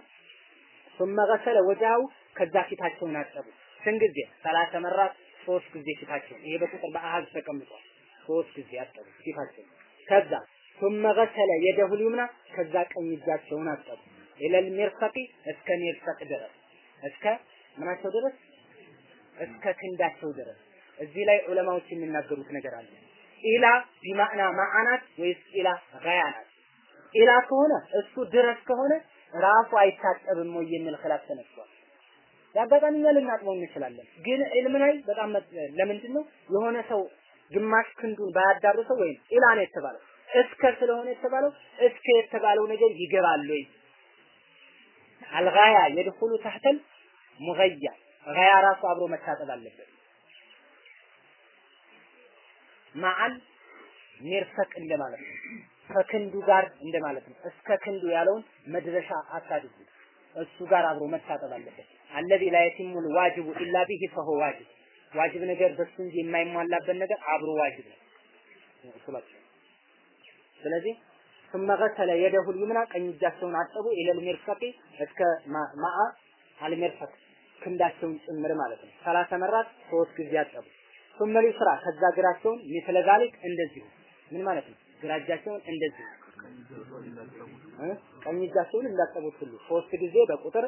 ثم غسل ወጃው ከዛ ፊታቸውን አጠቡ። ስንት ጊዜ? ሰላሳ መራት ሶስት ጊዜ ፊታቸውን። ይሄ በቁጥር በአሃዝ ተቀምጧል። ሶስት ጊዜ አጠቡ ፊታቸውን። ከዛ ثم غسل يده اليمنى ከዛ ቀኝ እጃቸውን አጠቡ። ኢለል ሚርፈቂ እስከ ሚርፈቅ ድረስ እስከ ምናቸው ድረስ እስከ ክንዳቸው ድረስ። እዚህ ላይ ዑለማዎች የሚናገሩት ነገር አለ። ኢላ ቢማዕና ማዕናት ወይስ ኢላ ጋያ ናት? ኢላ ከሆነ እሱ ድረስ ከሆነ ራሱ አይታጠብም ወይ የሚል ኺላፍ ተነስቷል። የአጋጣሚ እኛ ልናጥበው እንችላለን፣ ግን ዕልም ላይ በጣም ለምንድን ነው የሆነ ሰው ግማሽ ክንዱን ባያዳርሰው ወይም ኢላ ነው የተባለው እስከ ስለሆነ የተባለው እስከ የተባለው ነገር ይገባል ወይ? አልጋያ የድኹሉ ተህተል ሙገያ ጋያ ራሱ አብሮ መታጠብ አለበት። ማዓል ሚርፈቅ እንደማለት ነው። ከክንዱ ጋር እንደማለት ነው። እስከ ክንዱ ያለውን መድረሻ አታድርጉ። እሱ ጋር አብሮ መታጠብ አለበት። አለዚ ላ የቲሙል ዋጅቡ ኢላ ቢሂ ፈሁ ዋጅብ ዋጅብ ነገር በሱ እንጂ የማይሟላበት ነገር አብሮ ዋጅብ ነው። ስለዚህ ثم غسل يده اليمنى ቀኝ እጃቸውን አጠቡ ኢለል ሚርፈቂ እስከ ማአ አልሚርፈቅ ክንዳቸውን ጭምር ማለት ነው። ሰላሳ መራት ሶስት ጊዜ አጠቡ። ثم اليسرى ከዛ እግራቸውን مثل ذلك እንደዚሁ ምን ማለት ነው? ግራ እጃቸውን እንደዚሁ ቀኝ እጃቸውን እንዳጠቡት ሁሉ ሶስት ጊዜ በቁጥር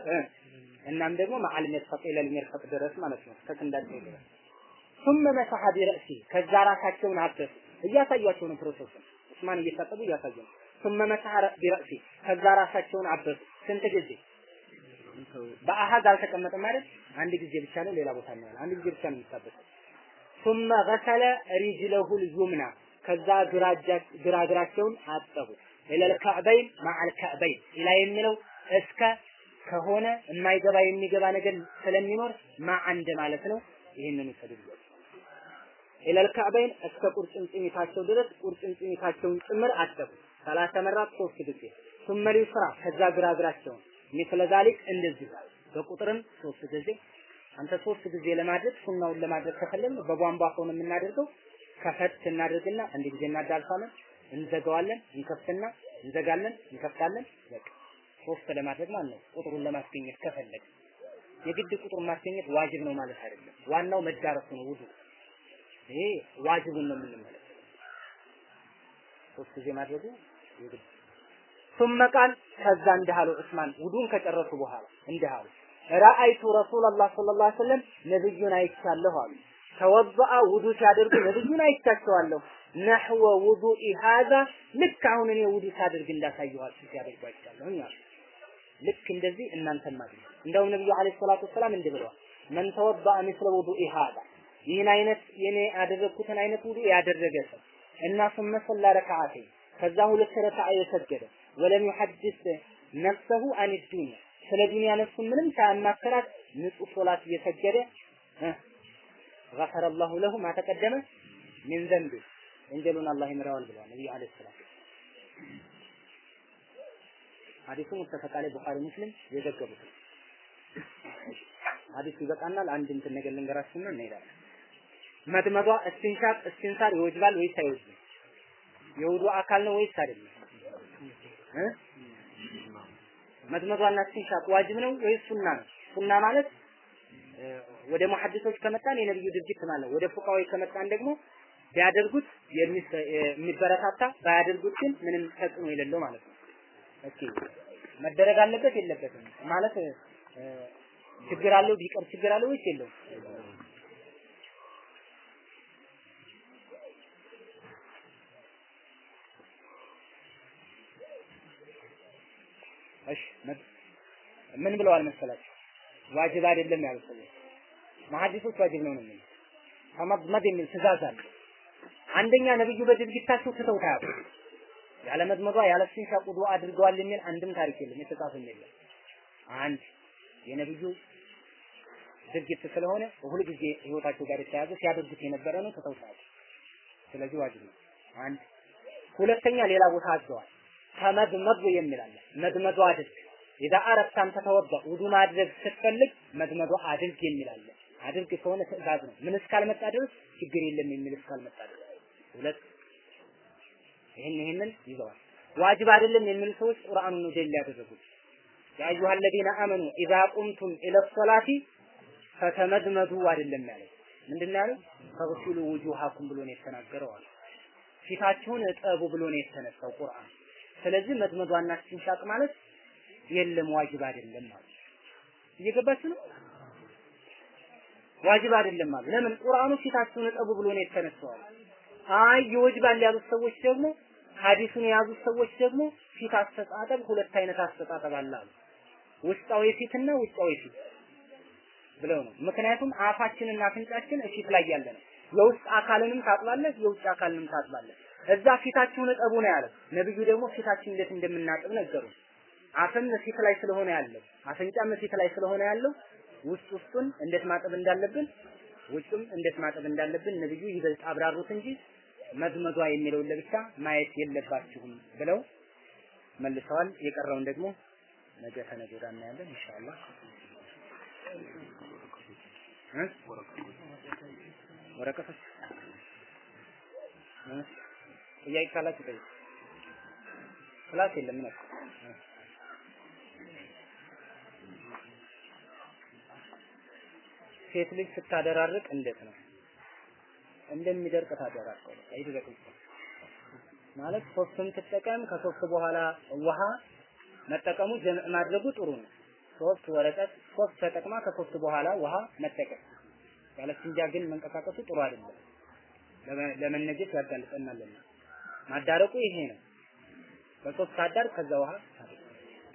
እናም ደግሞ መዓል ሚርፈቅ ኢለል ሚርፈቅ ድረስ ማለት ነው እስከ ክንዳቸው ድረስ ثم مسح برأسه ከዛ ራሳቸውን አበሱ እያሳያቸው ነው ፕሮሰሱን ዑስማን እየታጠቡ እያሳዩ ነው ثم መሳሐ ቢረእሲ ከዛ ራሳቸውን አበሱ። ስንት ጊዜ በአሃዝ አልተቀመጠም ማለት አንድ ጊዜ ብቻ ነው። ሌላ ቦታ ነው አንድ ጊዜ ብቻ ነው የሚታበሰው። ثم غسل رجله اليمنى ከዛ ግራ አጠቡ። ኢለል ከዕበይን ማዕል ከዕበይን ኢላ የሚለው እስከ ከሆነ የማይገባ የሚገባ ነገር ስለሚኖር ማ አንድ ማለት ነው። ይህንን ውሰዱ ብሎ ኢለል ከዕበይን እስከ ቁርጭምጭሚታቸው ድረስ ቁርጭምጭሚታቸውን ጭምር አጠቡ። ሰላሳ መራት ሶስት ጊዜ ثم اليسرى ከዛ ግራ እግራቸውን ሚስለ ዛሊክ እንደዚህ በቁጥርም ሶስት ጊዜ አንተ ሶስት ጊዜ ለማድረግ ሱናውን ለማድረግ ከፈለግን በቧንቧ ከሆነ የምናደርገው ከፈት እናደርግና አንድ ጊዜ እናዳልፋለን፣ እንዘጋዋለን፣ እንከፍትና እንዘጋለን፣ እንከፍታለን። በቃ ሶስት ለማድረግ ማለት ነው። ቁጥሩን ለማስገኘት ከፈለግ የግድ ቁጥሩን ማስገኘት ዋጅብ ነው ማለት አይደለም። ዋናው መዳረሱ ነው ውዱ። ይሄ ዋጅቡን ነው የምንመለከተው። ሶስት ጊዜ ማድረጉ የግድ ثم ቃል ከዛ እንዲህ አሉ ዑስማን ውዱን ከጨረሱ በኋላ እንዲህ አሉ ረአይቱ ረሱላላህ ሰለላሁ ዐለይሂ ወሰለም ነብዩን አይቻለሁ አሉ። ተወضአ ውዱ ሲያደርጉ ነብዩን አይቻቸዋለሁ። ነሕወ ውዱኢ ሃዛ ልክ አሁን እኔ ውዱ ሳደርግ እንዳሳየኋችሁ ሲያደርጉ አይቻለሁኝ አሉ ልክ እንደዚህ እናንተም አድርጉ እንደውም ነብዩ አለይሂ ሰላቱ ወሰላም እንዲህ ብለዋል መን ተወضአ ምስለ ውዱኢ ሃዛ ይህን አይነት የኔ ያደረግኩትን አይነት ውዱ ያደረገ ሰው እና ሱመ ሰላ ረከዓተይን ከዛ ሁለት ረካዓ የሰገደ ወለም ይሐድስ ነፍሰሁ አን ዱንያ ስለ ዱንያ ነፍሱ ምንም ሳያማከራት ንጹህ ሶላት እየሰገደ غفر الله له ما تقدم من ذنبه ወንጀሉን አላህ ይምረዋል ብለዋል ነብዩ አለይሂ ሰላም ሐዲሱ ሙተፈቅ ዐለይሂ ቡኻሪ ሙስሊም የዘገቡት ነው። ሐዲሱ ይበቃናል። አንድ እንትን ነገር ልንገራችሁና እንሄዳለን። መድመዷ እስቲንሻቅ እስቲንሳር ይወጅባል ወይስ አይወጅብም? የውዱ አካል ነው ወይስ አይደለም? መድመዷና እስቲንሻቅ ዋጅብ ነው ወይስ ሱና ነው? ሱና ማለት ወደ ሙሐዲሶች ከመጣን የነብዩ ድርጊት ማለት ወደ ፉቃዊ ከመጣን ደግሞ ቢያደርጉት የሚበረታታ ባያደርጉት ግን ምንም ተጽዕኖ የሌለው ማለት ነው። Okay መደረግ አለበት የለበትም ማለት ችግር አለው ቢቀር ችግር አለው ወይስ የለውም? እሺ ምን ብለዋል መሰላችሁ? ዋጅብ አይደለም ያሉት ሰዎች መሐዲሶች ዋጅብ ነው ነው ከመድመድ የሚል ትእዛዝ አለ። አንደኛ ነብዩ በድርጊታቸው ትተው ታያቁ ያለ መድመዷ ያለ ስንሻቅ ውዱእ አድርገዋል የሚል አንድም ታሪክ የለም፣ የተጻፈም የለም። አንድ የነብዩ ድርጊት ስለሆነ ሁል ጊዜ ህይወታቸው ጋር የተያያዘ ሲያደርጉት የነበረ ነው፣ ትተው ታያቁ። ስለዚህ ዋጅብ ነው። አንድ ሁለተኛ ሌላ ቦታ አዘዋል። ከመድመዱ የሚል አለ። መድመዱ አድርግ ኢዛ አረፍተ አንተ ተወባ ውዱ ማድረግ ስትፈልግ መድመዱ አድርግ አለ። አድርግ ከሆነ ትእዛዝ ነው። ምን እስካልመጣ ድረስ ችግር የለም የሚል እስካልመጣ ድረስ ሁለት ይህን ይህንን ይዘዋል። ዋጅብ አይደለም የሚሉ ሰዎች ቁርአኑን ደል ያደረጉት። ያ አዩሃ አመኑ ኢዛ ቁምቱም ኢለ ሶላቲ ፈተመድመዱ አይደለም ያለው። ምንድን ያለው? ፈግሲሉ ውጁሃኩም ብሎ ነው የተናገረው አለ። ፊታችሁን እጠቡ ብሎ ነው የተነሳው ቁርአን። ስለዚህ መድመዷና እስቲንሻቅ ማለት የለም ዋጅብ አይደለም ማለት እየገባችሁ ነው? ዋጅብ አይደለም ማለት ለምን? ቁርአኑ ፊታችሁን እጠቡ ብሎ ነው የተነሳው። አይ ይወጅባል ያሉት ሰዎች ደግሞ ሐዲሱን የያዙት ሰዎች ደግሞ ፊት አስተጣጠብ ሁለት አይነት አስተጣጠብ አለ አሉ። ውስጣዊ ፊትና ውጫዊ ፊት ብለው ነው። ምክንያቱም አፋችንና አፍንጫችን ፊት ላይ ያለ ነው። የውስጥ አካልንም ታጥባለህ፣ የውጭ አካልንም ታጥባለህ። እዛ ፊታችሁን እጠቡ ነው ያለው። ነብዩ ደግሞ ፊታችን እንዴት እንደምናጥብ ነገሩ። አፍም ፊት ላይ ስለሆነ ያለው፣ አፍንጫም ፊት ላይ ስለሆነ ያለው ውስጥ ውስጡን እንዴት ማጠብ እንዳለብን ውጭም እንዴት ማጠብ እንዳለብን ነብዩ ይበልጥ አብራሩት እንጂ መድመዷ የሚለውን ለብቻ ማየት የለባችሁም ብለው መልሰዋል። የቀረውን ደግሞ ነገ ተነገ ወዲያ እናያለን ኢንሻአላህ። ወረቀቶች ጥያቄ ካላችሁ ጠይቁ። class የለም ነው ሴት ልጅ ስታደራርቅ እንዴት ነው? እንደሚደርቅ ታደራርቀው ይድረቅ ማለት ሶስቱን ትጠቀም ከሶስት በኋላ ውሃ መጠቀሙ جمع ማድረጉ ጥሩ ነው። ሶስት ወረቀት ሶስት ተጠቅማ ከሶስት በኋላ ውሃ መጠቀም ያለ ስንጃ ግን መንቀሳቀሱ ጥሩ አይደለም። ለመነጀት ያጋልጠናልና ማዳረቁ ይሄ ነው። በሶስት ሳዳር ከዛ ውሃ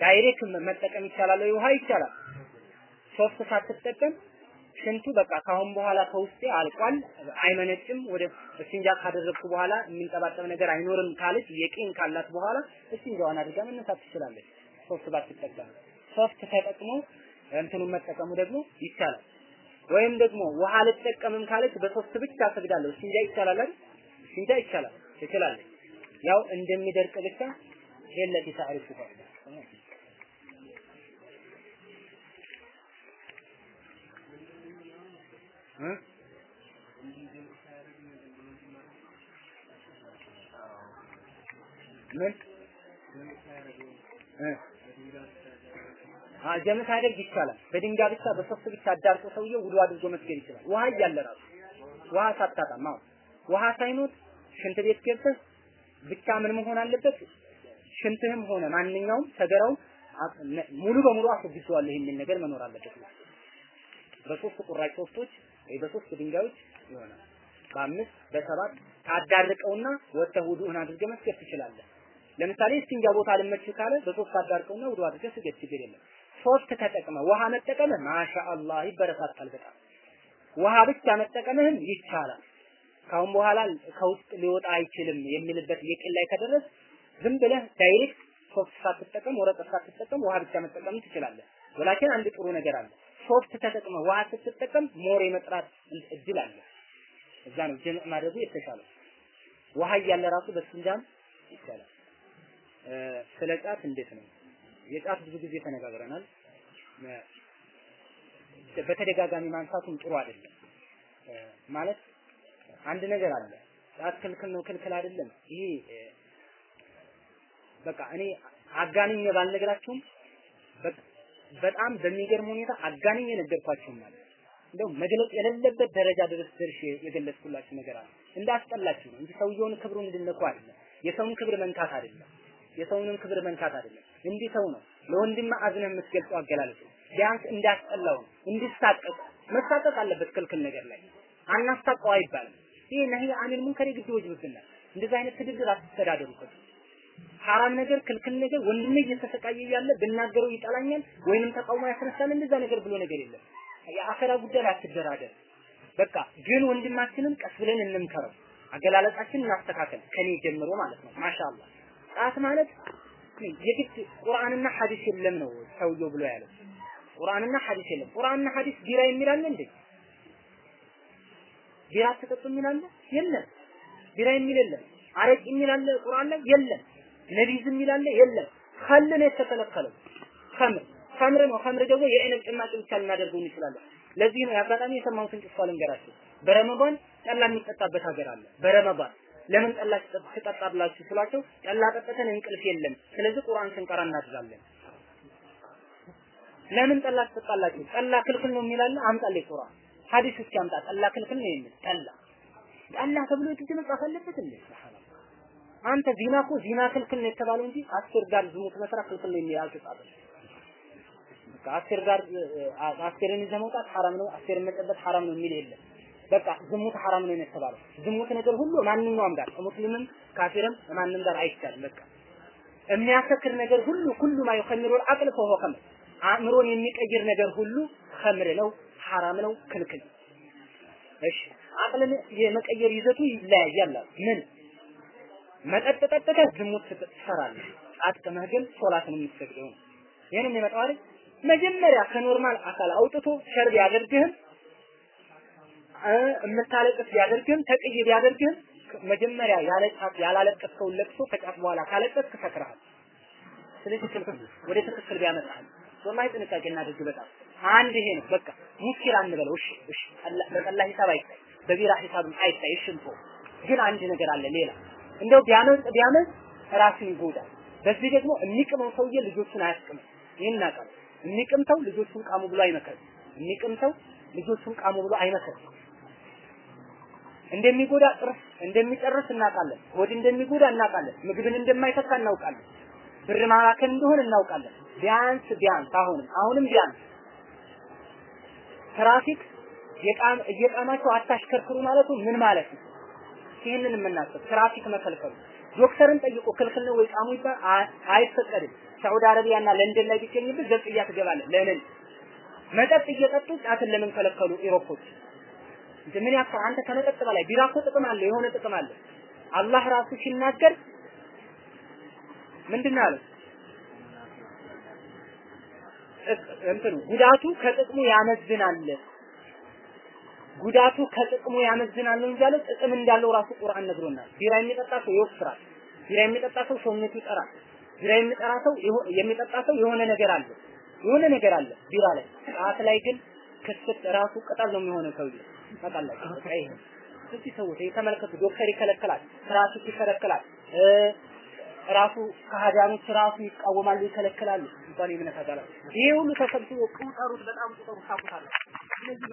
direct መጠቀም ይቻላል ወይ? ውሃ ይቻላል። ሶስት ሳትጠቀም ሽንቱ በቃ ካሁን በኋላ ከውስጤ አልቋል፣ አይመነጭም፣ ወደ እስቲንጃ ካደረግኩ በኋላ የሚንጠባጠብ ነገር አይኖርም ካለች يقين ካላት በኋላ እስቲንጃዋን አድርጋ መነሳት ትችላለች። ሶስት ባትጠቀም ሶፍት ተጠቅሞ እንትኑን መጠቀሙ ደግሞ ይቻላል። ወይም ደግሞ ውሃ አልጠቀምም ካለች በሶስት ብቻ ሰግዳለሁ። እስቲንጃ ይቻላል አይደል? እስቲንጃ ይቻላል ትችላለች። ያው እንደሚደርቅ ብቻ የለቲ ታሪፍ እ ምን? እ? አ ጀምዕ ሳያደርግ ይቻላል። በድንጋይ ብቻ በሶስት ብቻ አዳርቆ ሰውየው ውዱ አድርጎ መስገድ ይችላል። ውሃ እያለ ራሱ ውሃ ሳታጣም። አዎ። ውሃ ሳይኖር ሽንት ቤት ገብተህ ብቻ ምን መሆን አለበት? ሽንትህም ሆነ ማንኛውም ሰገራው ሙሉ በሙሉ አስወግጄዋለሁ የሚል ነገር መኖር አለበት። በሶስት ቁራጭ ሶፍቶች ወይ በሶስት ድንጋዮች ይሆናል። በአምስት በሰባት ታዳርቀውና ወጥተህ ውዱእን አድርገህ መስገድ ትችላለህ። ለምሳሌ እስቲንጃ ቦታ ልመች ካለ በሶስት አዳርቀውና ውዱ አድርገህ ስገድ፣ ችግር የለም። ሶስት ተጠቅመ ውሃ መጠቀምህ ማሻአላህ ይበረታታል በጣም ውሃ ብቻ መጠቀምህም ይቻላል። ካሁን በኋላ ከውስጥ ሊወጣ አይችልም የሚልበት የቂል ላይ ከደረስ ዝም ብለህ direct ሶፍት ሳትጠቀም ወረቀት ሳትጠቀም ውሃ ብቻ መጠቀም ትችላለህ። ولكن አንድ ጥሩ ነገር አለ። ሶፍት ተጠቅመ ውሃ ስትጠቀም more የመጥራት እድል አለ። እዛ ነው جمع ማድረጉ የተሻለ። ውሃ እያለ ራሱ በስንጃም ይቻላል። ስለ ጫት እንዴት ነው? የጫት ብዙ ጊዜ ተነጋግረናል። በተደጋጋሚ ማንሳቱም ጥሩ አይደለም። ማለት አንድ ነገር አለ። ጫት ክልክል ነው ክልክል አይደለም። ይሄ በቃ እኔ አጋንኜ ባልነግራችሁም በጣም በሚገርም ሁኔታ አጋንኜ ነገርኳችሁም ማለት እንደው መግለጽ የሌለበት ደረጃ ድረስ ደርሼ የገለጽኩላችሁ ነገር አለ። እንዳስጠላችሁ ነው እንጂ ሰውየውን ክብሩን እንድነኩ አይደለም። የሰውን ክብር መንካት አይደለም። የሰውንም ክብር መንካት አይደለም። እንዲህ ሰው ነው ለወንድም አዝነህ የምትገልጸው አገላለጽ ነው። ቢያንስ እንዳስጠላው እንዲሳቀቅ መሳቀቅ አለበት ክልክል ነገር ላይ አናስታቀው አይባልም። ይሄ ነህ አኒል ሙንከር ግድ ወጅብብናል። እንደዚህ አይነት ትድድር አትተዳደሩ ከዚህ ሐራም ነገር ክልክል ነገር ወንድሜ እየተሰቃየ እያለ ብናገረው ይጠላኛል ወይንም ተቃውሞ ያስነሳል እንደዛ ነገር ብሎ ነገር የለም። የአኸራ ጉዳይ ላይ አትደራደር። በቃ ግን ወንድማችንን ቀስ ብለን እንምከረው፣ አገላለጻችንን እናስተካከል ከኔ ጀምሮ ማለት ነው። ማሻአላህ ጣት ማለት የግድ ቁርአንና ሐዲስ የለም ነው ሰውየው ብሎ ያለው። ቁርአንና ሐዲስ የለም። ቁርአንና ሐዲስ ቢራ የሚላል እንዴ? ቢራ ተጠጡ የሚላል የለም። ቢራ የሚል የለም። አረቅ የሚላል ቁርአን ላይ የለም። ነቢዝም ይላል የለም። ኸል ነው የተከለከለው። ኸምር ኸምር ነው። ኸምር ደግሞ የዒነብ ጭማቂ ብቻ ልናደርገው እንችላለን። ለዚህ ነው ያጋጣሚ የሰማሁትን ጭፋ ልንገራችሁ። በረመዳን ጠላ የሚጠጣበት ሀገር አለ። በረመዳን ለምን ጠላ ትጠጣላችሁ ስሏቸው ጠላ ጠጥተን እንቅልፍ የለም፣ ስለዚህ ቁርአን ስንቀራ እናድራለን። ለምን ጠላ ትጠጣላችሁ? ጠላ ክልክል ነው የሚላለ አምጣልኝ ቁርአን ሐዲስ እስኪ አምጣ። ጠላ ክልክል ነው የሚል ጠላ ጠላ ተብሎ ትጅ መጻፍ አለበት እንዴ? አንተ ዚና እኮ ዚና ክልክል ነው የተባለው እንጂ አስር ጋር ዝሙት መስራት ክልክል ነው የሚል አልተጻፈም። በቃ አስር ጋር አስርን ይዘህ መውጣት ሐራም ነው፣ አስርን መጨበጥ ሐራም ነው የሚል የለም። በቃ ዝሙት ሐራም ነው የተባለው። ዝሙት ነገር ሁሉ ማንኛውም ጋር ሙስሊምም ካፊርም ማንም ጋር አይቻልም። በቃ የሚያሰክር ነገር ሁሉ ሁሉ ማ ይኸምሩ አቅል ፈሆ አእምሮን የሚቀይር ነገር ሁሉ ኸምር ነው፣ ሐራም ነው፣ ክልክል። እሺ አቅልን የመቀየር ይዘቱ ይለያያል። ምን መጠጥ ጠጥተህ ዝሙት ትሰራለህ። አጥቅመህ ግን ሶላትን የምትሰግደው ነው። ይሄንም የመጣው አይደል? መጀመሪያ ከኖርማል አካል አውጥቶ ሸርብ ያደርግህም የምታለቅስ ቢያደርግህም ተቅይ ቢያደርግህም መጀመሪያ ያለጫት ያላለቀስከውን ለቅሶ ከጫት በኋላ ካለቀስክ ሰክረሃል። ስለዚህ ወደ ትክክል ቢያመጣሃል ወላሂ ጥንቃቄ እናድርግ። በጣም አንድ ይሄ ነው በቃ ሙስኪል አንበለው። እሺ እሺ በጠላ ሂሳብ አይታይ፣ በቢራ ሂሳብም አይታይ። እሺ ግን አንድ ነገር አለ ሌላ እንደው ቢያመልጥ ቢያመልጥ ራሱን ይጎዳል። በዚህ ደግሞ የሚቅመው ሰውዬ ልጆቹን አያስቅምም። ይህን እናውቃለን። የሚቅምተው ልጆቹን ቃሙ ብሎ አይመከርም። የሚቅምተው ልጆቹን ቃሙ ብሎ አይመከርም። እንደሚጎዳ ጥርስ እንደሚጨርስ እናውቃለን። ሆድ እንደሚጎዳ እናውቃለን። ምግብን እንደማይተካ እናውቃለን። ብር ማባከን እንደሆነ እናውቃለን። ቢያንስ ቢያንስ አሁንም አሁንም ቢያንስ ትራፊክ እየቃማቸው አታሽከርክሩ ማለቱ ምን ማለት ነው? ይህንን የምናስብ ትራፊክ መከልከሉ ዶክተርን ጠይቆ ክልክል ነው ወይ ቃሙ ይባል አይ- አይፈቀድም። ሳዑዲ አረቢያና ለንደን ላይ ቢገኝብህ ዘብጥያ ትገባለህ። ለምን መጠጥ እየጠጡ ጫትን ለምን ከለከሉ ኢሮፖች? ምን ያክል አንተ ከመጠጥ በላይ ቢራ እኮ ጥቅም አለ፣ የሆነ ጥቅም አለ። አላህ ራሱ ሲናገር ምንድን ነው ያለው? እንትኑ ጉዳቱ ከጥቅሙ ያመዝናል። ጉዳቱ ከጥቅሙ ያመዝናል ነው እንጂ ጥቅም እንዳለው ራሱ ቁርአን ነግሮናል። ቢራ የሚጠጣ ሰው ይወፍራል። ቢራ የሚጠጣ ሰው ሰውነቱ ይጠራል። ቢራ የሚጠራ ሰው የሚጠጣ ሰው የሆነ ነገር አለ የሆነ ነገር አለ ቢራ ላይ። ጫት ላይ ግን ክስት ራሱ ቅጠል ነው የሚሆነው ሰውዬ ታውቃላችሁ። ሰዎች የተመለከቱ ዶክተር ይከለክላል፣ ትራፊክ ይከለክላል፣ እ ራሱ ከሃዲያኖች ራሱ ይቃወማሉ፣ ይከለክላሉ። እንኳን የእምነት አካላት ይሄ ሁሉ ተሰብስቦ ቁጠሩት፣ በጣም ቁጠሩት፣ ታውቁታላችሁ። ስለዚህ